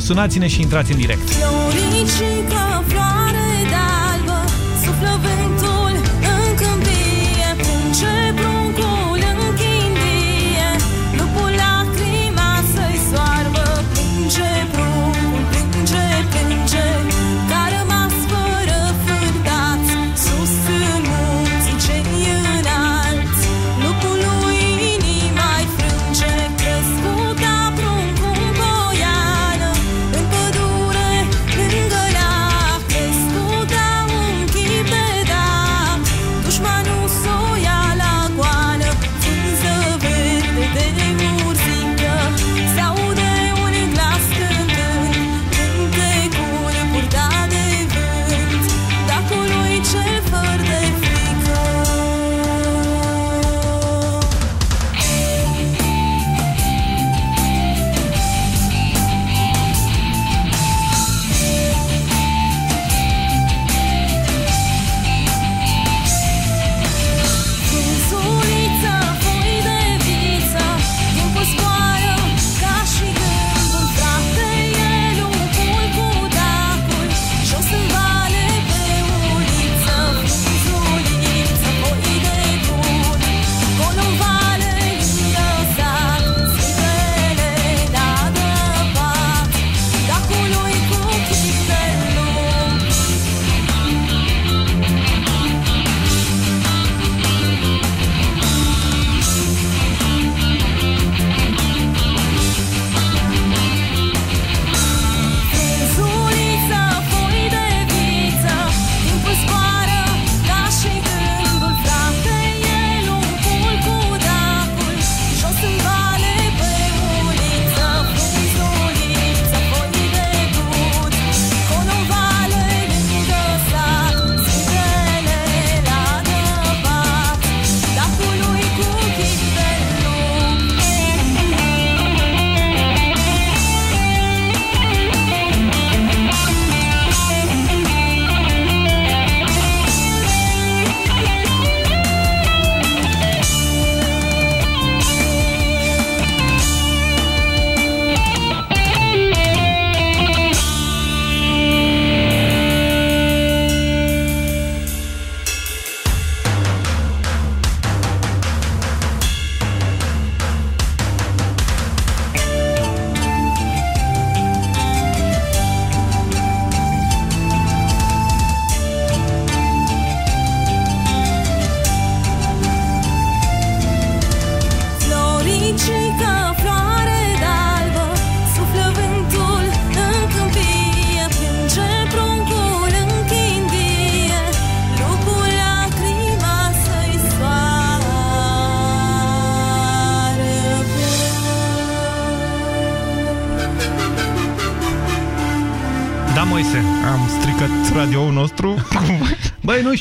Sunați-ne și intrați în direct. Floricică, floare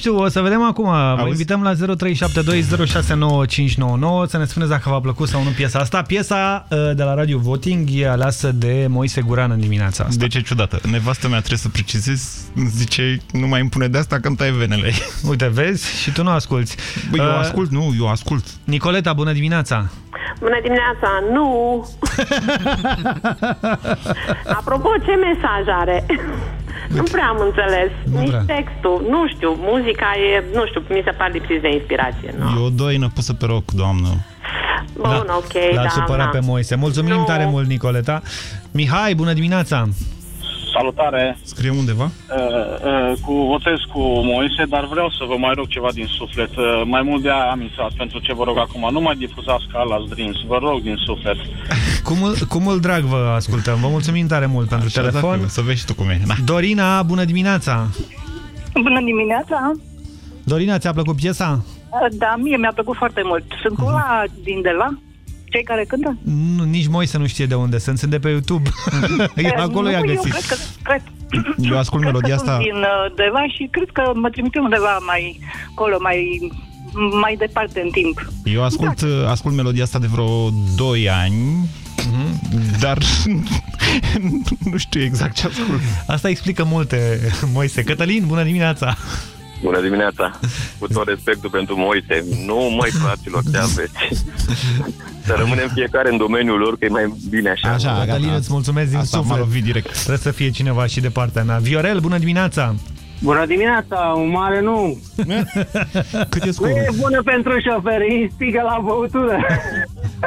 știu, o să vedem acum. Vă invităm la 0372069599 să ne spuneți dacă v-a plăcut sau nu piesa asta. Piesa uh, de la Radio Voting e aleasă de Moise Guran în dimineața asta. De ce ciudată? Nevastă mea trebuie să precizez, zice, nu mai împune de asta că îmi tai venele. Uite, vezi? Și tu nu asculti. Băi, eu Uh, ascult, nu, eu ascult. Nicoleta, bună dimineața! Bună dimineața! Nu! Apropo, ce mesaj are? nu prea am înțeles. Nici prea. textul. Nu știu, muzica e, nu știu, mi se pare lipsit de inspirație. Nu? E o doină pusă pe roc, doamnă. Bun, ok, L-a da, supărat da. pe Moise. Mulțumim Nu. tare mult, Nicoleta. Mihai, bună dimineața! Salutare! Scrie undeva? Uh, uh, cu votez cu Moise, dar vreau să vă mai rog ceva din suflet. Uh, mai mult de aia am intrat pentru ce vă rog acum. Nu mai difuzați Carla's Dreams, vă rog din suflet. Cum îl, cum îl drag vă ascultăm? Vă mulțumim tare mult pentru Așa, telefon. dacă- să vezi și tu cum e. Na. Dorina, bună dimineața! Bună dimineața! Dorina, ți-a plăcut piesa? Da, mie mi-a plăcut foarte mult. Sunt cu ăla din de la cei care cântă? Nu, nici Moise nu știe de unde sunt, sunt de pe YouTube. E Acolo nu, i-a Eu găsit. cred că, cred, Eu ascult cred melodia că asta. sunt din uh, Deva și cred că mă trimite undeva mai acolo, mai, mai departe în timp. Eu ascult, ascult melodia asta de vreo 2 ani, dar nu știu exact ce ascult. Asta explică multe, Moise. Cătălin, bună dimineața! Bună dimineața! Cu tot respectul pentru Moise, nu mai fraților, ce aveți? Să rămânem fiecare în domeniul lor, că e mai bine așa. Așa, Cătălin, îți mulțumesc din Asta m-a suflet. lovit direct. Trebuie să fie cineva și de partea mea. Viorel, bună dimineața! Bună dimineața, un mare nu. Cât e Nu e bună pentru șoferi, stigă la băutură.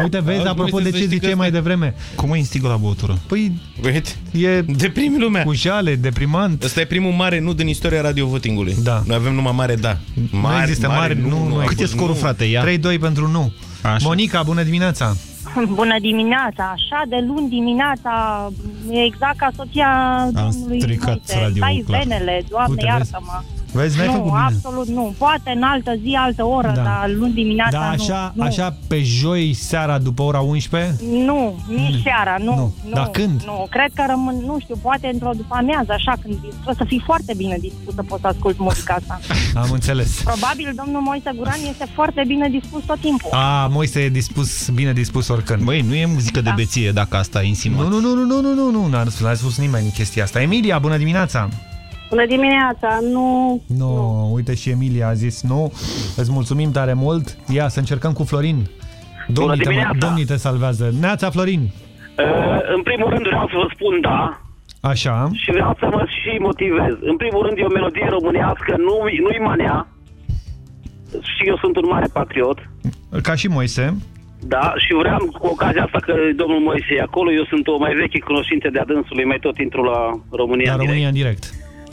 Uite, vezi, Auzi, apropo Moise, de să ce știi ziceai că mai devreme. Cum îi instigă la băutură? Păi, Uite, e deprimi lumea. cu jale, deprimant. Ăsta e primul mare nu din istoria radio votingului. Da. Noi avem numai mare da. nu există mare, nu, nu. a Cât e fost scorul, nu. frate? Ia. 3-2 pentru nu. Așa. Monica, bună dimineața! Bună dimineața! Așa de luni dimineața, e exact ca soția domnului stricat Moise. radio-ul, Tai clar. venele, doamne, Uite, vezi? iartă-mă! Vezi, n-ai nu, făcut bine. absolut nu. Poate în altă zi, altă oră, Da. dar luni dimineața Da, așa, nu. nu. așa pe joi seara după ora 11? Nu, nici seara, nu. Nu. nu Dar când? Nu, cred că rămân, nu știu, poate într-o după amiază, așa, când trebuie să fii foarte bine dispus să poți să asculti muzica asta. Am înțeles. Probabil domnul Moise Guran este foarte bine dispus tot timpul. A, Moise e dispus, bine dispus oricând. Băi, nu e muzică de beție dacă asta e insinuat. Nu, nu, nu, nu, nu, nu, nu, n-a spus, n-a spus nimeni chestia asta. Emilia, bună dimineața! Bună dimineața, nu... Nu, no, uite și Emilia a zis nu. Îți mulțumim tare mult. Ia, să încercăm cu Florin. Domnii, te, dimineața! domnii te salvează. Neața, Florin. Uh, în primul rând vreau să vă spun da Așa. și vreau să vă și motivez. În primul rând e o melodie românească, nu, nu-i manea. Și eu sunt un mare patriot. Ca și Moise. Da, și vreau cu ocazia asta că domnul Moise e acolo, eu sunt o mai veche cunoștință de adânsului, mai tot intru la România. La în direct. România în direct.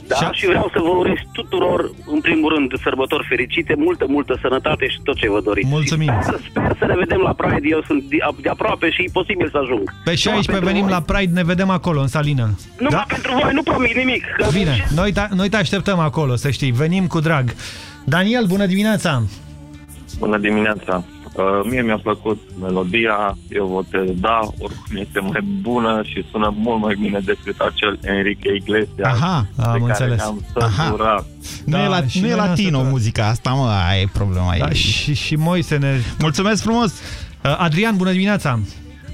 Da, și vreau să vă urez tuturor, în primul rând, sărbători fericite, multă, multă sănătate și tot ce vă doriți. Mulțumim. Și Sper, sper să ne vedem la Pride, eu sunt de, de aproape și e posibil să ajung. Pe 16 pentru venim voi. la Pride, ne vedem acolo, în Salină. Numai pentru voi, nu promit nimic. Că Bine, noi, ta, noi te așteptăm acolo, să știi. Venim cu drag. Daniel, bună dimineața! Bună dimineața! Uh, mie mi-a plăcut melodia, eu votez da, oricum este mai bună și sună mult mai bine decât acel Enrique Iglesias Aha, de am care înțeles. ne-am Aha. săturat. Nu, e, la, și nu e noi ne-am latino săturat. muzica asta, mă, aia e problema. Da, e... și, și Moise ne... Mulțumesc frumos! Uh, Adrian, bună dimineața!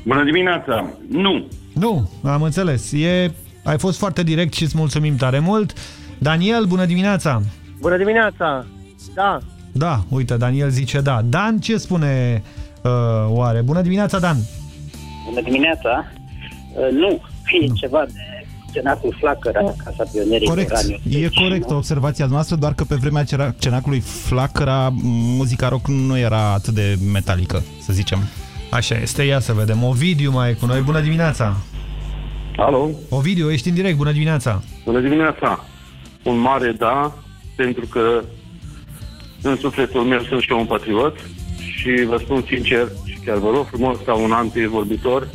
Bună dimineața! Nu! Nu, am înțeles. E, ai fost foarte direct și îți mulțumim tare mult. Daniel, bună dimineața! Bună dimineața! Da, Da, uite, Daniel zice da. Dan, ce spune uh, oare? Bună dimineața, Dan! Bună dimineața! Uh, nu, e ceva de cenacul Flacăra, Casa Pionierii Corect, Uraniu. e corect observația noastră, doar că pe vremea cera- cenacului Flacăra muzica rock nu era atât de metalică, să zicem. Așa este, ia să vedem. Ovidiu mai e cu noi, bună dimineața! Alo? Ovidiu, ești în direct, bună dimineața! Bună dimineața! Un mare da, pentru că în sufletul meu sunt și eu un patriot și vă spun sincer și chiar vă rog frumos ca un antivorbitor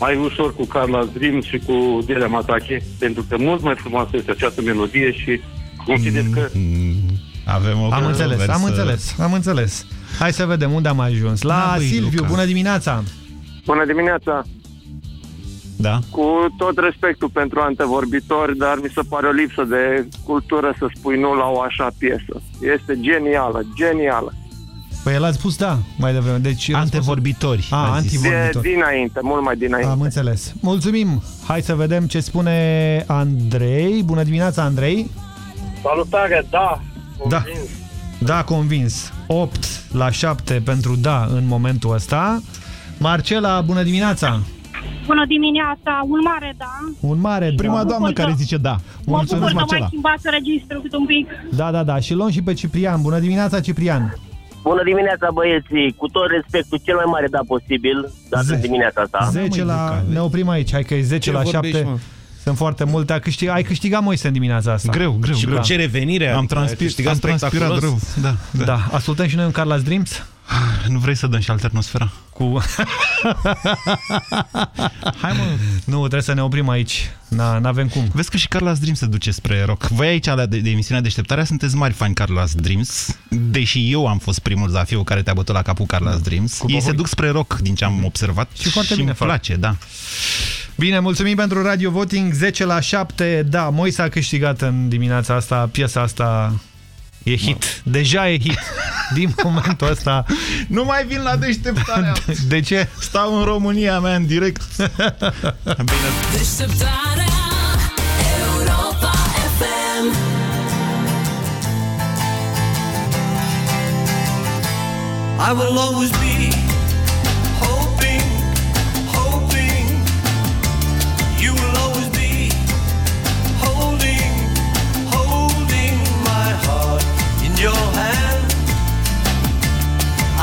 mai ușor cu Carla Dream și cu Delia Matache, pentru că mult mai frumoasă este această melodie și consider că Avem o Am înțeles, am versă- înțeles, am înțeles. Hai să vedem unde am ajuns. La Da, băi, Silviu, Luca. bună dimineața! Bună dimineața! Da. Cu tot respectul pentru antevorbitori, dar mi se pare o lipsă de cultură să spui nu la o așa piesă. Este genială, genială. Păi el a spus da, mai devreme. Deci Antevorbitori. A, a zis. De, antivorbitori. dinainte, mult mai dinainte. Am înțeles. Mulțumim. Hai să vedem ce spune Andrei. Bună dimineața, Andrei. Salutare, da. Da. Da, convins. 8 la 7 pentru da în momentul ăsta. Marcela, bună dimineața. Bună dimineața, un mare da. Un mare Prima da. doamnă care zice da. Mă bucur Mulțumesc, că mai Marcela. schimbați registrul cât un pic. Da, da, da. Și luăm și pe Ciprian. Bună dimineața, Ciprian. Bună dimineața, băieții! Cu tot respectul, cel mai mare da posibil, dat în dimineața asta. 10 la... Ne oprim aici. Hai că e 10 Ce la vorbești, 7. mă? Sunt foarte multe. Ai câștigat, ai câștigat Moise în dimineața asta. Greu, greu, Și greu. cu ce revenire Am, adică ai transpir, câștigat am transpirat spectaculos. rău. Da, da. Da. Ascultăm și noi un Carla's Dreams? Nu vrei să dăm și alternosfera? Cu... Hai mă. Nu, trebuie să ne oprim aici. N-avem cum. Vezi că și Carlos Dreams se duce spre rock. Voi aici, la de, de emisiunea Deșteptarea, sunteți mari fani Carlos Dreams, deși eu am fost primul zafiu care te-a bătut la capul Carlos Dreams. Cu Ei se Bohoi. duc spre rock, din ce am observat. Și foarte bine îmi fac. place, da. Bine, mulțumim pentru Radio Voting 10 la 7. Da, Moise a câștigat în dimineața asta. Piesa asta e hit. Deja e hit. Din momentul ăsta. Nu mai vin la deșteptarea. De ce? Stau în România mea în direct. Bine. Deșteptarea Europa FM I will always be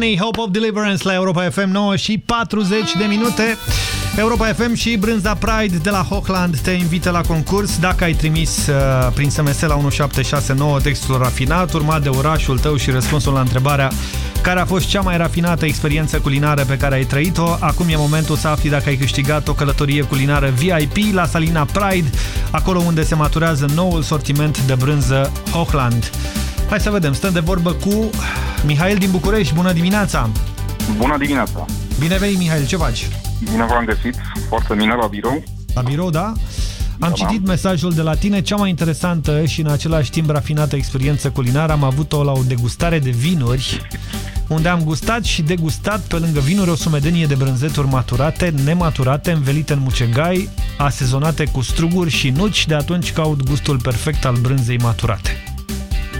understand. Paul McCartney, Hope of Deliverance la Europa FM 9 și 40 de minute. Europa FM și Brânza Pride de la Hochland te invită la concurs. Dacă ai trimis uh, prin SMS la 1769 textul rafinat, urmat de orașul tău și răspunsul la întrebarea care a fost cea mai rafinată experiență culinară pe care ai trăit-o, acum e momentul să afli dacă ai câștigat o călătorie culinară VIP la Salina Pride, acolo unde se maturează noul sortiment de brânză Hochland. Hai să vedem, stăm de vorbă cu Mihail din București. Bună dimineața! Bună dimineața! Bine venit, Mihail, ce faci? Bine v-am găsit, foarte bine la birou. La birou, da? Am citit mesajul de la tine, cea mai interesantă și în același timp rafinată experiență culinară am avut-o la o degustare de vinuri, unde am gustat și degustat pe lângă vinuri o sumedenie de brânzeturi maturate, nematurate, învelite în mucegai, asezonate cu struguri și nuci, de atunci caut gustul perfect al brânzei maturate.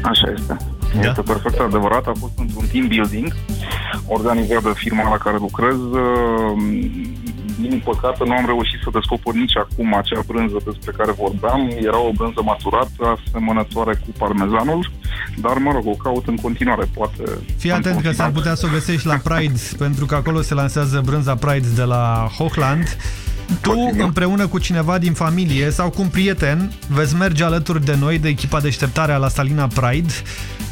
Așa este. Da. Este perfect adevărat, a fost într-un team building organizat de firma la care lucrez. Din păcate nu am reușit să descoper nici acum acea brânză despre care vorbeam. Era o brânză maturată, asemănătoare cu parmezanul, dar mă rog, o caut în continuare, poate... Fii atent că s-ar putea să o găsești la Pride, pentru că acolo se lansează brânza Pride de la Hochland. Tu, împreună cu cineva din familie sau cu un prieten, veți merge alături de noi, de echipa deșteptarea la Salina Pride,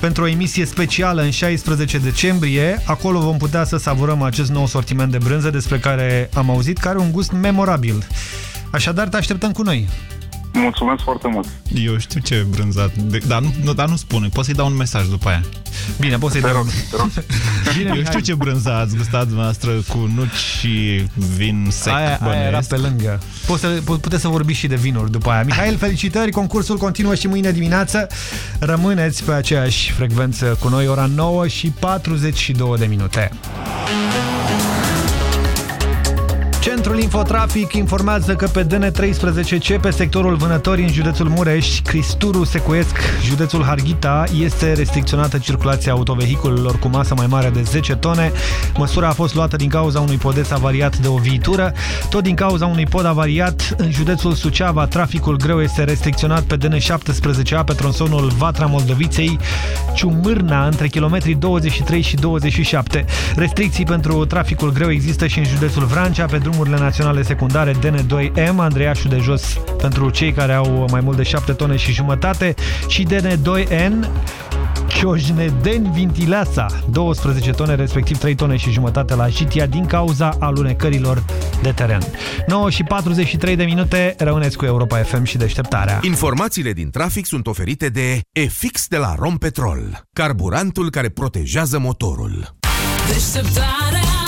pentru o emisie specială în 16 decembrie. Acolo vom putea să savurăm acest nou sortiment de brânză despre care am auzit, care are un gust memorabil. Așadar, te așteptăm cu noi. Mulțumesc foarte mult. Eu știu ce brânzat, de- dar nu, nu, dar nu spune, poți să-i dau un mesaj după aia. Bine, poți să-i Te dau. rog, te rog. Bine, Eu Mihai. știu ce brânza ați gustat dumneavoastră cu nuci și vin sec. Aia, aia era bănuiesc. pe lângă. Poți să, pu- puteți să vorbiți și de vinuri după aia. Mihail, felicitări, concursul continuă și mâine dimineață. Rămâneți pe aceeași frecvență cu noi, ora 9 și 42 de minute. Centrul Infotrafic informează că pe DN13C, pe sectorul Vânători în județul Mureș, Cristuru, Secuiesc, județul Harghita, este restricționată circulația autovehiculelor cu masă mai mare de 10 tone. Măsura a fost luată din cauza unui podeț avariat de o viitură. Tot din cauza unui pod avariat, în județul Suceava, traficul greu este restricționat pe DN17A pe tronsonul Vatra Moldoviței, Ciumârna, între kilometrii 23 și 27. Restricții pentru traficul greu există și în județul Vrancea, pe drumurile naționale secundare DN2M, Andreiașul de jos pentru cei care au mai mult de 7 tone și jumătate și DN2N, Ciojnedeni Vintileasa, 12 tone, respectiv 3 tone și jumătate la Jitia din cauza alunecărilor de teren. 9 și 43 de minute, rămâneți cu Europa FM și deșteptarea. Informațiile din trafic sunt oferite de EFIX de la Rompetrol, carburantul care protejează motorul. Deșteptarea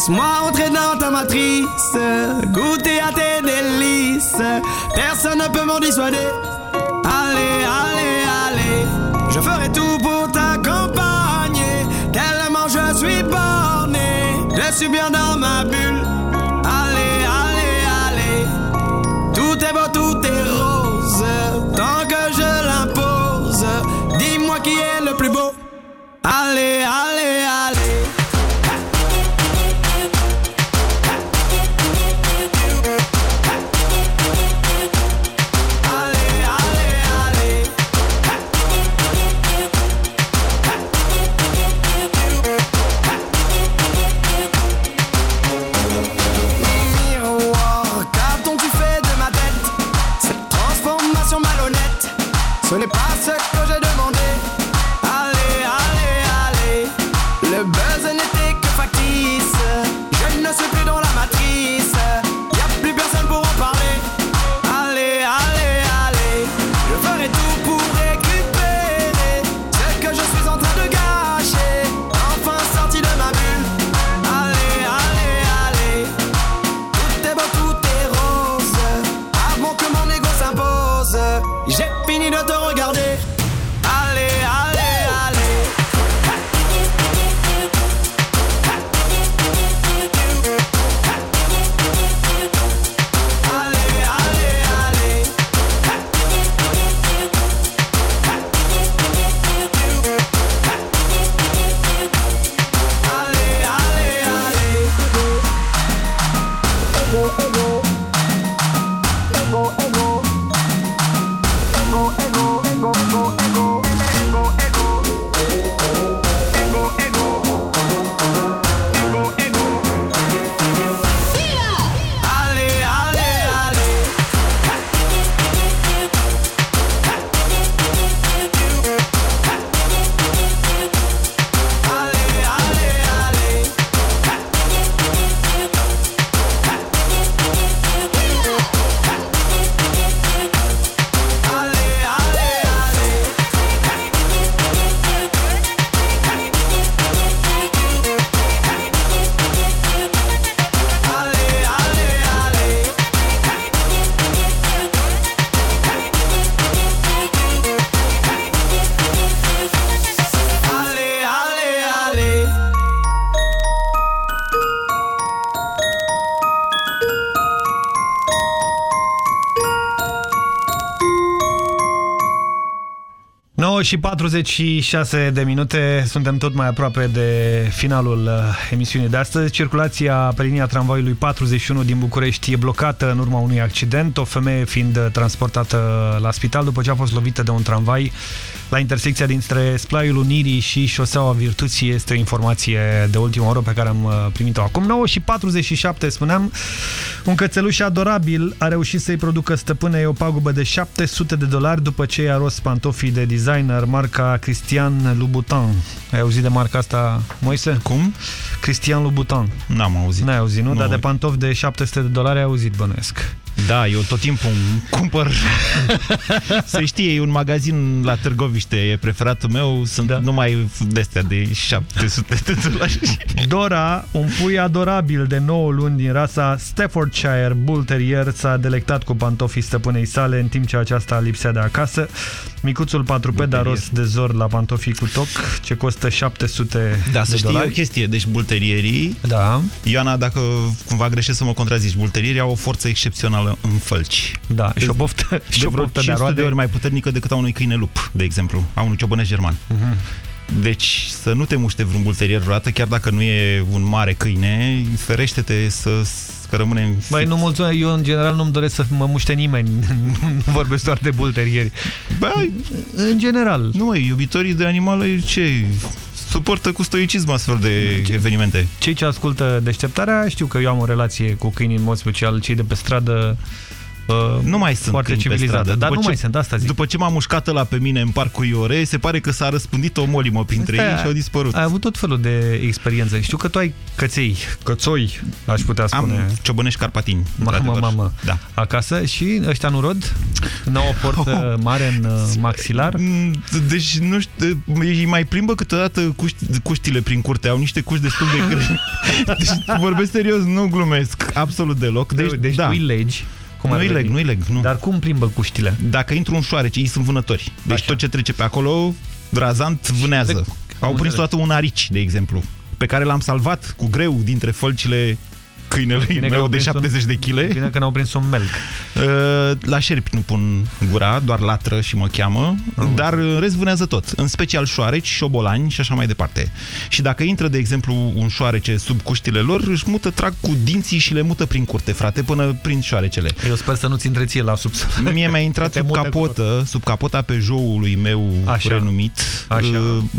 Laisse-moi entrer dans ta matrice, goûter à tes délices. Personne ne peut m'en dissuader. Allez, allez, allez. Je ferai tout pour t'accompagner. Tellement je suis borné. Je suis bien dans ma bulle. Allez, allez, allez. Tout est beau, tout est rose. Tant que je l'impose, dis-moi qui est le plus beau. Allez, allez, 9 și 46 de minute, suntem tot mai aproape de finalul uh, emisiunii de astăzi. Circulația pe linia tramvaiului 41 din București e blocată în urma unui accident, o femeie fiind uh, transportată la spital după ce a fost lovită de un tramvai la intersecția dintre Splaiul Unirii și Șoseaua Virtuții. Este o informație de ultimă oră pe care am uh, primit-o acum. 9 și 47, spuneam, un cățeluș adorabil a reușit să-i producă stăpânei o pagubă de 700 de dolari după ce i-a rost pantofii de designer marca Christian Louboutin. Ai auzit de marca asta, Moise? Cum? Christian Louboutin. N-am auzit. N-ai auzit, nu? Nu. Dar de pantofi de 700 de dolari ai auzit, bănuiesc. Da, eu tot timpul îmi cumpăr Să știe, e un magazin la Târgoviște E preferatul meu, sunt da. numai de-astea De 700 de dolari Dora, un pui adorabil de 9 luni din rasa Staffordshire Bull Terrier s-a delectat cu pantofii stăpânei sale în timp ce aceasta lipsea de acasă. Micuțul patruped a rost de zor la pantofii cu toc, ce costă 700 Da, să de știi o dolari. chestie Deci bulterierii Da. Ioana, dacă cumva greșești să mă contrazici Bulterierii au o forță excepțională în fălci Da, și o poftă, și de o vreo poftă de 500 de roade. ori mai puternică decât a unui câine lup, de exemplu, a unui ciobănesc german. Mhm. Deci să nu te muște vreun bulterier vreodată, chiar dacă nu e un mare câine, ferește-te să, să rămâne... Băi, nu mulțumesc, eu în general nu-mi doresc să mă muște nimeni, nu vorbesc doar de bull terrieri. Băi, în general. Nu, măi, iubitorii de animale, ce suportă cu stoicism astfel de evenimente. Cei ce ascultă deșteptarea știu că eu am o relație cu câinii, în mod special cei de pe stradă, uh, Nu mai sunt foarte câini pe civilizată. stradă. Dar După nu ce- mai sunt, asta zic. După ce m-a mușcat la pe mine în parcul Iore, se pare că s-a răspândit o molimă printre Stai, ei și au dispărut. Ai avut tot felul de experiențe. Știu că tu ai căței, cățoi, aș putea spune. Am ciobănești carpatini. Mamă, într-adevăr. mamă. Da. Acasă și ăștia nu rod? N-au o forță mare în uh, maxilar? Mm, Deci, nu știu, îi mai plimbă câteodată cuști, cuștile prin curte. Au niște cuști destul de grele. Deci, vorbesc serios, nu glumesc absolut deloc. Deci, Deci da. tu îi legi. Cum ar nu-i leg, veni. nu-i leg, nu. Dar cum plimbă cuștile? Dacă intru în șoarece, ei sunt vânători. Deci tot ce trece pe acolo, razant, vânează. Au prins înțeles. toată un arici, de exemplu, pe care l-am salvat cu greu dintre fălcile câinelui Bine că meu n-au de prins un- 70 de kg. Bine că n-au prins un melc. Uh, La șerpi nu pun gura, doar latră și mă cheamă, dar în rest vânează tot. În special șoareci, șobolani și așa mai departe. Și dacă intră, de exemplu, un șoarece sub cuștile lor, își mută, trag cu dinții și le mută prin curte, frate, până prin șoarecele. Eu sper să nu-ți intre ție la subsol. Mie mi-a intrat Te sub mută capotă, sub capota Peugeot-ului meu Așa. renumit. Așa.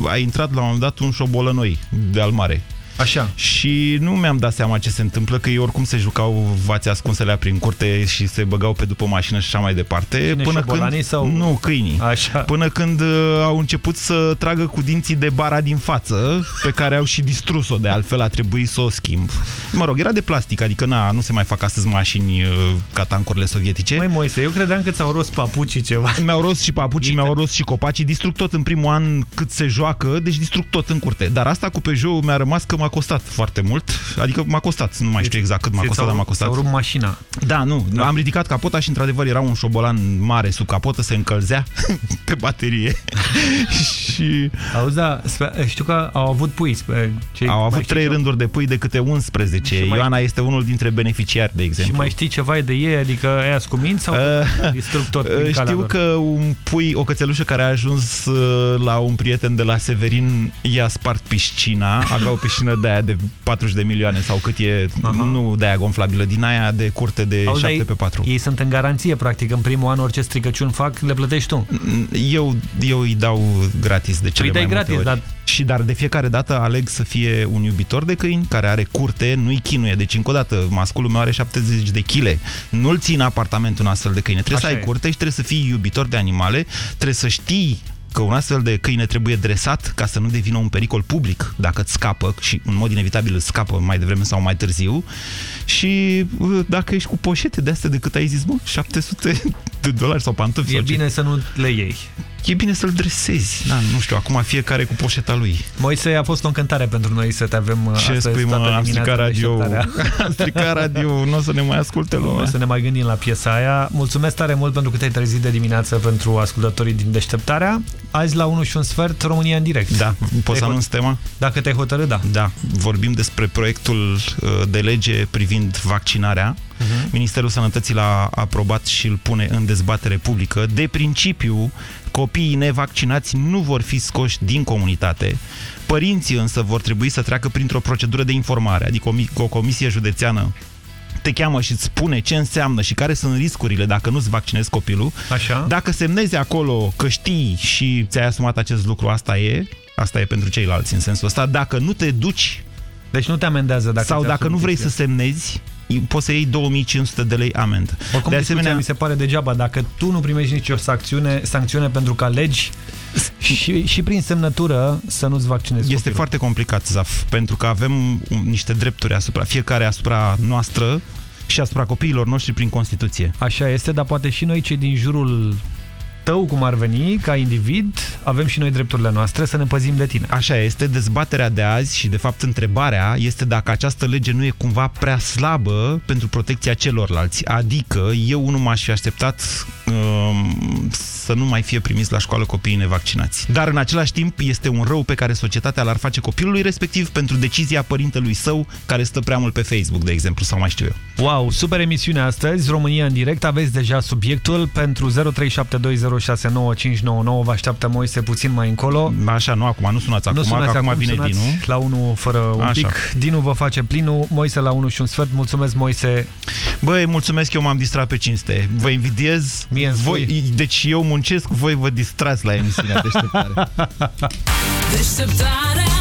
Uh, A intrat la un moment dat un șobolănoi de al mare. Așa. Și nu mi-am dat seama ce se întâmplă, că ei oricum se jucau vați ascunselea prin curte și se băgau pe după mașină și așa mai departe. Cine, până șobolanii când, sau- Nu, câinii. Așa. Până când uh, au început să tragă cu dinții de bara din față, pe care au și distrus-o, de altfel a trebuit să o schimb. Mă rog, era de plastic, adică na, nu se mai fac astăzi mașini uh, ca tancurile sovietice. Măi, Moise, eu credeam că ți-au rost papucii ceva. Mi-au rost și papucii, mi-au rost și copacii, distrug tot în primul an cât se joacă, deci distrug tot în curte. Dar asta cu Peugeot mi-a rămas că m-a costat foarte mult, adică m-a costat, nu mai știu exact cât m-a Ție costat, dar ți-au- m-a costat. ți-au rupt mașina. Da, nu, da. am ridicat capota și într-adevăr era un șobolan mare sub capotă, se încălzea pe baterie. și Auzi, da, spe- știu că au avut pui. spe- Cei, au mai avut știi trei ce- rânduri de pui de câte 11. Și mai- Ioana este unul dintre beneficiari, de Și exemplu. mai știi ceva de ei? Adică aia cu minți sau Uh, distrug tot prin Uh, calea Știu lor? că un pui, o cățelușă care a ajuns uh, la un prieten de la Severin i-a spart piscina, avea o piscină de aia de 40 de milioane sau cât e, nu de aia gonflabilă, din aia de curte de Auzi, 7 dar pe 4. Ei sunt în garanție, practic, în primul an orice stricăciuni fac, le plătești tu. Eu, eu îi dau gratis de cele îi dai mai gratis, multe ori. dar- Și dar de fiecare dată aleg să fie un iubitor de câini care are curte, nu-i chinuie. Deci încă o dată, masculul meu are 70 de kg. Nu-l țin în apartament un astfel de câine. Trebuie Așa să ai e. curte și trebuie să fii iubitor de animale, trebuie să știi că un astfel de câine trebuie dresat ca să nu devină un pericol public dacă îți scapă și în mod inevitabil îți scapă mai devreme sau mai târziu și uh, dacă ești cu poșete de astea de cât ai zis, mă, 700 de dolari sau pantofi E sau ce. bine să nu le iei. E bine să-l dresezi. Da, nu știu, acum fiecare cu poșeta lui. Moise, a fost o încântare pentru noi să te avem uh, Ce astăzi spui, mă, toată am dimineața stricat în radio deșteptarea. Am stricat radio Nu o să ne mai asculte O lumea să ne mai gândim la piesa aia. Mulțumesc tare mult pentru că te-ai trezit de dimineață pentru ascultătorii din deșteptarea. Azi la 1 și un sfert, România în direct. Da, poți să Te- anunț tema? Dacă te-ai hotărât, da. Da, vorbim despre proiectul uh, de lege privind vaccinarea. Mhm. Ministerul Sănătății l-a aprobat și îl pune în dezbatere publică. De principiu, copiii nevaccinați nu vor fi scoși din comunitate. Părinții însă vor trebui să treacă printr-o procedură de informare, adică o, mi- o comisie județeană te cheamă și îți spune ce înseamnă și care sunt riscurile dacă nu-ți vaccinezi copilul. Așa. Dacă semnezi acolo că știi și ți-ai asumat acest lucru, asta e, asta e pentru ceilalți în sensul ăsta. Dacă nu te duci Deci nu te amendează dacă sau ți-a dacă nu vrei să subscripție. semnezi, poți să iei 2500 de lei amendă. Oricum, de de asemenea, mi se pare degeaba. Dacă tu nu primești nicio sancțiune, sancțiune pentru că alegi și, și prin semnătură să nu-ți vaccinezi Este copilul. foarte complicat, Zaf, pentru că avem um, niște drepturi asupra fiecare asupra noastră și asupra copiilor noștri prin Constituție. Așa este, dar poate și noi cei din jurul tău, cum ar veni, ca individ, avem și noi drepturile noastre să ne păzim de tine. Așa este, dezbaterea de azi și de fapt întrebarea este dacă această lege nu e cumva prea slabă pentru protecția celorlalți. Adică eu nu m-aș fi așteptat um, să nu mai fie primiți la școală copiii nevaccinați. Dar în același timp este un rău pe care societatea l-ar face copilului, respectiv pentru decizia părintelui său care stă prea mult pe Facebook, de exemplu, sau mai știu eu. Wow, super emisiune astăzi, România în direct, aveți deja subiectul pentru 0372069599, vă așteaptă Moise puțin mai încolo. Așa, nu acum, nu sunați acum, nu sunați că acum acum, vine sunați Dinu. la 1 fără un Așa. pic. Dinu vă face plinul, Moise la 1 și un sfert. Mulțumesc, Moise. Băi, mulțumesc, eu m-am distrat pe cinste. Vă invidiez. Mie îmi spui. voi, deci eu muncesc, voi vă distrați la emisiunea deșteptare. Deșteptarea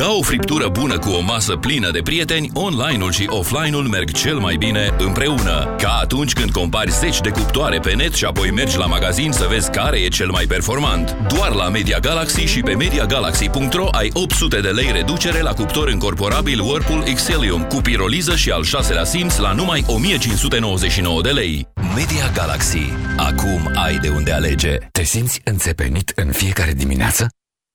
Ca o friptură bună cu o masă plină de prieteni, online-ul și offline-ul merg cel mai bine împreună. Ca atunci când compari zeci de cuptoare pe net și apoi mergi la magazin să vezi care e cel mai performant. Doar la Media Galaxy și pe MediaGalaxy.ro ai 800 de lei reducere la cuptor încorporabil Whirlpool Xelium cu piroliză și al șaselea simț la numai 1599 de lei. Media Galaxy. Acum ai de unde alege. Te simți înțepenit în fiecare dimineață?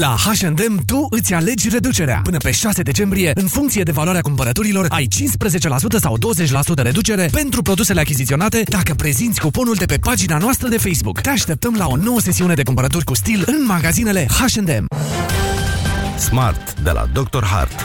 La H&M tu îți alegi reducerea. Până pe 6 decembrie, în funcție de valoarea cumpărăturilor, ai 15% sau 20% reducere pentru produsele achiziționate dacă prezinți cuponul de pe pagina noastră de Facebook. Te așteptăm la o nouă sesiune de cumpărături cu stil în magazinele H&M. Smart de la Dr. Hart.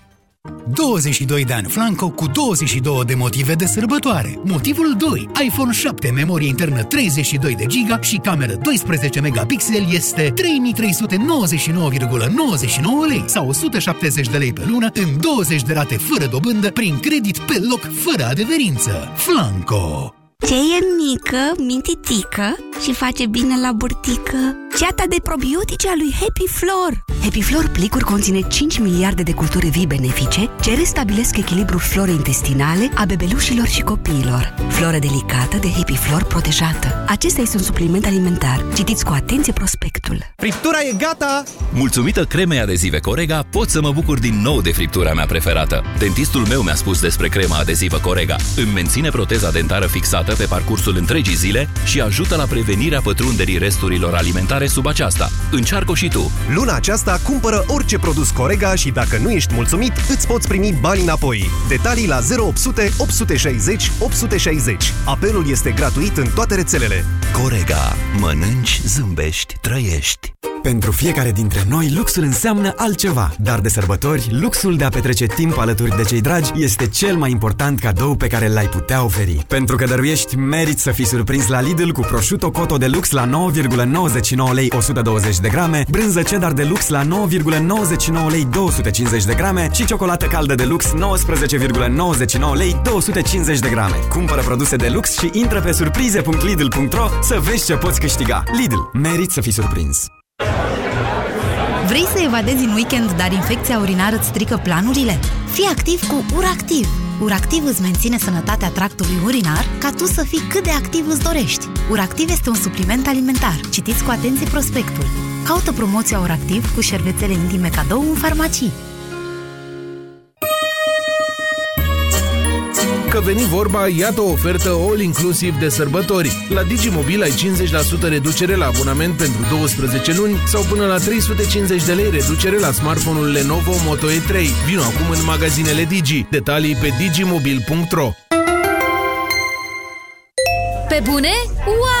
22 de ani Flanco cu 22 de motive de sărbătoare. Motivul 2. iPhone 7, memorie internă 32 de giga și cameră 12 megapixel este 3399,99 lei sau 170 de lei pe lună în 20 de rate fără dobândă prin credit pe loc fără adeverință. Flanco! Ce e mică, mintitică și face bine la burtică? Ceata de probiotice a lui Happy Flor. Happy Flor plicuri conține 5 miliarde de culturi vii benefice ce restabilesc echilibrul florei intestinale a bebelușilor și copiilor. Floră delicată de Happy Flor protejată. Acesta este un supliment alimentar. Citiți cu atenție prospectul. Friptura e gata! Mulțumită cremei adezive Corega, pot să mă bucur din nou de friptura mea preferată. Dentistul meu mi-a spus despre crema adezivă Corega. Îmi menține proteza dentară fixată pe parcursul întregii zile și ajută la prevenirea pătrunderii resturilor alimentare sub aceasta. Încearcă și tu! Luna aceasta cumpără orice produs Corega și dacă nu ești mulțumit, îți poți primi bani înapoi. Detalii la 0800 860 860. Apelul este gratuit în toate rețelele. Corega. Mănânci, zâmbești, trăiești. Pentru fiecare dintre noi, luxul înseamnă altceva, dar de sărbători, luxul de a petrece timp alături de cei dragi este cel mai important cadou pe care l-ai putea oferi. Pentru că dăruiești, meriți să fii surprins la Lidl cu prosciutto coto de lux la 9,99 lei 120 de grame, brânză cheddar de lux la 9,99 lei 250 de grame și ciocolată caldă de lux 19,99 lei 250 de grame. Cumpără produse de lux și intră pe surprize.lidl.ro să vezi ce poți câștiga. Lidl, meriți să fii surprins! Vrei să evadezi în weekend, dar infecția urinară îți strică planurile? Fii activ cu URACTIV! URACTIV îți menține sănătatea tractului urinar ca tu să fii cât de activ îți dorești. URACTIV este un supliment alimentar. Citiți cu atenție prospectul. Caută promoția URACTIV cu șervețele intime cadou în farmacii. Că veni vorba, iată o ofertă all-inclusiv de sărbători. La Digimobil ai 50% reducere la abonament pentru 12 luni sau până la 350 de lei reducere la smartphone-ul Lenovo Moto E3. Vino acum în magazinele Digi. Detalii pe digimobil.ro Pe bune? Wow!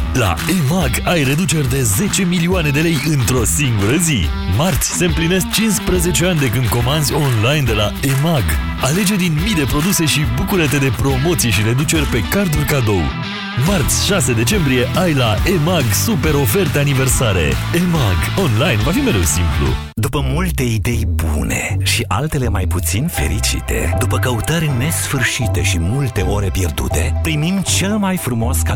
La EMAG ai reduceri de 10 milioane de lei într-o singură zi. Marți se împlinesc 15 ani de când comanzi online de la EMAG. Alege din mii de produse și bucură-te de promoții și reduceri pe carduri cadou. Marți 6 decembrie ai la EMAG super oferte aniversare. EMAG. Online va fi mereu simplu. După multe idei bune și altele mai puțin fericite, după căutări nesfârșite și multe ore pierdute, primim cel mai frumos cadou